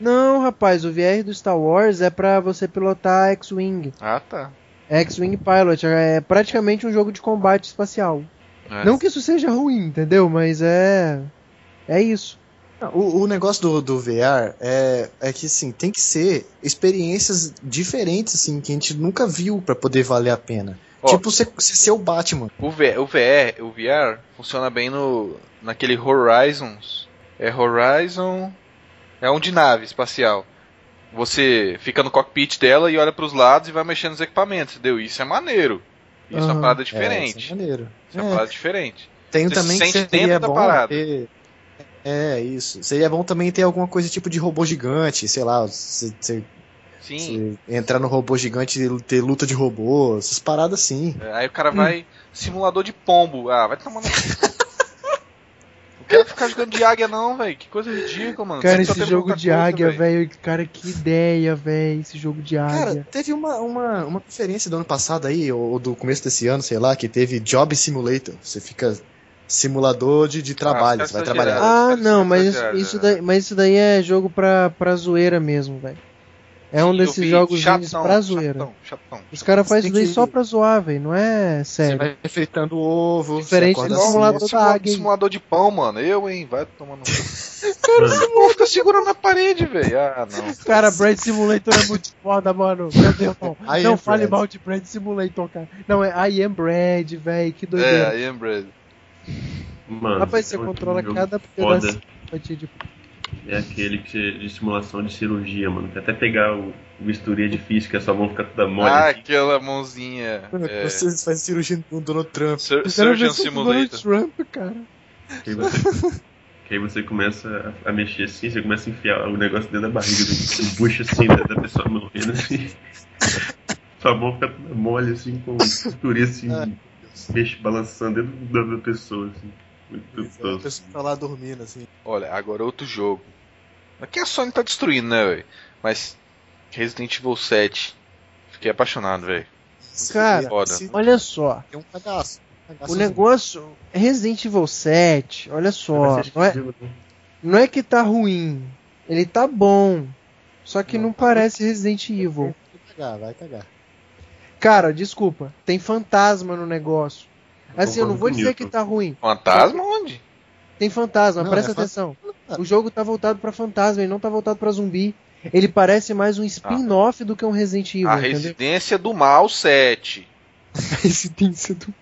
Não, rapaz, o VR do Star Wars é pra você pilotar X-Wing. Ah, tá. X-Wing Pilot é praticamente um jogo de combate espacial. É. Não que isso seja ruim, entendeu? Mas é. É isso. O, o negócio do, do VR é, é que, assim, tem que ser experiências diferentes, assim, que a gente nunca viu pra poder valer a pena. Ó. Tipo, você você ser o Batman. O, V, o VR, o VR funciona bem no naquele Horizons. É Horizon, é um de nave espacial. Você fica no cockpit dela e olha pros lados e vai mexendo nos equipamentos, entendeu? Isso é maneiro. Isso é uma parada É, diferente. isso é maneiro. Isso é uma É. parada diferente. Tem Você também se que sente seria bom parada. ter... É, isso. Seria bom também ter alguma coisa tipo de robô gigante, sei lá, você, Sim. você entrar no robô gigante e ter luta de robô, essas paradas assim. É, Aí o cara vai. Simulador de pombo. Ah, vai tomar no. Não quero ficar jogando de águia, não, velho. Que coisa ridícula, mano. Cara, esse jogo de coisa, águia, velho. Cara, que ideia, velho. Esse jogo de Cara, águia. teve uma, uma, uma conferência do ano passado aí, ou do começo desse ano, sei lá, que teve Job Simulator. Você fica simulador de, de trabalho, os você vai trabalhar. Ah, não, mas isso, isso daí, mas isso daí é jogo pra, pra zoeira mesmo, velho. É um Sim, eu desses jogos Chatão, pra zoeira. Chatão, chatão. Os caras fazem isso daí que- só pra zoar, velho. Não é Você sério. vai fritando ovo, Diferente você do cedo. simulador da águia simulador de pão, mano. Eu, hein? Vai tomando. Mano, Não fica segurando na parede, velho. Ah, não. Cara, Brand Simulator é muito foda, mano. Meu Deus, não. Não fale Brad. mal de Brand Simulator, cara. Não, é I am Brad, velho. Que doideira. É, I am bread. Mano, Rapaz, você controla cada pedaço fatia de É aquele que de simulação de cirurgia, mano. Que até pegar o, o bisturi é difícil, que a sua mão fica toda mole. Ah, assim. aquela mãozinha. É, Você faz cirurgia com o Donald Trump. Sur- Surgeon é o Donald Simulator. Trump, cara. Que aí você, que aí você começa a, a mexer assim, você começa a enfiar o negócio dentro da barriga do, do bucho assim, da, da pessoa morrendo assim. Sua mão fica toda mole assim, com o bisturi assim, Ai, peixe balançando dentro da, pessoa assim. Muito A tosco. pessoa tá lá dormindo, assim. Olha, agora outro jogo. Aqui a Sony tá destruindo, né, velho? Mas Resident Evil 7. Fiquei apaixonado, velho. Cara, Foda. Se Olha só. tem um cagaço. cagaço O negócio. Resident Evil 7, olha só. Não é, né? não é que tá ruim. Ele tá bom. Só que não, Não. parece Resident Evil. Vai cagar, vai cagar. Cara, desculpa. Tem fantasma no negócio. Assim, eu não vou dizer que tá ruim. Fantasma onde? Tem fantasma, Não, presta é atenção. O jogo tá voltado pra fantasma, ele não tá voltado pra zumbi. Ele parece mais um spin-off do que um Resident Evil, a entendeu? Residência do Mal 7. Residência do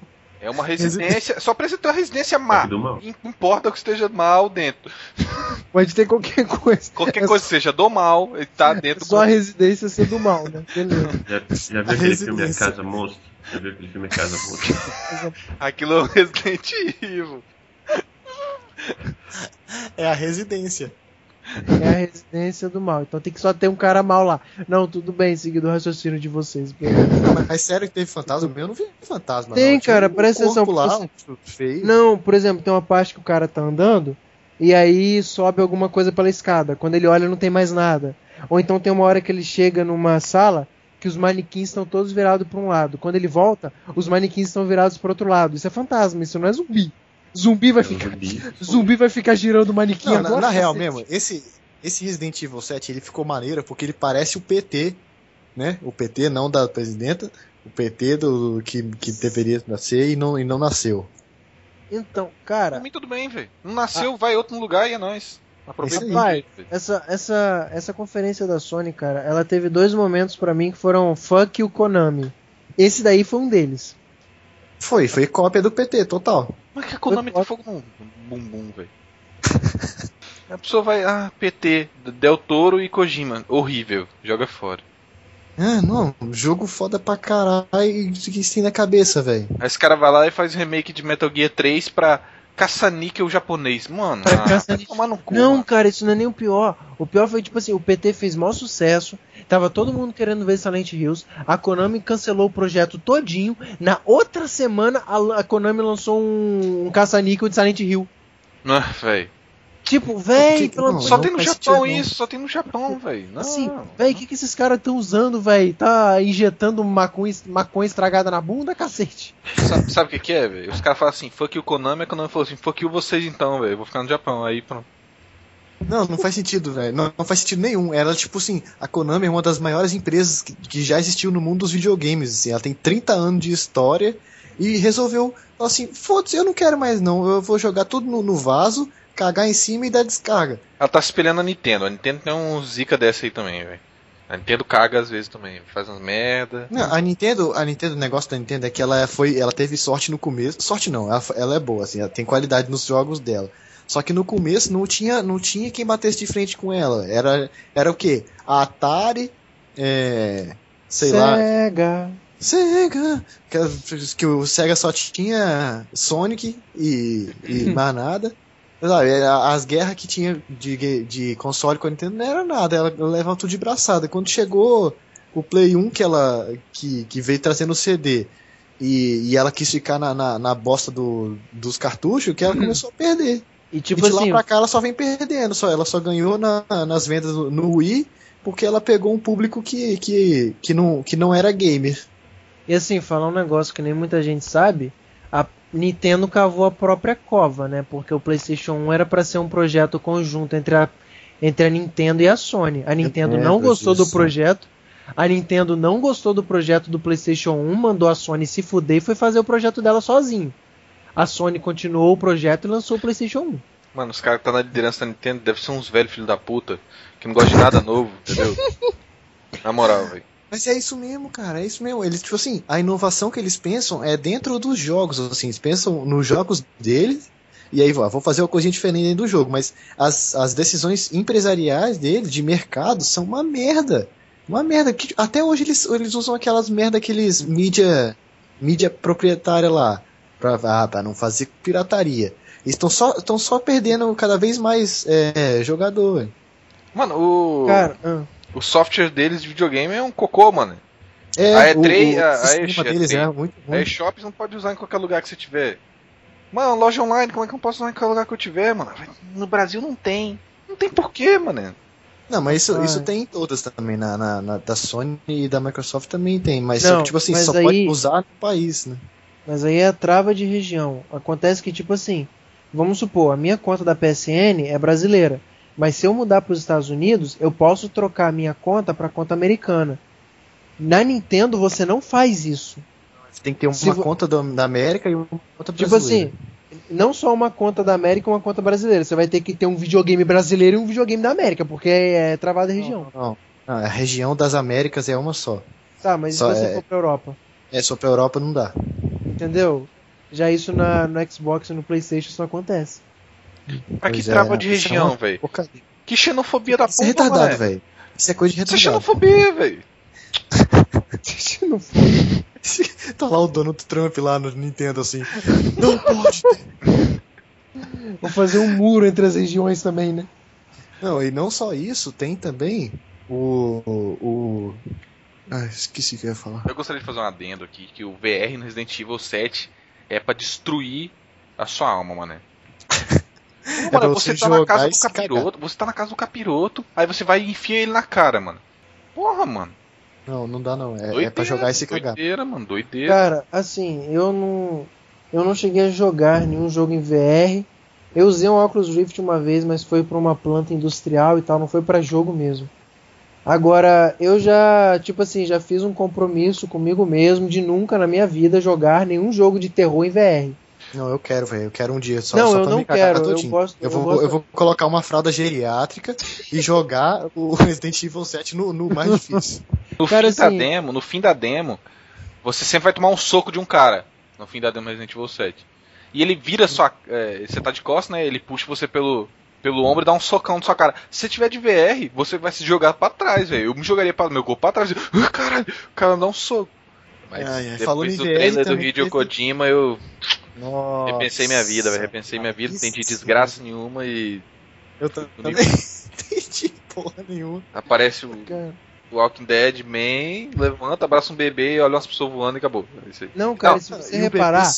É uma residência. Só precisa ter uma residência má. do mal. Não importa o que esteja mal dentro. Pode ter qualquer coisa. Qualquer É coisa que seja do mal, ele tá É dentro só a residência ser do mal, né? Beleza. Já, já viu aquele filme A Casa Monstro? Já viu aquele filme A Casa Monstro? Aquilo é um Resident Evil. É a residência. É a residência do mal. Então tem que só ter um cara mal lá. Não, tudo bem, seguindo o raciocínio de vocês. Não, mas, mas sério que teve fantasma? Eu não vi fantasma. Tem, não. Cara, um presta atenção, lá, você- um feio. Não, por exemplo, tem uma parte que o cara tá andando e aí sobe alguma coisa pela escada. Quando ele olha, não tem mais nada. Ou então tem uma hora que ele chega numa sala que os manequins estão todos virados para um lado. Quando ele volta, os manequins estão virados para outro lado. Isso é fantasma, isso não é zumbi. Zumbi vai É ficar, zumbi. zumbi vai ficar girando o manequim Não, na, agora. na real mesmo, esse, esse Resident Evil 7 ele ficou maneiro porque ele parece o PT, né? O PT não da presidenta, o PT do que, que deveria nascer e não, e não nasceu. Então, Pra cara, mim tudo bem, velho. Não nasceu, vai outro lugar e é nóis. Aproveita essa, essa, essa conferência da Sony, cara, ela teve dois momentos pra mim que foram fuck o Konami. Esse daí foi um deles. Foi, foi cópia do PT, total. Mas que a Konami tem fogo no bumbum, velho. A pessoa vai, ah, PT, Del Toro e Kojima. Horrível, joga fora. Ah, não, jogo foda pra caralho e isso tem na cabeça, velho. Aí esse cara vai lá e faz remake de Metal Gear 3 pra caça-níquel japonês. Mano, ah, caça-níquel. tomar no cu. Não, mano. cara, isso não é nem o pior. O pior foi, tipo assim, o PT fez maior sucesso, tava todo mundo querendo ver Silent Hills, a Konami cancelou o projeto todinho, na outra semana a, a Konami lançou um, um caça-níquel de Silent Hill. Não, velho. Tipo, véi, pelo Só não tem no Japão não. isso, só tem no Japão, velho. Não, Assim, véi, o que, que esses caras estão usando, véi? Tá injetando maconha, maconha estragada na bunda, cacete? Sabe, o que, que é, velho? Os caras falam assim, fuck you Konami, a Konami falou assim, fuck you vocês então, velho. Vou ficar no Japão. Aí pronto. Não, não faz sentido, velho. Não, não faz sentido nenhum. Ela, tipo assim, a Konami é uma das maiores empresas que, que já existiu no mundo dos videogames. Assim, ela tem 30 anos de história e resolveu, assim, foda-se, eu não quero mais não. Eu vou jogar tudo no, no vaso, cagar em cima e dar descarga. Ela tá se espelhando a Nintendo. A Nintendo tem um zica dessa aí também, velho. A Nintendo caga às vezes também, faz umas merda. Não, a Nintendo, a Nintendo, o negócio da Nintendo é que ela foi, ela teve sorte no começo. Sorte não, ela, ela é boa, assim, ela tem qualidade nos jogos dela. Só que no começo não tinha, não tinha quem batesse de frente com ela. Era, era o quê? A Atari, é, sei lá, Sega. Sega, que, que o Sega só tinha Sonic e, e mais nada. Sabe, as guerras que tinha de, de console com a Nintendo não era nada, ela levava tudo de braçada. Quando chegou o Play 1 que ela que, que veio trazendo o CD e, e ela quis ficar na, na, na bosta do, dos cartuchos, que ela começou a perder. E E tipo de lá assim, pra cá ela só vem perdendo, só, ela só ganhou na- nas vendas no, Wii porque ela pegou um público que, que, que, não, que não era gamer. E assim, falar um negócio que nem muita gente sabe, a Nintendo cavou a própria cova, né? Porque o PlayStation 1 era pra ser um projeto conjunto entre a, entre a Nintendo e a Sony. A Nintendo É, não gostou do isso. projeto. A Nintendo não gostou do projeto do PlayStation 1, mandou a Sony se fuder e foi fazer o projeto dela sozinho. A Sony continuou o projeto e lançou o PlayStation 1. Mano, os caras que tá na liderança da Nintendo devem ser uns velhos filhos da puta que não gostam de nada novo, entendeu? Na moral, velho. Mas é isso mesmo, cara, é isso mesmo. Eles, tipo assim, a inovação que eles pensam é dentro dos jogos, assim, eles pensam nos jogos deles, e aí, ó, vou fazer uma coisinha diferente dentro do jogo, mas as, as decisões empresariais deles, de mercado, são uma merda. Uma merda. Que, até hoje eles, eles usam aquelas merda, aqueles mídia, mídia proprietária lá, pra, ah, pra não fazer pirataria. Eles estão só, tão só perdendo cada vez mais é, jogador. Mano, o, Cara, ah, o software deles de videogame é um cocô, mano. É, A E3, a- a sistema E3, deles é muito A ruim. eShops não pode usar em qualquer lugar que você tiver. Mano, loja online, como é que eu posso usar em qualquer lugar que eu tiver, mano? No Brasil não tem. Não tem porquê, mano. Não, mas isso, Ah. isso tem em todas também, na, na, na- da Sony e da Microsoft também tem, mas Não, só que, tipo assim, mas só aí- pode usar no país, né? Mas aí é a trava de região. Acontece que, tipo assim, vamos supor, a minha conta da PSN é brasileira. Mas se eu mudar para os Estados Unidos, eu posso trocar a minha conta para conta americana. Na Nintendo você não faz isso. Você tem que ter uma Se vo- conta da, da América e uma conta Tipo brasileira. assim, não só uma conta da América e uma conta brasileira. Você vai ter que ter um videogame brasileiro e um videogame da América, porque é travada a região. Não, não, não, a região das Américas é uma só. Tá, mas Só e se você é- for pra Europa? É, só pra Europa não dá. Entendeu? Já isso na, no Xbox e no Playstation isso acontece. Pra que é, trava de isso é região, velho? Que xenofobia da Isso é porra, retardado, velho. Isso é coisa de Isso é retardado. xenofobia, velho. Foi. tá lá o Donald Trump lá no Nintendo assim. Não pode. Vou fazer um muro entre as regiões também, né? Não, e não só isso, tem também o. o, o... Ah, esqueci o que eu ia falar. Eu gostaria de fazer um adendo aqui, que o VR no Resident Evil 7 é pra destruir a sua alma, mané. Não, É mano, você você tá na casa do capiroto, você tá na casa do capiroto, aí você vai e enfia ele na cara, mano. Porra, mano. Não, não dá não. É, é Doideira, pra jogar e se cagar. Doideira, mano, doideira. Cara, assim, eu não. Eu não cheguei a jogar nenhum jogo em VR. Eu usei um Oculus Rift uma vez, mas foi pra uma planta industrial e tal, não foi pra jogo mesmo. Agora, eu já, tipo assim, já fiz um compromisso comigo mesmo de nunca na minha vida jogar nenhum jogo de terror em VR. Não, eu quero, velho. Eu quero um dia só, Não, só eu pra não quero, eu todinho. gosto- eu, eu vou, gosto- eu vou colocar uma fralda geriátrica e jogar o Resident Evil 7 no, no mais difícil. No Cara, fim da assim- demo, no fim da demo, você sempre vai tomar um soco de um cara. No fim da demo Resident Evil 7. E ele vira sua. é, você tá de costas, né? Ele puxa você pelo, pelo ombro e dá um socão na sua cara. Se você tiver de VR, você vai se jogar pra trás, velho. Eu me jogaria para meu corpo pra trás. Ah, caralho, o cara dá um soco. Mas Ai, ai, depois do VR trailer do Hideo Kojima, eu Nossa. repensei minha vida, velho. Repensei minha vida, não entendi desgraça nenhuma e Eu também entendi porra nenhuma. aparece o, Cara, Walking Dead Man, levanta, abraça um bebê olha umas pessoas voando e acabou. É não, cara, Não, se você reparar.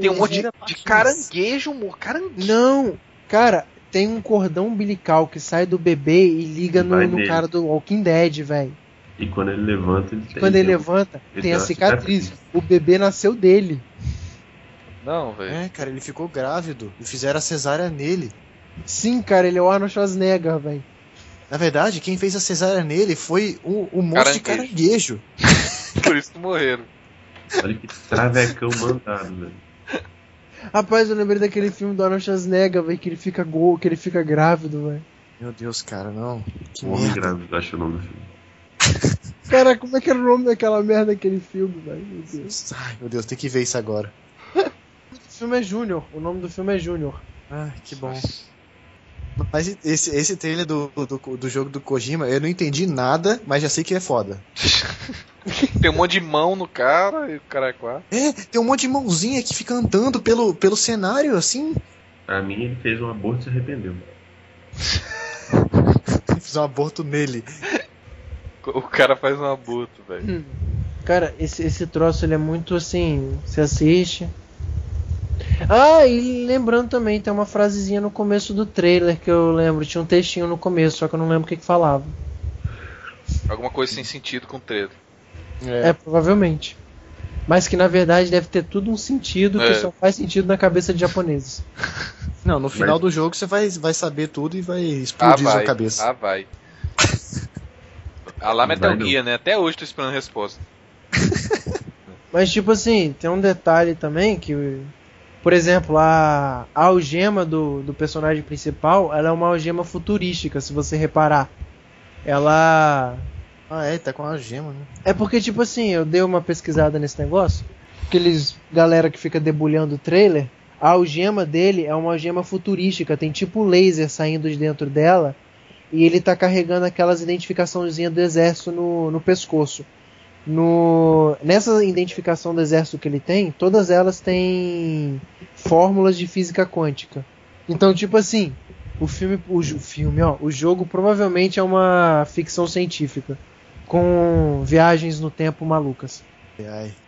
Tem um monte de, de caranguejo, amor. Caranguejo. Não, cara, tem um cordão umbilical que sai do bebê e liga no, no cara do Walking Dead, velho. E quando ele levanta, ele tem. Quando ele levanta, Ele tem a cicatriz. cicatriz. O bebê nasceu dele. Não, velho. É, cara, ele ficou grávido e fizeram a cesárea nele. Sim, cara, ele é o Arnold Schwarzenegger, velho. Na verdade, quem fez a cesárea nele foi o, o monstro de Caranguejo. caranguejo. Por isso que morreram. Olha que travecão mandado, velho. Rapaz, eu lembrei daquele filme do Arnold Schwarzenegger, velho, que ele fica gol, que ele fica grávido, velho. Meu Deus, cara, não. Que O homem merda. grávido, acho o nome do filme. Cara, como é que era o nome daquela merda daquele filme, velho? Meu Deus. Ai, meu Deus, tem que ver isso agora. O filme é Júnior, o nome do filme é Júnior. Ai, que bom. Mas esse, esse trailer do, do, do jogo do Kojima, eu não entendi nada, mas já sei que é foda. Tem um monte de mão no cara e o cara é quase. É, tem um monte de mãozinha que fica andando pelo, pelo cenário, assim. Pra mim, ele fez um aborto e se arrependeu. Fiz um aborto nele. O cara faz um aborto, velho. Cara, esse, esse troço ele é muito assim. Você assiste. Ah, e lembrando também, tem uma frasezinha no começo do trailer que eu lembro. Tinha um textinho no começo, só que eu não lembro o que, que falava. Alguma coisa sem sentido com o trailer. É. provavelmente. Mas que na verdade deve ter tudo um sentido É. que só faz sentido na cabeça de japoneses. Não, no final Mas- do jogo você vai, vai saber tudo e vai Ah, explodir sua vai. cabeça. Ah, vai. A lá Metal. Gear, né? Até hoje tô esperando a resposta. Mas tipo assim, tem um detalhe também que. Por exemplo, a, a algema do, do personagem principal, ela é uma algema futurística, se você reparar. Ela. Ah, é, tá com a gema, né? É porque, tipo assim, eu dei uma pesquisada nesse negócio. Aqueles galera que fica debulhando o trailer, a algema dele é uma algema futurística, tem tipo laser saindo de dentro dela. E ele tá carregando aquelas identificaçãozinhas do exército no, no pescoço. No, nessa identificação do exército que ele tem, todas elas têm fórmulas de física quântica. Então, tipo assim, o filme, o, filme, ó, o jogo provavelmente é uma ficção científica com viagens no tempo malucas.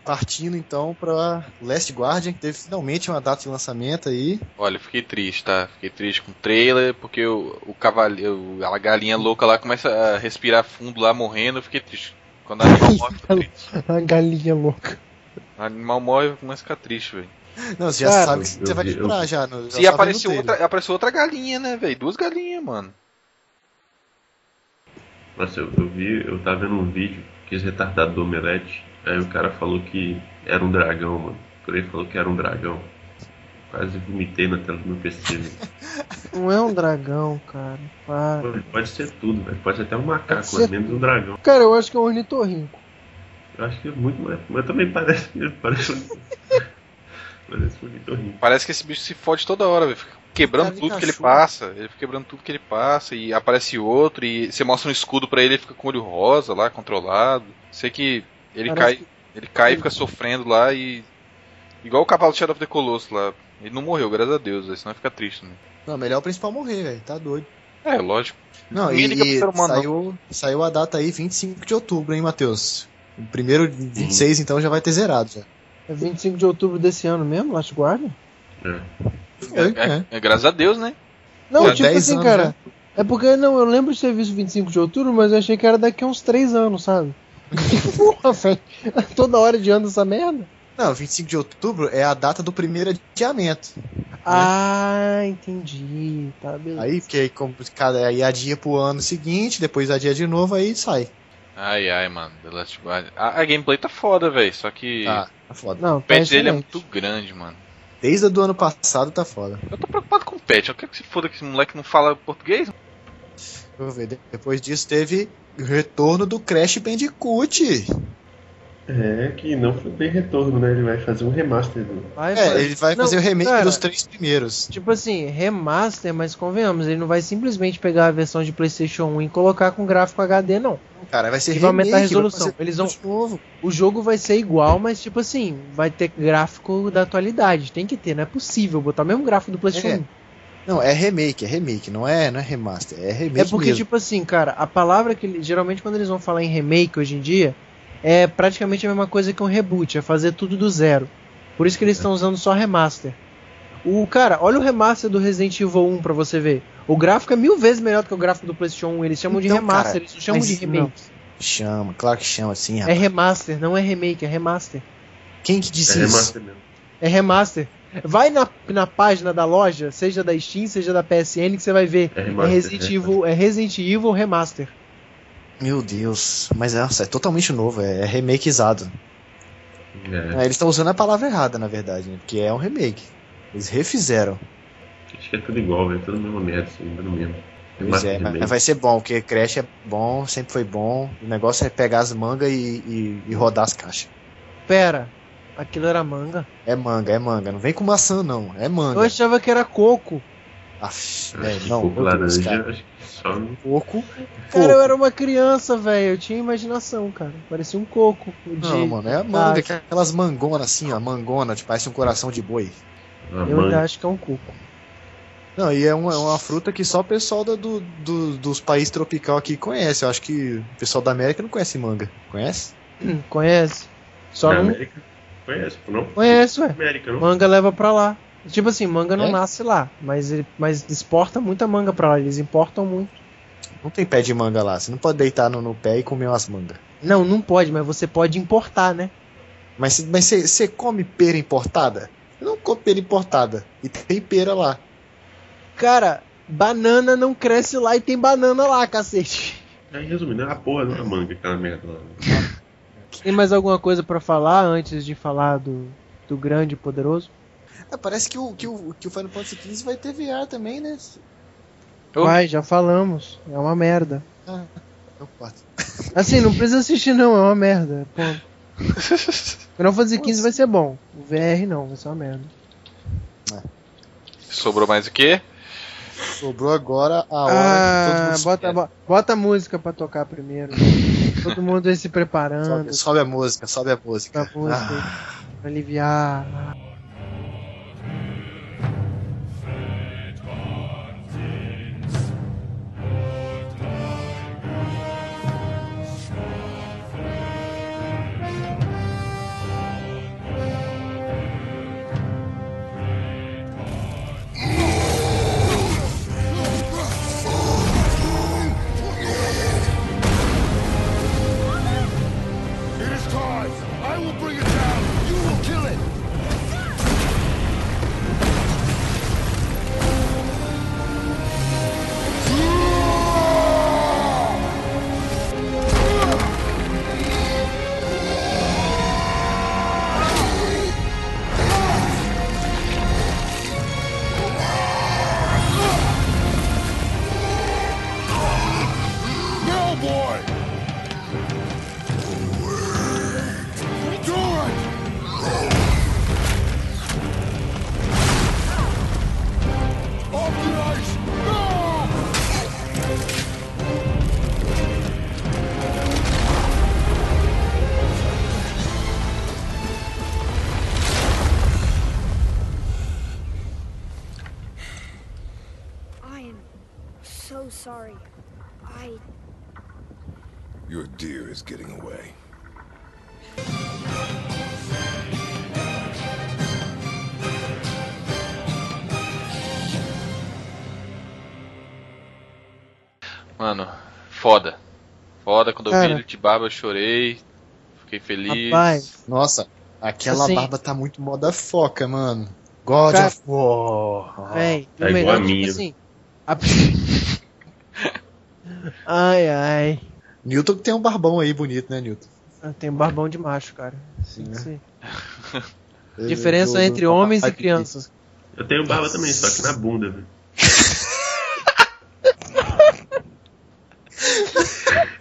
Partindo então pra Last Guardian, que teve finalmente uma data de lançamento aí. Olha, eu fiquei triste, tá? Fiquei triste com o trailer, porque o, o cavaleiro, a galinha louca lá começa a respirar fundo lá, morrendo, eu fiquei triste. Quando o animal morre, eu fico triste. A galinha louca. O animal morre, eu começo a ficar triste, velho. Não, você já Cara, sabe que eu você vai comprar já. No, já E tá apareceu outra, apareceu outra galinha, né, velho? Duas galinhas, mano. Nossa, eu, eu vi, eu tava vendo um vídeo que esse retardado do Omelete, aí o cara falou que era um dragão, mano. Quando ele falou que era um dragão. Quase vomitei na tela do meu PC. Não é um dragão, cara. Para. Pô, Pode ser tudo, velho. Pode ser até um macaco, ser mas menos um dragão. Cara, eu acho que é um ornitorrinco. Eu acho que é muito mais. Mas também parece. Parece um, Parece bonito, horrível. Parece que esse bicho se fode toda hora, velho. Fica quebrando tudo que ele cachorro. passa. Ele fica quebrando tudo que ele passa. E aparece outro. E você mostra um escudo pra ele, ele fica com o olho rosa lá, controlado. Sei que ele Parece cai. Ele cai e fica sofrendo lá e. Igual o cavalo de Shadow of the Colossus lá. Ele não morreu, graças a Deus, senão fica triste, né? Não, melhor o principal morrer, velho. Tá doido. É, lógico. Não, e, e saiu, saiu a data aí, 25 de outubro, hein, Matheus? O primeiro de 26, então, já vai ter zerado já. É 25 de outubro desse ano mesmo, Last Guardian? É. Foi, É, é. é, graças a Deus, né? Não, Pô, tipo 10 assim, anos, cara. né? É porque, não, eu lembro de ter visto 25 de outubro, mas eu achei que era daqui a uns 3 anos, sabe? Porra, velho. Toda hora de ano essa merda. Não, 25 de outubro é a data do primeiro adiamento. Ah, entendi. Tá, beleza. Aí, porque aí, como cada, aí adia pro ano seguinte, depois adia de novo, aí sai. Ai, ai, mano. The Last Guardian. A, a gameplay tá foda, velho. Só que Tá, tá foda. Não, o tá patch dele é muito grande, mano. Desde o do ano passado tá foda. Eu tô preocupado com o patch. Eu quero que se foda que esse moleque não fala português. Deixa eu ver. de- Depois disso teve o retorno do Crash Bandicoot. É, que não foi bem retorno, né? Ele vai fazer um remaster do. Vai, É, ele vai Não, fazer o remake cara, dos três primeiros. Tipo assim, remaster, mas convenhamos, ele não vai simplesmente pegar a versão de PlayStation 1 e colocar com gráfico HD, não. Cara, vai ser E vai aumentar a remake, vai resolução. Eles vão- novo. O jogo vai ser igual, mas tipo assim, vai ter gráfico da atualidade. Tem que ter, não é possível botar o mesmo gráfico do PlayStation É, 1. Não, é remake, é remake, não é, não é remaster, é remake É porque, mesmo. tipo assim, cara, a palavra que ele- geralmente quando eles vão falar em remake hoje em dia é praticamente a mesma coisa que um reboot, é fazer tudo do zero. Por isso que eles estão usando só remaster. O cara, olha o remaster do Resident Evil 1 pra você ver. O gráfico é mil vezes melhor do que o gráfico do PlayStation 1. Eles chamam de Então, remaster, cara, eles não chamam de remake. Chama, claro que chama, sim, É rapaz. remaster, não é remake, é remaster. Quem que É disse isso? remaster mesmo. É remaster. Vai na, na página da loja, seja da Steam, seja da PSN, que você vai ver. É É remaster, Resident é. Evil, é Resident Evil Remaster. Meu Deus, mas nossa, é totalmente novo, é, é remakeizado. É. É, eles estão usando a palavra errada, na verdade, né? Porque é um remake. Eles refizeram. Acho que é tudo igual, velho. Tudo mesmo merda, assim, tudo mesmo. Pois é, mas vai ser bom, porque Crash é bom, sempre foi bom. O negócio é pegar as mangas e, e- e rodar as caixas. Pera, aquilo era manga? É manga, é manga. Não vem com maçã, não. É Eu manga. achava que era coco. Aff, Acho velho, que não. coco meu Deus, laranja, cara. acho que só no Coco. Cara, eu era uma criança, velho. Eu tinha imaginação, cara. Parecia um coco. De... Não, mano, é a manga, Ah, aquelas mangonas assim, ó, mangona, tipo, parece um coração de boi. a Eu manga. ainda acho que é um coco. Não, e é uma, é uma fruta que só o pessoal do, do- dos países tropical aqui conhece. Eu acho que o pessoal da América não conhece manga. Conhece? Hum, Conhece? Só Na não América? Conhece, pô, não? conhece, ué. América, não? Manga leva pra lá. Tipo assim, manga não É? nasce lá, mas, ele- mas exporta muita manga pra lá. Eles importam muito. Não tem pé de manga lá. Você não pode deitar no, no pé e comer umas mangas. Não, não pode, mas você pode importar, né? Mas você mas come pera importada? Eu não come pera importada. E tem pera lá. Cara, banana não cresce lá e tem banana lá, cacete. Aí, resumindo, é a porra da manga, aquela merda lá. né? Tem mais alguma coisa pra falar antes de falar do, do grande e poderoso? Ah, parece que o, que, o, que o Final Fantasy XV vai ter VR também, né? Vai, já falamos. É uma merda. Ah. Assim, não precisa assistir não, é uma merda. Ponto. Final Fantasy XV vai ser bom. O VR não, vai ser uma merda. Sobrou mais o quê? Sobrou agora a hora Ah, bota, espera. bo- bota a música pra tocar primeiro. Todo mundo vai se preparando. Sobe, sobe a música, sobe a música. A música Ah, pra aliviar. Foda, quando eu vi Cara. ele de barba eu chorei. Fiquei feliz. Rapaz, Nossa, aquela Assim- barba tá muito moda foca, mano. God Cara- of War. véi, Tá o igual melhor, a tipo minha. assim. a- ai, ai. Newton tem um barbão aí bonito, né, Newton? Ah, Tem um barbão de macho, cara. Sim, né? sim. Ele- Diferença do- entre do homens e crianças. Eu tenho barba também, só que na bunda, velho.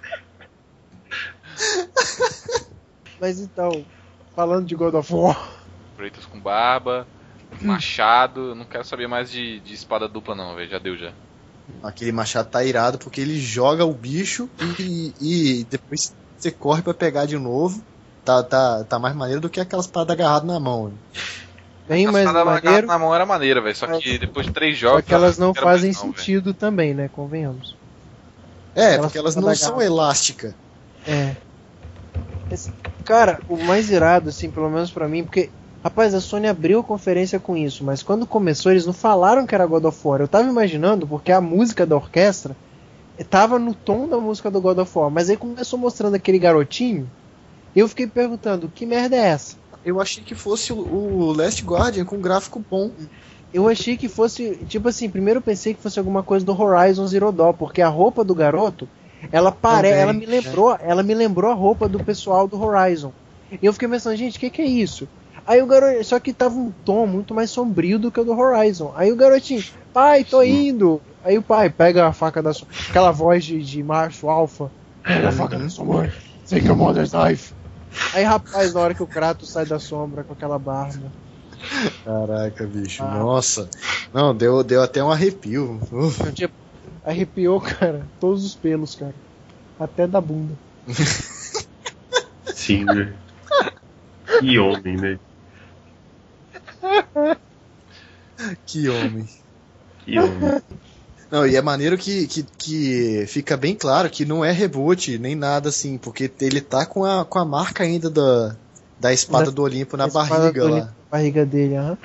Mas então, falando de God of War. Kratos com barba, machado. Eu não quero saber mais de, de espada dupla, não, velho. Já deu já. Aquele machado tá irado porque ele joga o bicho e, e depois você corre pra pegar de novo. Tá, tá, tá mais maneiro do que aquelas paradas agarradas na mão. Bem A mais espada agarrada maneiro, na mão era maneira, velho. Só que depois de três só jogos. que elas não fazem não, sentido também, né? Convenhamos. É, Aquelas porque elas não são elásticas. É. Esse- cara, o mais irado, assim, pelo menos pra mim, porque, rapaz, a Sony abriu a conferência com isso, mas quando começou eles não falaram que era God of War. Eu tava imaginando, porque a música da orquestra tava no tom da música do God of War, mas aí começou mostrando aquele garotinho, e eu fiquei perguntando, que merda é essa? Eu achei que fosse o, o Last Guardian com gráfico bom. Eu achei que fosse, tipo assim, primeiro eu pensei que fosse alguma coisa do Horizon Zero Dawn, porque a roupa do garoto, ela pare, Também, ela me lembrou, ela me lembrou a roupa do pessoal do Horizon. E eu fiquei pensando, gente, o que, que é isso? Aí o garoto, só que tava um tom muito mais sombrio do que o do Horizon. Aí o garotinho, pai, tô indo. Aí o pai pega a faca da sua, aquela voz de, de macho alfa, pega a faca da sua mãe, take a mother's knife. Aí rapaz, na hora que o Kratos sai da sombra com aquela barba. Caraca, bicho. Ah. Nossa. Não, deu, deu até um arrepio. Uf. Eu, tipo, arrepiou, cara, todos os pelos, cara. Até da bunda. Sim, né? Que homem, né? Que homem. Que homem. Não, e é maneiro que, que, que fica bem claro que não é reboot, nem nada assim, porque ele tá com a, com a marca ainda da, da espada Da- do Olimpo na barriga lá. Barriga dele, aham.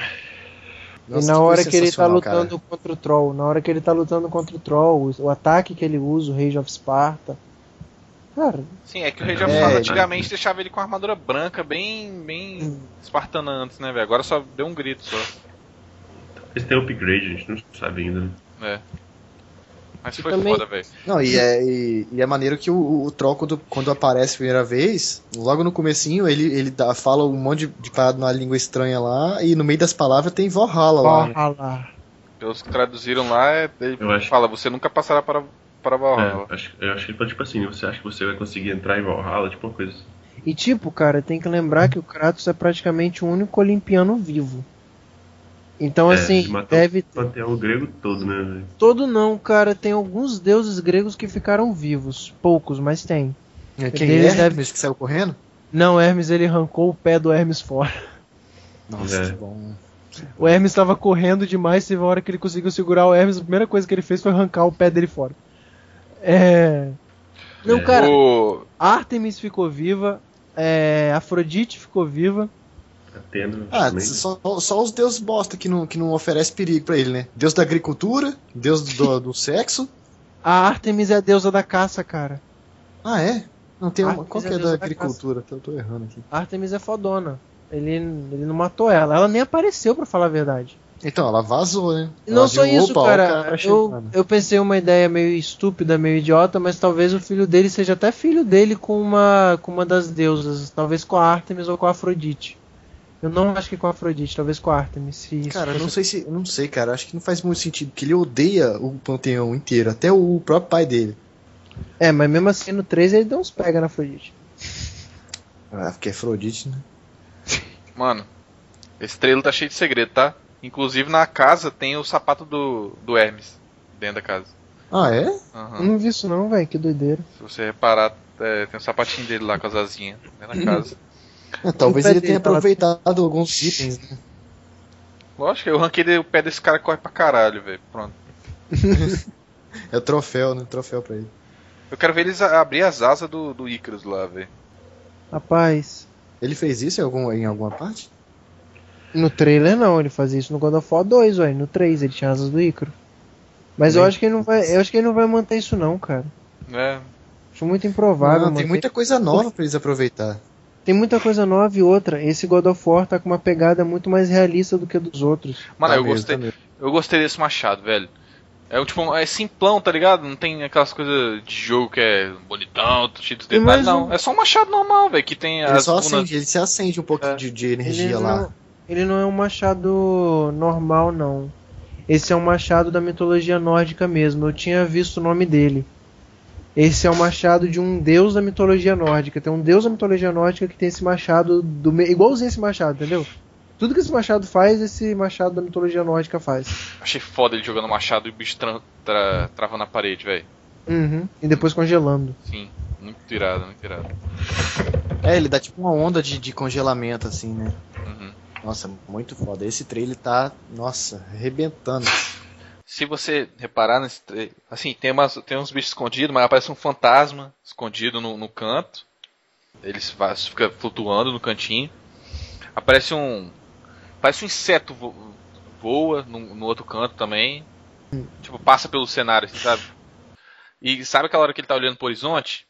Nossa, e na que hora que ele tá lutando contra o Troll, na hora que ele tá lutando contra o Troll, o, o ataque que ele usa, o Rage of Sparta. Cara, Sim, é que o Rei de É, Aposado né? antigamente deixava ele com a armadura branca, bem, bem espartana antes, né, velho? Agora só deu um grito só. Eles têm upgrade, a gente não sabe ainda. né? É. Mas foi também- foda, velho. Não, e é, e, e é maneiro que o, o Troll, quando, quando aparece a primeira vez, logo no comecinho, ele, ele dá- fala um monte de, de parada numa língua estranha lá, e no meio das palavras tem Valhalla lá. né? Valhalla. Pelos que traduziram lá, é- ele Eu acho- fala, você nunca passará para, para Valhalla. É, acho, eu acho que ele pode, tipo assim, você acha que você vai conseguir entrar em Valhalla, tipo uma coisa assim. E tipo, cara, tem que lembrar que o Kratos é praticamente o único olimpiano vivo. Então, É, assim, deve. o panteão grego todo, né? Todo não, cara. Tem alguns deuses gregos que ficaram vivos. Poucos, mas tem. É, Quem é? deve- Hermes que saiu correndo? Não, Hermes ele arrancou o pé do Hermes fora. Nossa, É. que bom. O Hermes estava correndo demais, teve uma hora que ele conseguiu segurar o Hermes, a primeira coisa que ele fez foi arrancar o pé dele fora. É. Não, É. cara, O... Artemis ficou viva, é, Afrodite ficou viva. Atena Ah, também. só, só os deuses bosta que não, que não oferece perigo pra ele, né? Deus da agricultura, Deus do, do sexo. A Artemis é a deusa da caça, cara. Ah, é? Não tem uma. Qual que é é a da deusa da agricultura? Eu tô errando aqui. Artemis é fodona. Ele, ele não matou ela. Ela nem apareceu, pra falar a verdade. Então, ela vazou, né? E não Ela só isso, opa, cara. tá eu, eu pensei uma ideia meio estúpida, meio idiota, mas talvez o filho dele seja até filho dele com uma, com uma das deusas. Talvez com a Artemis ou com a Afrodite. Eu não acho que com a Afrodite, talvez com a Artemis. Se isso Cara, fosse- não sei se. Não sei, cara. Acho que não faz muito sentido, porque ele odeia o panteão inteiro, até o próprio pai dele. É, mas mesmo assim no 3 ele deu uns pega na Afrodite. Ah, porque é Afrodite, né? Mano, esse trailer tá cheio de segredo, tá? Inclusive na casa tem o sapato do, do Hermes. Dentro da casa. Ah, é? Aham. Eu não vi isso não, velho, que doideira. Se você reparar, é, tem o sapatinho dele lá com as asinhas dentro da casa. É, talvez ele tenha tá aproveitado alguns itens, né? Lógico, eu ranquei o pé desse cara corre pra caralho, velho. Pronto. É o troféu, né? Troféu pra ele. Eu quero ver eles abrir as asas do, do Icarus lá, velho. Rapaz, Ele fez isso em, algum, em alguma parte? no trailer não, ele fazia isso no God of War 2, ué. No 3 ele tinha asas do Ícaro. Mas eu acho que ele não vai. Eu acho que ele não vai manter isso não, cara. É. Acho muito improvável. Não, tem muita coisa nova pra eles aproveitar. Tem muita coisa nova e outra. Esse God of War tá com uma pegada muito mais realista do que a dos outros. Mano, Tá eu gostei. tá. Eu gostei desse machado, velho. É tipo, é simplão, tá ligado? Não tem aquelas coisas de jogo que é bonitão, cheio de detalhes, não. É só um machado normal, velho, que tem Ele as só acende, ele se acende um pouco É. de, de energia Ele lá. não, ele não é um machado normal, não. Esse é um machado da mitologia nórdica mesmo. Eu tinha visto o nome dele. Esse é o machado de um deus da mitologia nórdica. Tem um deus da mitologia nórdica que tem esse machado do igualzinho esse machado, entendeu? Tudo que esse machado faz, esse machado da mitologia nórdica faz. Achei foda ele jogando machado e o bicho tra tra travando na parede, velho. Uhum. E depois congelando. Sim, muito irado, muito irado. É, ele dá tipo uma onda de, de congelamento, assim, né? Uhum. Nossa, muito foda. Esse trailer tá, nossa, arrebentando. Se você reparar assim, tem, umas, tem uns bichos escondidos, mas aparece um fantasma escondido no, no canto. Ele fica flutuando no cantinho. Aparece um. Parece um inseto vo- voa no, no outro canto também. Tipo, passa pelo cenário, assim, sabe? E sabe aquela hora que ele tá olhando pro horizonte?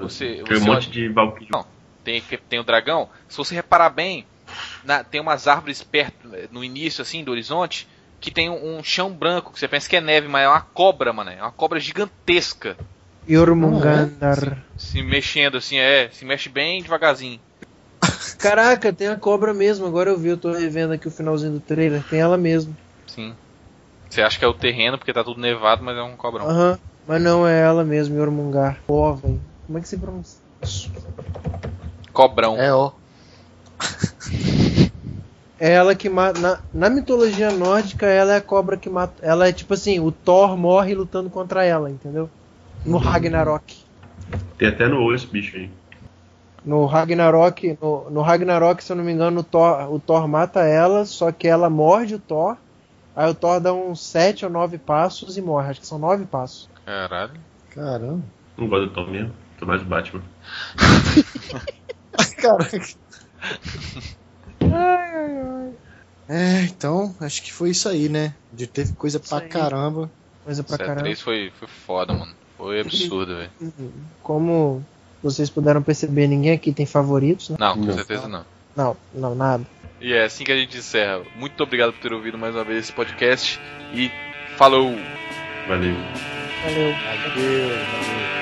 Você, Tem um monte olha- de Valkyrie. Não. tem, tem o dragão. Se você reparar bem, na- tem umas árvores perto, no início assim do horizonte, que tem um, um chão branco, que você pensa que é neve, mas é uma cobra, mano. É uma cobra gigantesca. Jormungandar. Se mexendo assim, é, se mexe bem devagarzinho. Caraca, tem a cobra mesmo. Agora eu vi, eu tô revendo aqui o finalzinho do trailer. Tem ela mesmo. Sim. Você acha que é o terreno porque tá tudo nevado, mas é um cobrão. Aham. Mas não é ela mesmo, Jormungar. Ó, velho. Como é que se pronuncia? isso? Cobrão. É, ó. É ela que mata. Na, na mitologia nórdica, ela é a cobra que mata. Ela é tipo assim: o Thor morre lutando contra ela, entendeu? No Ragnarok. Tem até no olho esse bicho aí. No Ragnarok, no, no Ragnarok, se eu não me engano, o Thor, o Thor mata ela, só que ela morde o Thor. Aí o Thor dá uns 7 ou 9 passos e morre. Acho que são 9 passos. Caralho. Caramba. Não gosto do Tom mesmo. Tô mais o Batman. Caraca. É, então, acho que foi isso aí, né? De teve coisa pra aí. caramba. Coisa pra Essa caramba. 3 foi, foi foda, mano. Foi absurdo, velho. Como vocês puderam perceber, ninguém aqui tem favoritos, né? Não, com Não. certeza não. Não, não, nada. E é assim que a gente encerra. Muito obrigado por ter ouvido mais uma vez esse podcast. E falou! Valeu. Valeu. Valeu, valeu.